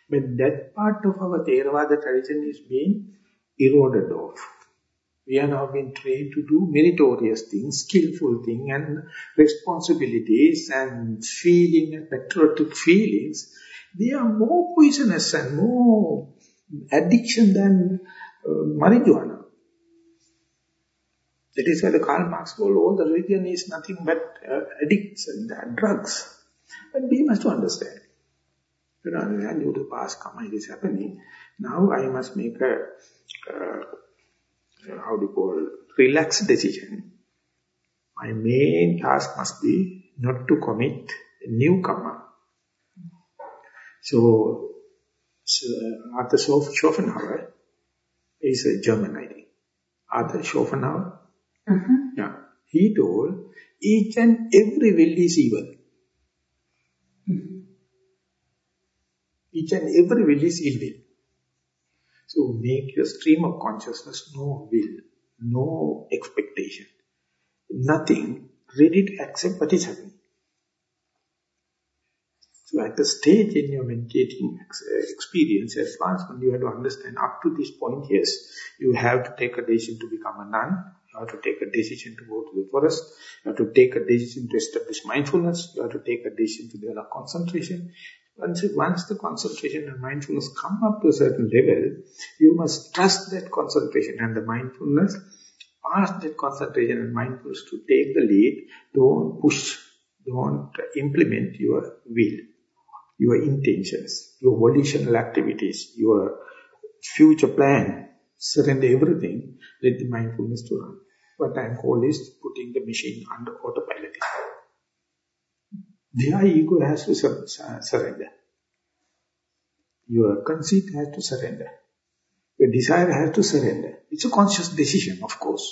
But that part of our Theravada tradition is being eroded off. We are now being trained to do meritorious things, skillful things and responsibilities and feeling patriotic feelings. They are more poisonous and more addiction than uh, marijuana. That is why the Karl Marx called all the religion is nothing but uh, addicts and drugs. But we must understand. You know, knew the past karma is happening. Now I must make a, uh, how do you call, relaxed decision. My main task must be not to commit new karma. So Arthur Schopenhauer is a German, I think. Arthur Schopenhauer. Mm -hmm. Yeah. He told, each and every will is evil. Mm -hmm. Each and every will is ill will. So make your stream of consciousness no will, no expectation, nothing, ready to accept what is happening. At the stage in your meditating uh, experience, advancement, you have to understand up to this point, yes, you have to take a decision to become a nun, you have to take a decision to go to the forest, you have to take a decision to establish mindfulness, you have to take a decision to develop concentration, once, once the concentration and mindfulness come up to a certain level, you must trust that concentration and the mindfulness, ask that concentration and mindfulness to take the lead. Don't push, don't implement your will, your intentions, your volitional activities, your future plan. Surrender everything, let the mindfulness to run. What I am called is putting the machine under autopilot. Their ego has to sur surrender. Your conceit has to surrender. Your desire has to surrender. It's a conscious decision, of course.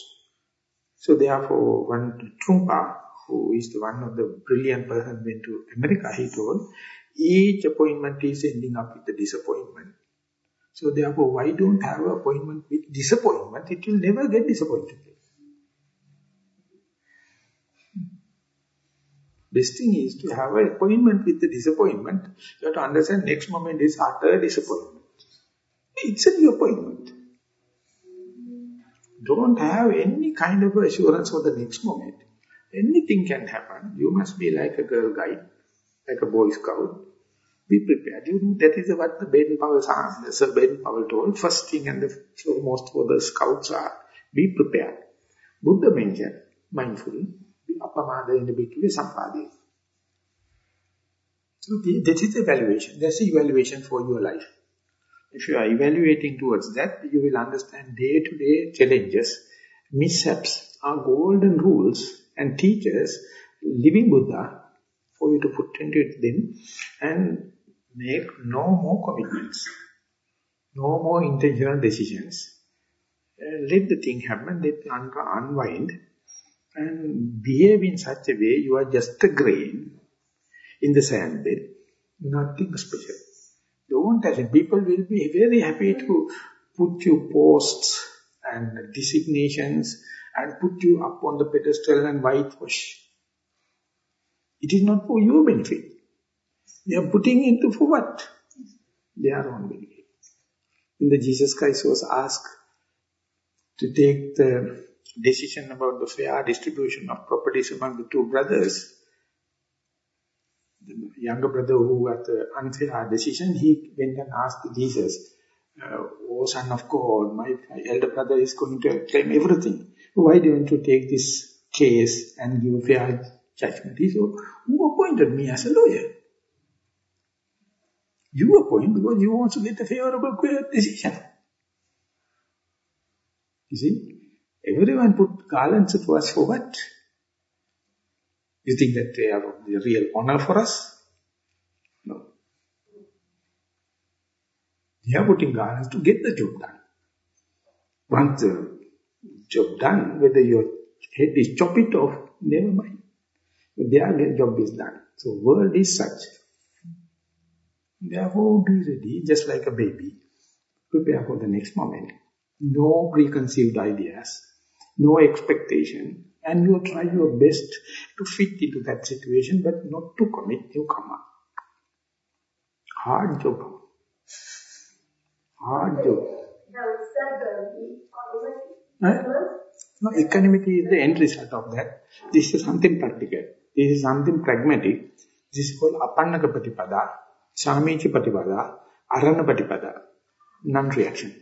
So therefore, one Trungpa, who is the one of the brilliant person went to America, he told, each appointment is ending up with a disappointment. So therefore, why don't have an appointment with disappointment? It will never get disappointed. Best thing is to have an appointment with the disappointment. You have to understand next moment is utter disappointment. It's a new appointment. Don't have any kind of assurance for the next moment. Anything can happen. You must be like a girl guide, like a boy scout. Be prepared. You know, that is what the Baden-Powell, Sir Baden-Powell told. First thing and the foremost for the scouts are, be prepared. Buddha mentioned, mindful, apamada in the between sampadi. So the, that is evaluation. That's the evaluation for your life. If you are evaluating towards that, you will understand day-to-day -day challenges, mishaps are golden rules and teachers, living Buddha, for you to put into them and make no more commitments, no more intentional decisions. Uh, let the thing happen, let the unwind, and behave in such a way you are just a grain in the sand bed, nothing special. Don't assume. People will be very happy to put you posts and designations and put you up on the pedestal and whitewash. It is not for your benefit. They are putting into for what? Their own benefit. When the Jesus Christ was asked to take the decision about the fair distribution of properties among the two brothers, the younger brother who had the unfair decision, he went and asked Jesus, uh, oh son of God, my, my elder brother is going to claim everything. Why don't you take this case and give a fair judgment? is said, who appointed me as a lawyer? You appoint because you want to get a favorable decision. You see, everyone put garlands to us for what? You think that they are the real honor for us? No. They are putting garlands to get the job done. Once the job done, whether your head is chop it off, never mind. Their job is done. So world is such. Therefore be ready, just like a baby. Prepare for the next moment. No preconceived ideas, no expectation, and you try your best to fit into that situation, but not to commit new karma. Hard job. Hard job. Huh? No, equanimity is the end result of that. This is something practical. This is something pragmatic. This is called apannaka patipada, samichi patipada, arana patipada, non-reaction.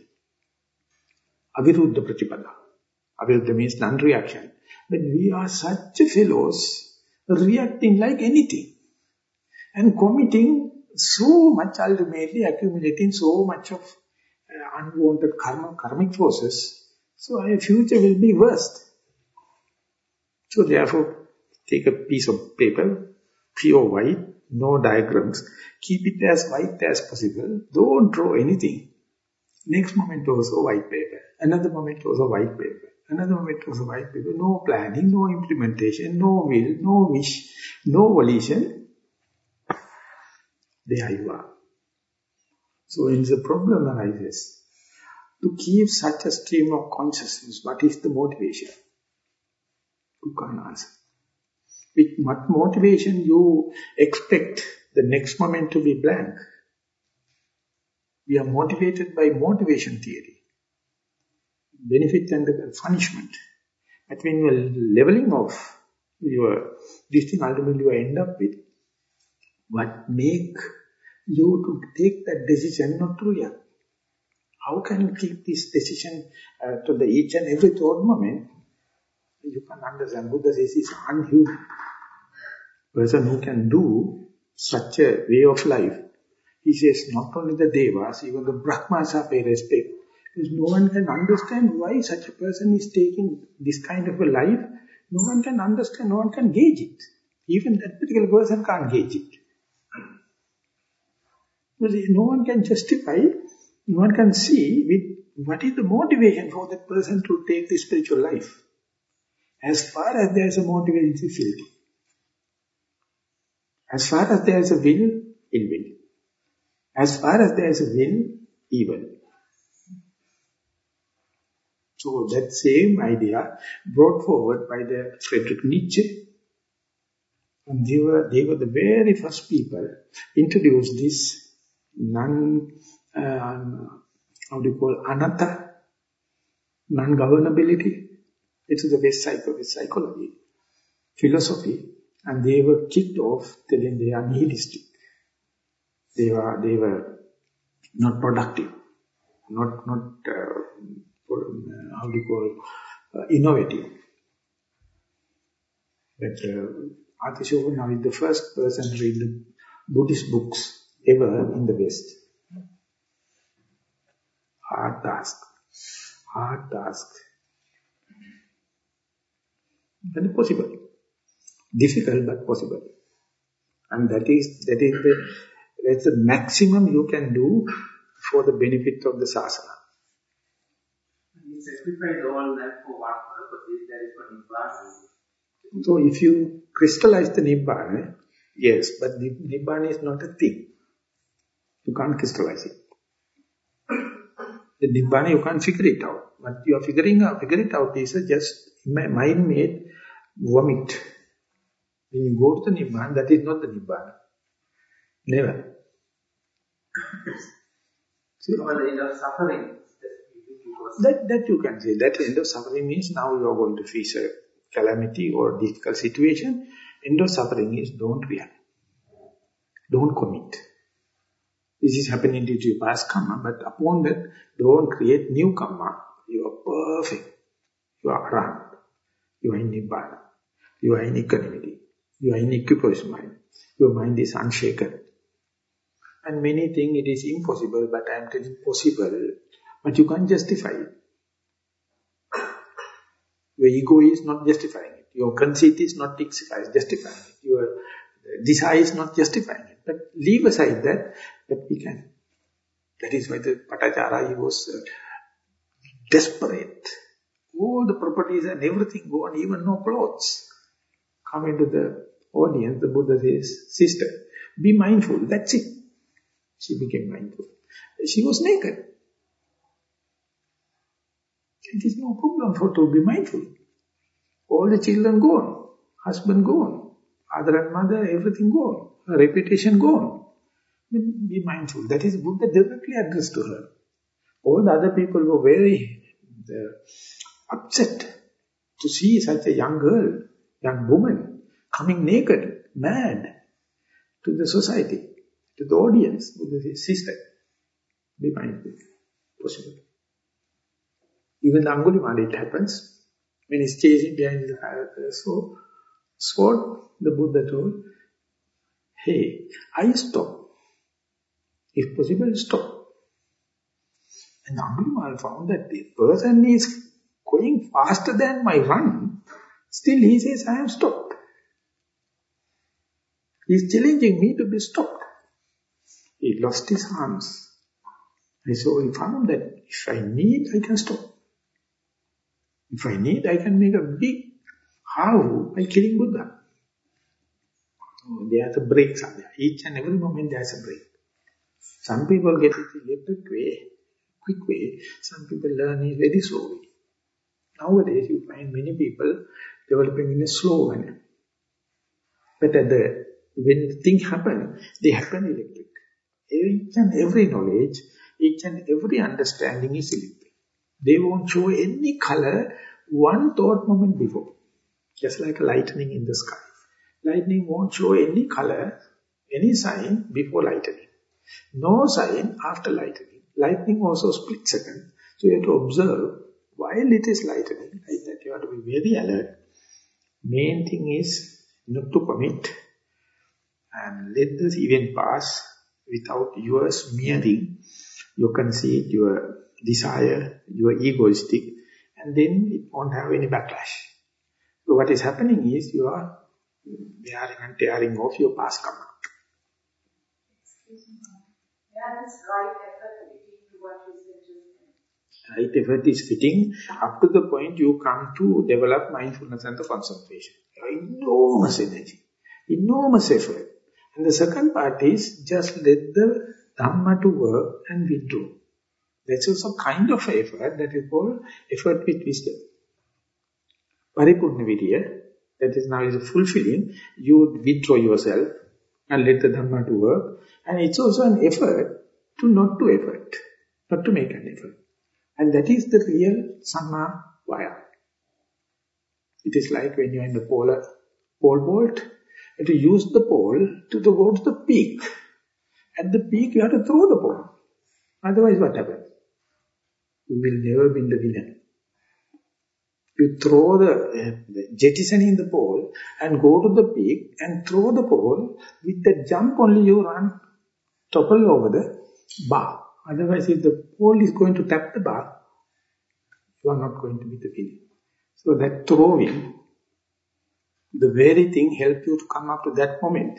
Aviruddha patipada. Aviruddha means non-reaction. But we are such fellows reacting like anything and committing so much ultimately accumulating so much of uh, unwanted karma, karmic forces. So our future will be worst. So therefore, take a piece of paper, pure white, no diagrams, keep it as white as possible, don't draw anything. Next moment also white paper, another moment also white paper. Another moment was a white paper, no planning, no implementation, no will, no wish, no volition. There you are. So when the problem arises, to keep such a stream of consciousness, what is the motivation? You can't answer. With what motivation you expect the next moment to be blank? We are motivated by motivation theory benefit and the punishment. But when you are leveling off your this thing, ultimately you end up with what make you to take that decision not to react. How can you keep this decision uh, to the each and every thought moment? You can understand Buddha says it's unhuman. Person who can do such a way of life, he says not only the devas, even the brahmas are pay respect because no one can understand why such a person is taking this kind of a life. No one can understand, no one can gauge it. Even that particular person can't gauge it. Because no one can justify, no one can see with what is the motivation for that person to take the spiritual life. As far as there is a motivation, it's filthy. As far as there is a will, ill will. As far as there is a will, evil. So that same idea brought forward by the Friedrich Nietzsche. And they were, they were the very first people introduced this non, um, how do you call, anatta, non-governability. It is the best psycho psychology, philosophy. And they were kicked off telling they are nihilistic. They were, they were not productive, not, not uh, how do you call it, uh, innovative. But uh, Arthur Schopenhauer is the first person to read Buddhist books ever in the West. Hard task. Hard task. But possible. Difficult but possible. And that is that is the that's the maximum you can do for the benefit of the sasana sacrifice all that for what purpose? Is that is for Nibbana? So if you crystallize the Nibbana, yes, but the Nibbana is not a thing. You can't crystallize it. The Nibbana, you can't figure it out. What you are figuring out, figure it out is just mind-made vomit. When you go to the Nibbana, that is not the Nibbana. Never. See, so, the end of suffering, that, that you can say. That end of suffering means now you are going to face a calamity or difficult situation. End of suffering is don't react. don't commit. This is happening due to your past karma, but upon that, don't create new karma. You are perfect. You are arahant. You are in Nibbana. You are in equanimity. You are in equipoise mind. Your mind is unshaken. And many think it is impossible, but I am telling possible. But you can't justify it. Your ego is not justifying it. Your conceit is not justifying it. Your desire is not justifying it. But leave aside that, but we can. That is why the Patachara, he was uh, desperate. All the properties and everything gone, even no clothes. Come into the audience, the Buddha says, sister, be mindful, that's it. She became mindful. She was naked. It is no problem for to be mindful. All the children gone, husband gone, father and mother, everything gone, her reputation gone. Be mindful. That is Buddha directly addressed to her. All the other people were very uh, upset to see such a young girl, young woman, coming naked, mad, to the society, to the audience, to the system. be mindful, possible. Even the Angulimala, it happens. When he's chasing behind the uh, so, sword, the Buddha told, hey, I stop. If possible, stop. And Angulimala found that the person is going faster than my run, still he says, I am stopped. Is challenging me to be stopped. He lost his arms. And so he found that if I need, I can stop. If I need, I can make a big how by killing Buddha. Oh, there's a break somewhere. Each and every moment there's a break. Some people get it in a quick way, quick way. Some people learn it very slowly. Nowadays you find many people developing in a slow manner. But at the, when things happen, they happen electric. Each and every knowledge, each and every understanding is electric. They won't show any color one thought moment before. Just like a lightning in the sky. Lightning won't show any color, any sign before lightning. No sign after lightning. Lightning also split second. So you have to observe while it is lightning, like that you have to be very alert. Main thing is not to commit and let this event pass without your smearing your conceit, your desire, your egoistic, and then it won't have any backlash. So what is happening is you are bearing and tearing off your past karma. Yeah, this right effort fitting to what you said Right effort is fitting up to the point you come to develop mindfulness and the concentration. Enormous energy, enormous effort. And the second part is just let the Dhamma to work and withdraw. That's also kind of effort that is called effort with wisdom. Paripurna vidya, that is now is fulfilling, you withdraw yourself and let the Dhamma to work. And it's also an effort to not to effort, not to make an effort. And that is the real Samma Vaya. It is like when you are in the polar pole vault, and to use the pole to the, go to the peak. At the peak, you have to throw the pole. Otherwise, what happens? You will never win the winner. You throw the, uh, the jettisoning the pole and go to the peak and throw the pole. With the jump only you run, topple over the bar. Otherwise, if the pole is going to tap the bar, you are not going to be the winner. So that throwing, the very thing help you to come up to that moment.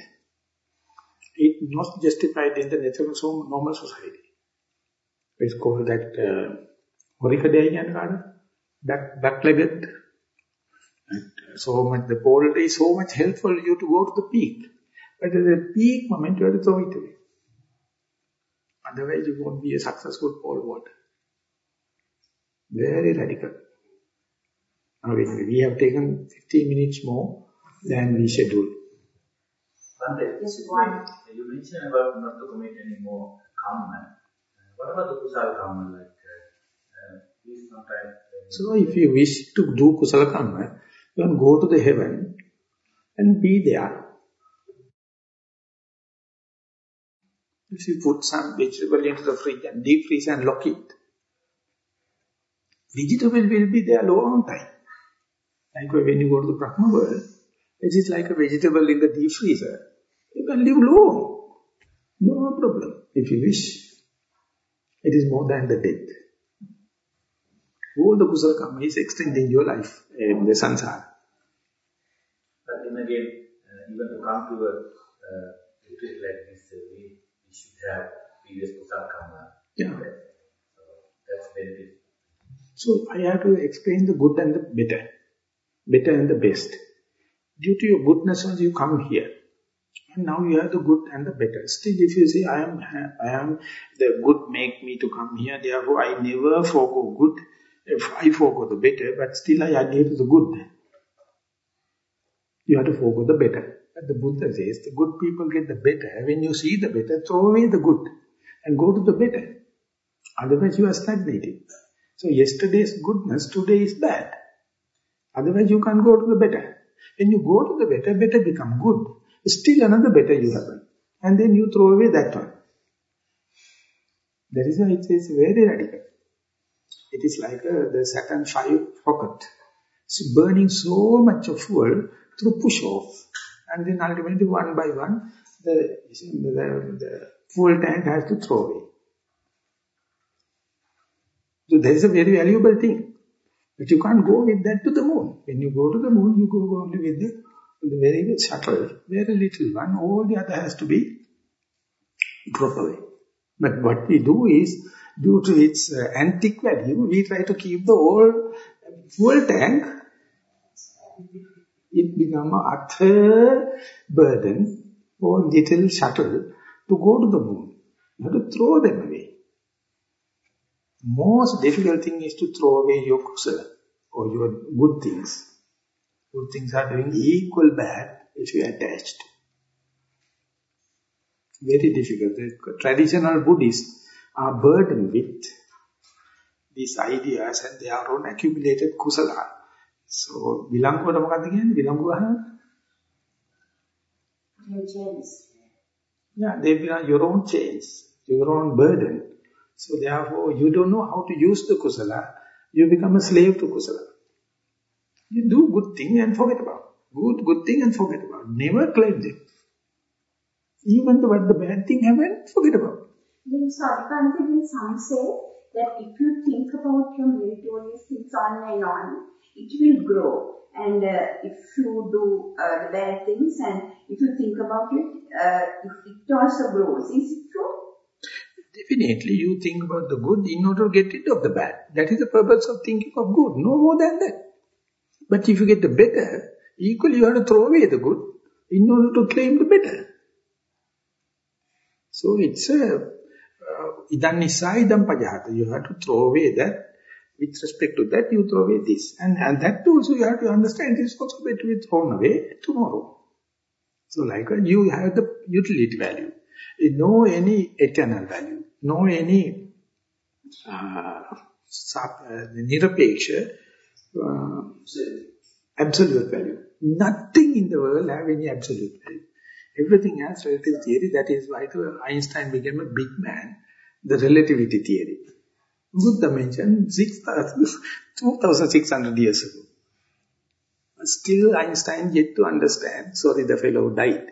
It's not justified in the natural so normal society. It's called that uh, Orikadeian garden, back, back-legged. Uh, so much, the pole is so much helpful you to go to the peak. But at the peak moment, you have to throw it away. Otherwise, you won't be a successful pole vaulter. Very radical. Now, we have taken 15 minutes more than we scheduled. Bhante, one. you mentioned about not to commit any more karma. What about the kusala karma? Like, uh, please sometimes. So if you wish to do kusala karma, you can go to the heaven and be there. If you put some vegetable into the fridge and deep freeze and lock it, vegetable will be there long time. Like when you go to the Brahma world, it is like a vegetable in the deep freezer. You can live long. No problem, if you wish. It is more than the death. All the kusala karma is extending your life in the sansara. But then again, uh, even to come to a uh, retreat like this, uh, we, we should have previous kusala karma. Yeah. So that's benefit. So I have to explain the good and the better. Better and the best. Due to your goodness only you come here. And now you have the good and the better. Still if you say, I am, I am, the good make me to come here, therefore I never forego good. If I forego the better, but still I adhere to the good. You have to forego the better. But the Buddha says, the good people get the better. When you see the better, throw away the good and go to the better. Otherwise you are stagnated. So yesterday's goodness, today is bad. Otherwise you can't go to the better. When you go to the better, better become good. Still another better you have. And then you throw away that one. That is why it is very radical. It is like a, the Saturn V rocket. It's burning so much of fuel to push off. And then ultimately one by one, the, the, the fuel tank has to throw away. So that is a very valuable thing. But you can't go with that to the moon. When you go to the moon, you go only with the, the very subtle, very little one. All the other has to be dropped away. But what we do is, due to its uh, antique value, we try to keep the whole fuel tank. It becomes a utter burden or little shuttle to go to the moon. You have to throw them away Most difficult thing is to throw away your kusala or your good things. Good things are doing equal bad if you are attached. Very difficult. The traditional Buddhists are burdened with these ideas and their own accumulated kusala. So, විලංගුවට මොකක්ද කියන්නේ? විලංගු ගහනවා? Yeah, they become your own chains, your own burden. So therefore, you don't know how to use the kusala. You become a slave to kusala. You do good thing and forget about. Good, good thing and forget about. Never claim them. Even the, what the bad thing happened, forget about. Then Sadhguru, then some say that if you think about your meritorious things on and on, it will grow. And uh, if you do uh, the bad things and if you think about it, uh, it also grows. Is it true? Definitely you think about the good in order to get rid of the bad. That is the purpose of thinking of good, no more than that. But if you get the better, equally you have to throw away the good in order to claim the better. So it's a uh, idan nisa idam pajahata. You have to throw away that. With respect to that, you throw away this. And, and that also you have to understand is also better be thrown away tomorrow. So like you have the utility value. No any eternal value. No any uh, nirapeksha, uh, absolute value. Nothing in the world have any absolute value. Everything has relative theory. That is why Einstein became a big man. The relativity theory. Buddha mentioned 2,600 years ago. Still Einstein yet to understand. Sorry, the fellow died.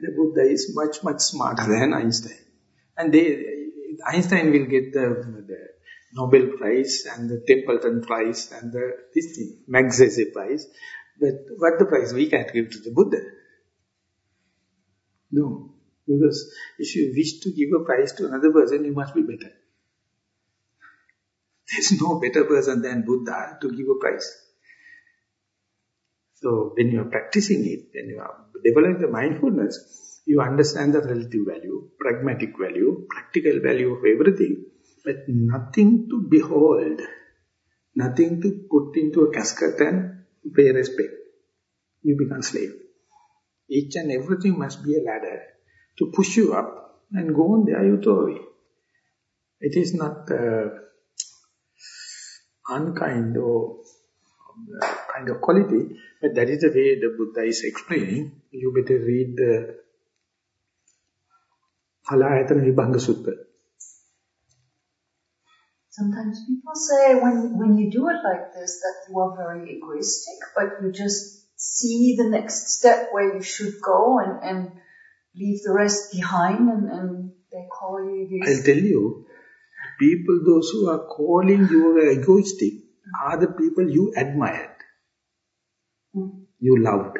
The Buddha is much, much smarter than Einstein. And they, Einstein will get the, the Nobel Prize and the Templeton Prize and the this thing, Magsaysay Prize. But what the prize we can't give to the Buddha? No. Because if you wish to give a prize to another person, you must be better. There's no better person than Buddha to give a prize. So when you are practicing it, when you are developing the mindfulness, you understand the relative value, pragmatic value, practical value of everything, but nothing to behold, nothing to put into a casket and pay respect. You become slave. Each and everything must be a ladder to push you up and go on there you throw away. It is not uh, unkind or uh, kind of quality, but that is the way the Buddha is explaining. You better read the Vibhanga Sutta. Sometimes people say when, when you do it like this that you are very egoistic, but you just see the next step where you should go and, and leave the rest behind and, and they call you egoistic. I'll tell you, people those who are calling you egoistic are the people you admired, Mm. you loved.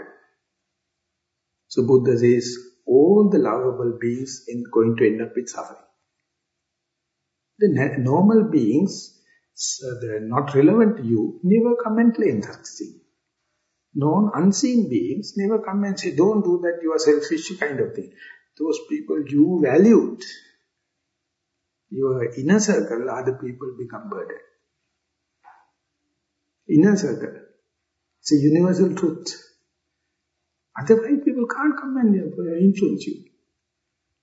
So Buddha says, all the lovable beings are going to end up with suffering. The normal beings, so they're not relevant to you, never come and claim such thing. Non-unseen beings never come and say, don't do that, you are selfish kind of thing. Those people you valued, your inner circle other people become burden. Inner circle. It's a universal truth. Otherwise people can't come and uh, influence you.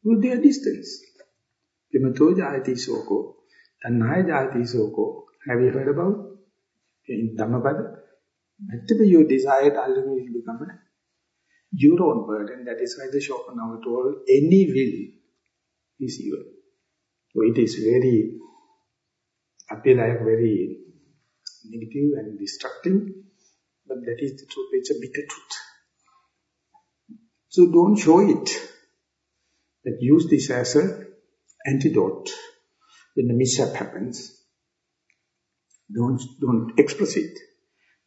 With their distance. Piyato jayati soko, tanhaya jayati soko. Have you heard about? In Dhammapada? Whatever you desire ultimately will become a, your own burden. That is why the Schopenhauer told any will is evil. So it is very, appear like very negative and destructive, but that is the truth. It's a bitter truth. So don't show it, but use this as an antidote when the mishap happens. Don't, don't express it.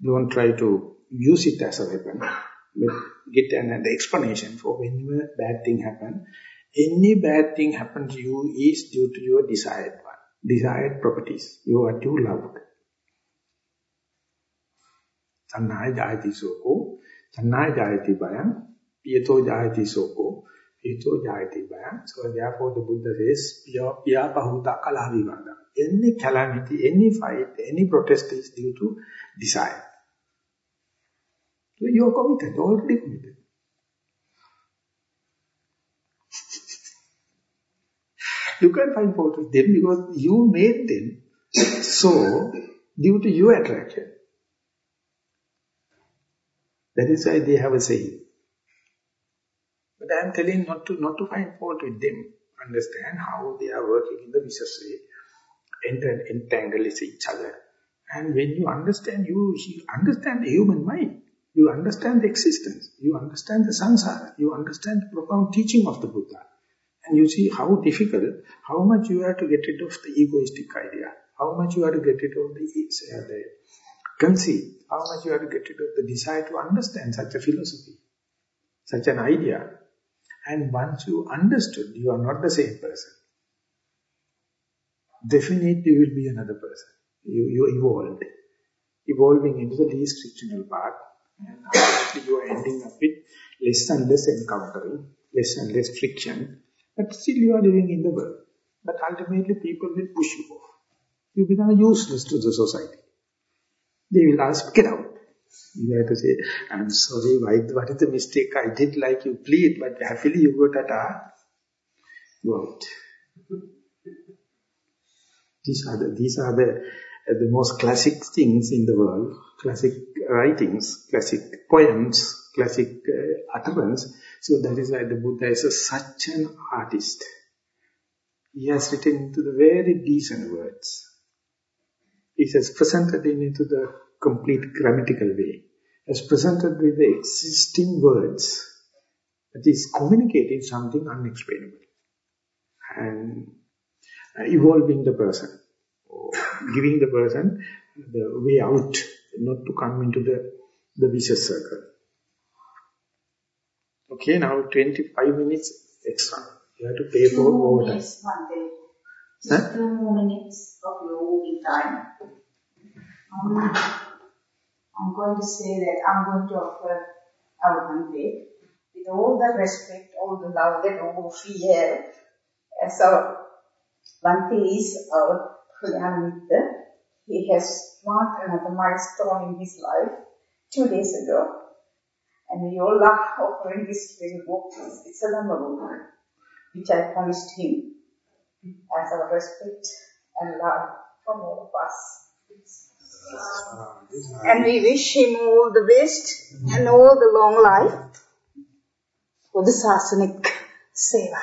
Don't try to use it as a weapon. But get an, an explanation for whenever bad thing happen. Any bad thing happen to you is due to your desired one, desired properties. You are too loved. Tanhaya jayati soko, tanhaya jayati piyato jayati soko, piyato jayati bayam. So therefore the Buddha says, piya pahuta kalavivada. Any calamity, any fight, any protest is due to desire. So you are committed, already committed. you can't find fault with them because you made them so due to your attraction. That is why they have a saying. But I am telling not to not to find fault with them. Understand how they are working in the vicious way. Enter, entangle each other. And when you understand, you, you understand the human mind. You understand the existence. You understand the samsara. You understand the profound teaching of the Buddha. And you see how difficult, how much you have to get rid of the egoistic idea. How much you have to get rid of the, uh, the conceit. How much you have to get rid of the desire to understand such a philosophy, such an idea. And once you understood, you are not the same person. Definitely you will be another person. You, you evolved. Evolving into the least frictional part. And ultimately you are ending up with less and less encountering, less and less friction. But still you are living in the world. But ultimately people will push you off. You become useless to the society. They will ask, get out. You have to say, I'm sorry, why, what is the mistake? I did like you plead, but happily you go tata. Go out. These are the, these are the, the most classic things in the world, classic writings, classic poems, classic uh, utterance. So that is why the Buddha is a, such an artist. He has written into the very decent words. He has presented it into the complete grammatical way. as presented with the existing words. That is communicating something unexplainable. And uh, evolving the person. Or giving the person the way out. Not to come into the, the vicious circle. Okay, now 25 minutes extra. You have to pay for overtime. Huh? Just two more minutes of your time. Um, I'm going to say that I'm going to offer our Bhante with all the respect, all the love that all we have. As our Bhante is our Kalyana He has marked another milestone in his life two days ago. And we all are offering this little book, it's a number book, which I promised him as our respect and love from all of us. And we wish him all the best and all the long life for the Sasanic Seva.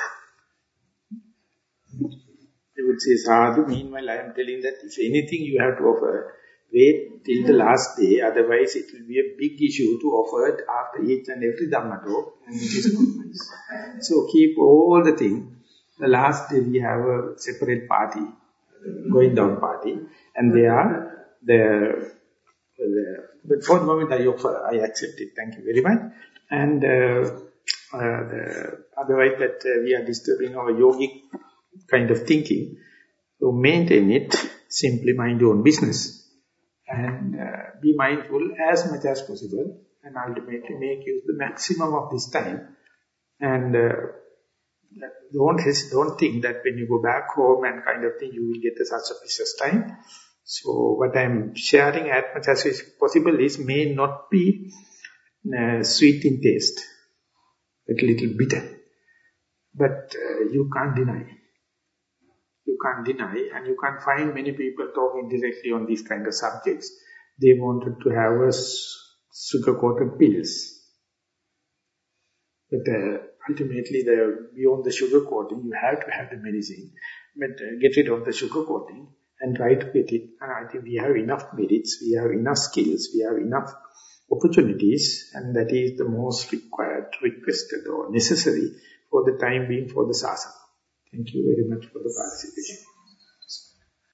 They would say, sadhu, meanwhile I am telling that if anything you have to offer, wait till the last day, otherwise it will be a big issue to offer it after each and every Dhamma talk, and it is not. So keep all the things. The last day we have a separate party, going down party, and they are the, the but for the moment I offer, I accept it, thank you very much. And uh, uh, the, otherwise that uh, we are disturbing our yogic kind of thinking, so maintain it, simply mind your own business. And uh, be mindful as much as possible and ultimately make use the maximum of this time. And uh, don't don't think that when you go back home and kind of thing you will get such a time so what i'm sharing as much as is possible is may not be uh, sweet in taste but a little bitter but uh, you can't deny you can't deny and you can't find many people talking directly on these kind of subjects. They wanted to have a sugar-coated pills. But uh, ultimately, the, beyond the sugar coating, you have to have the medicine. But uh, get rid of the sugar coating and try to get it. And I think we have enough merits, we have enough skills, we have enough opportunities, and that is the most required, requested or necessary for the time being for the sasana. Thank you very much for the participation.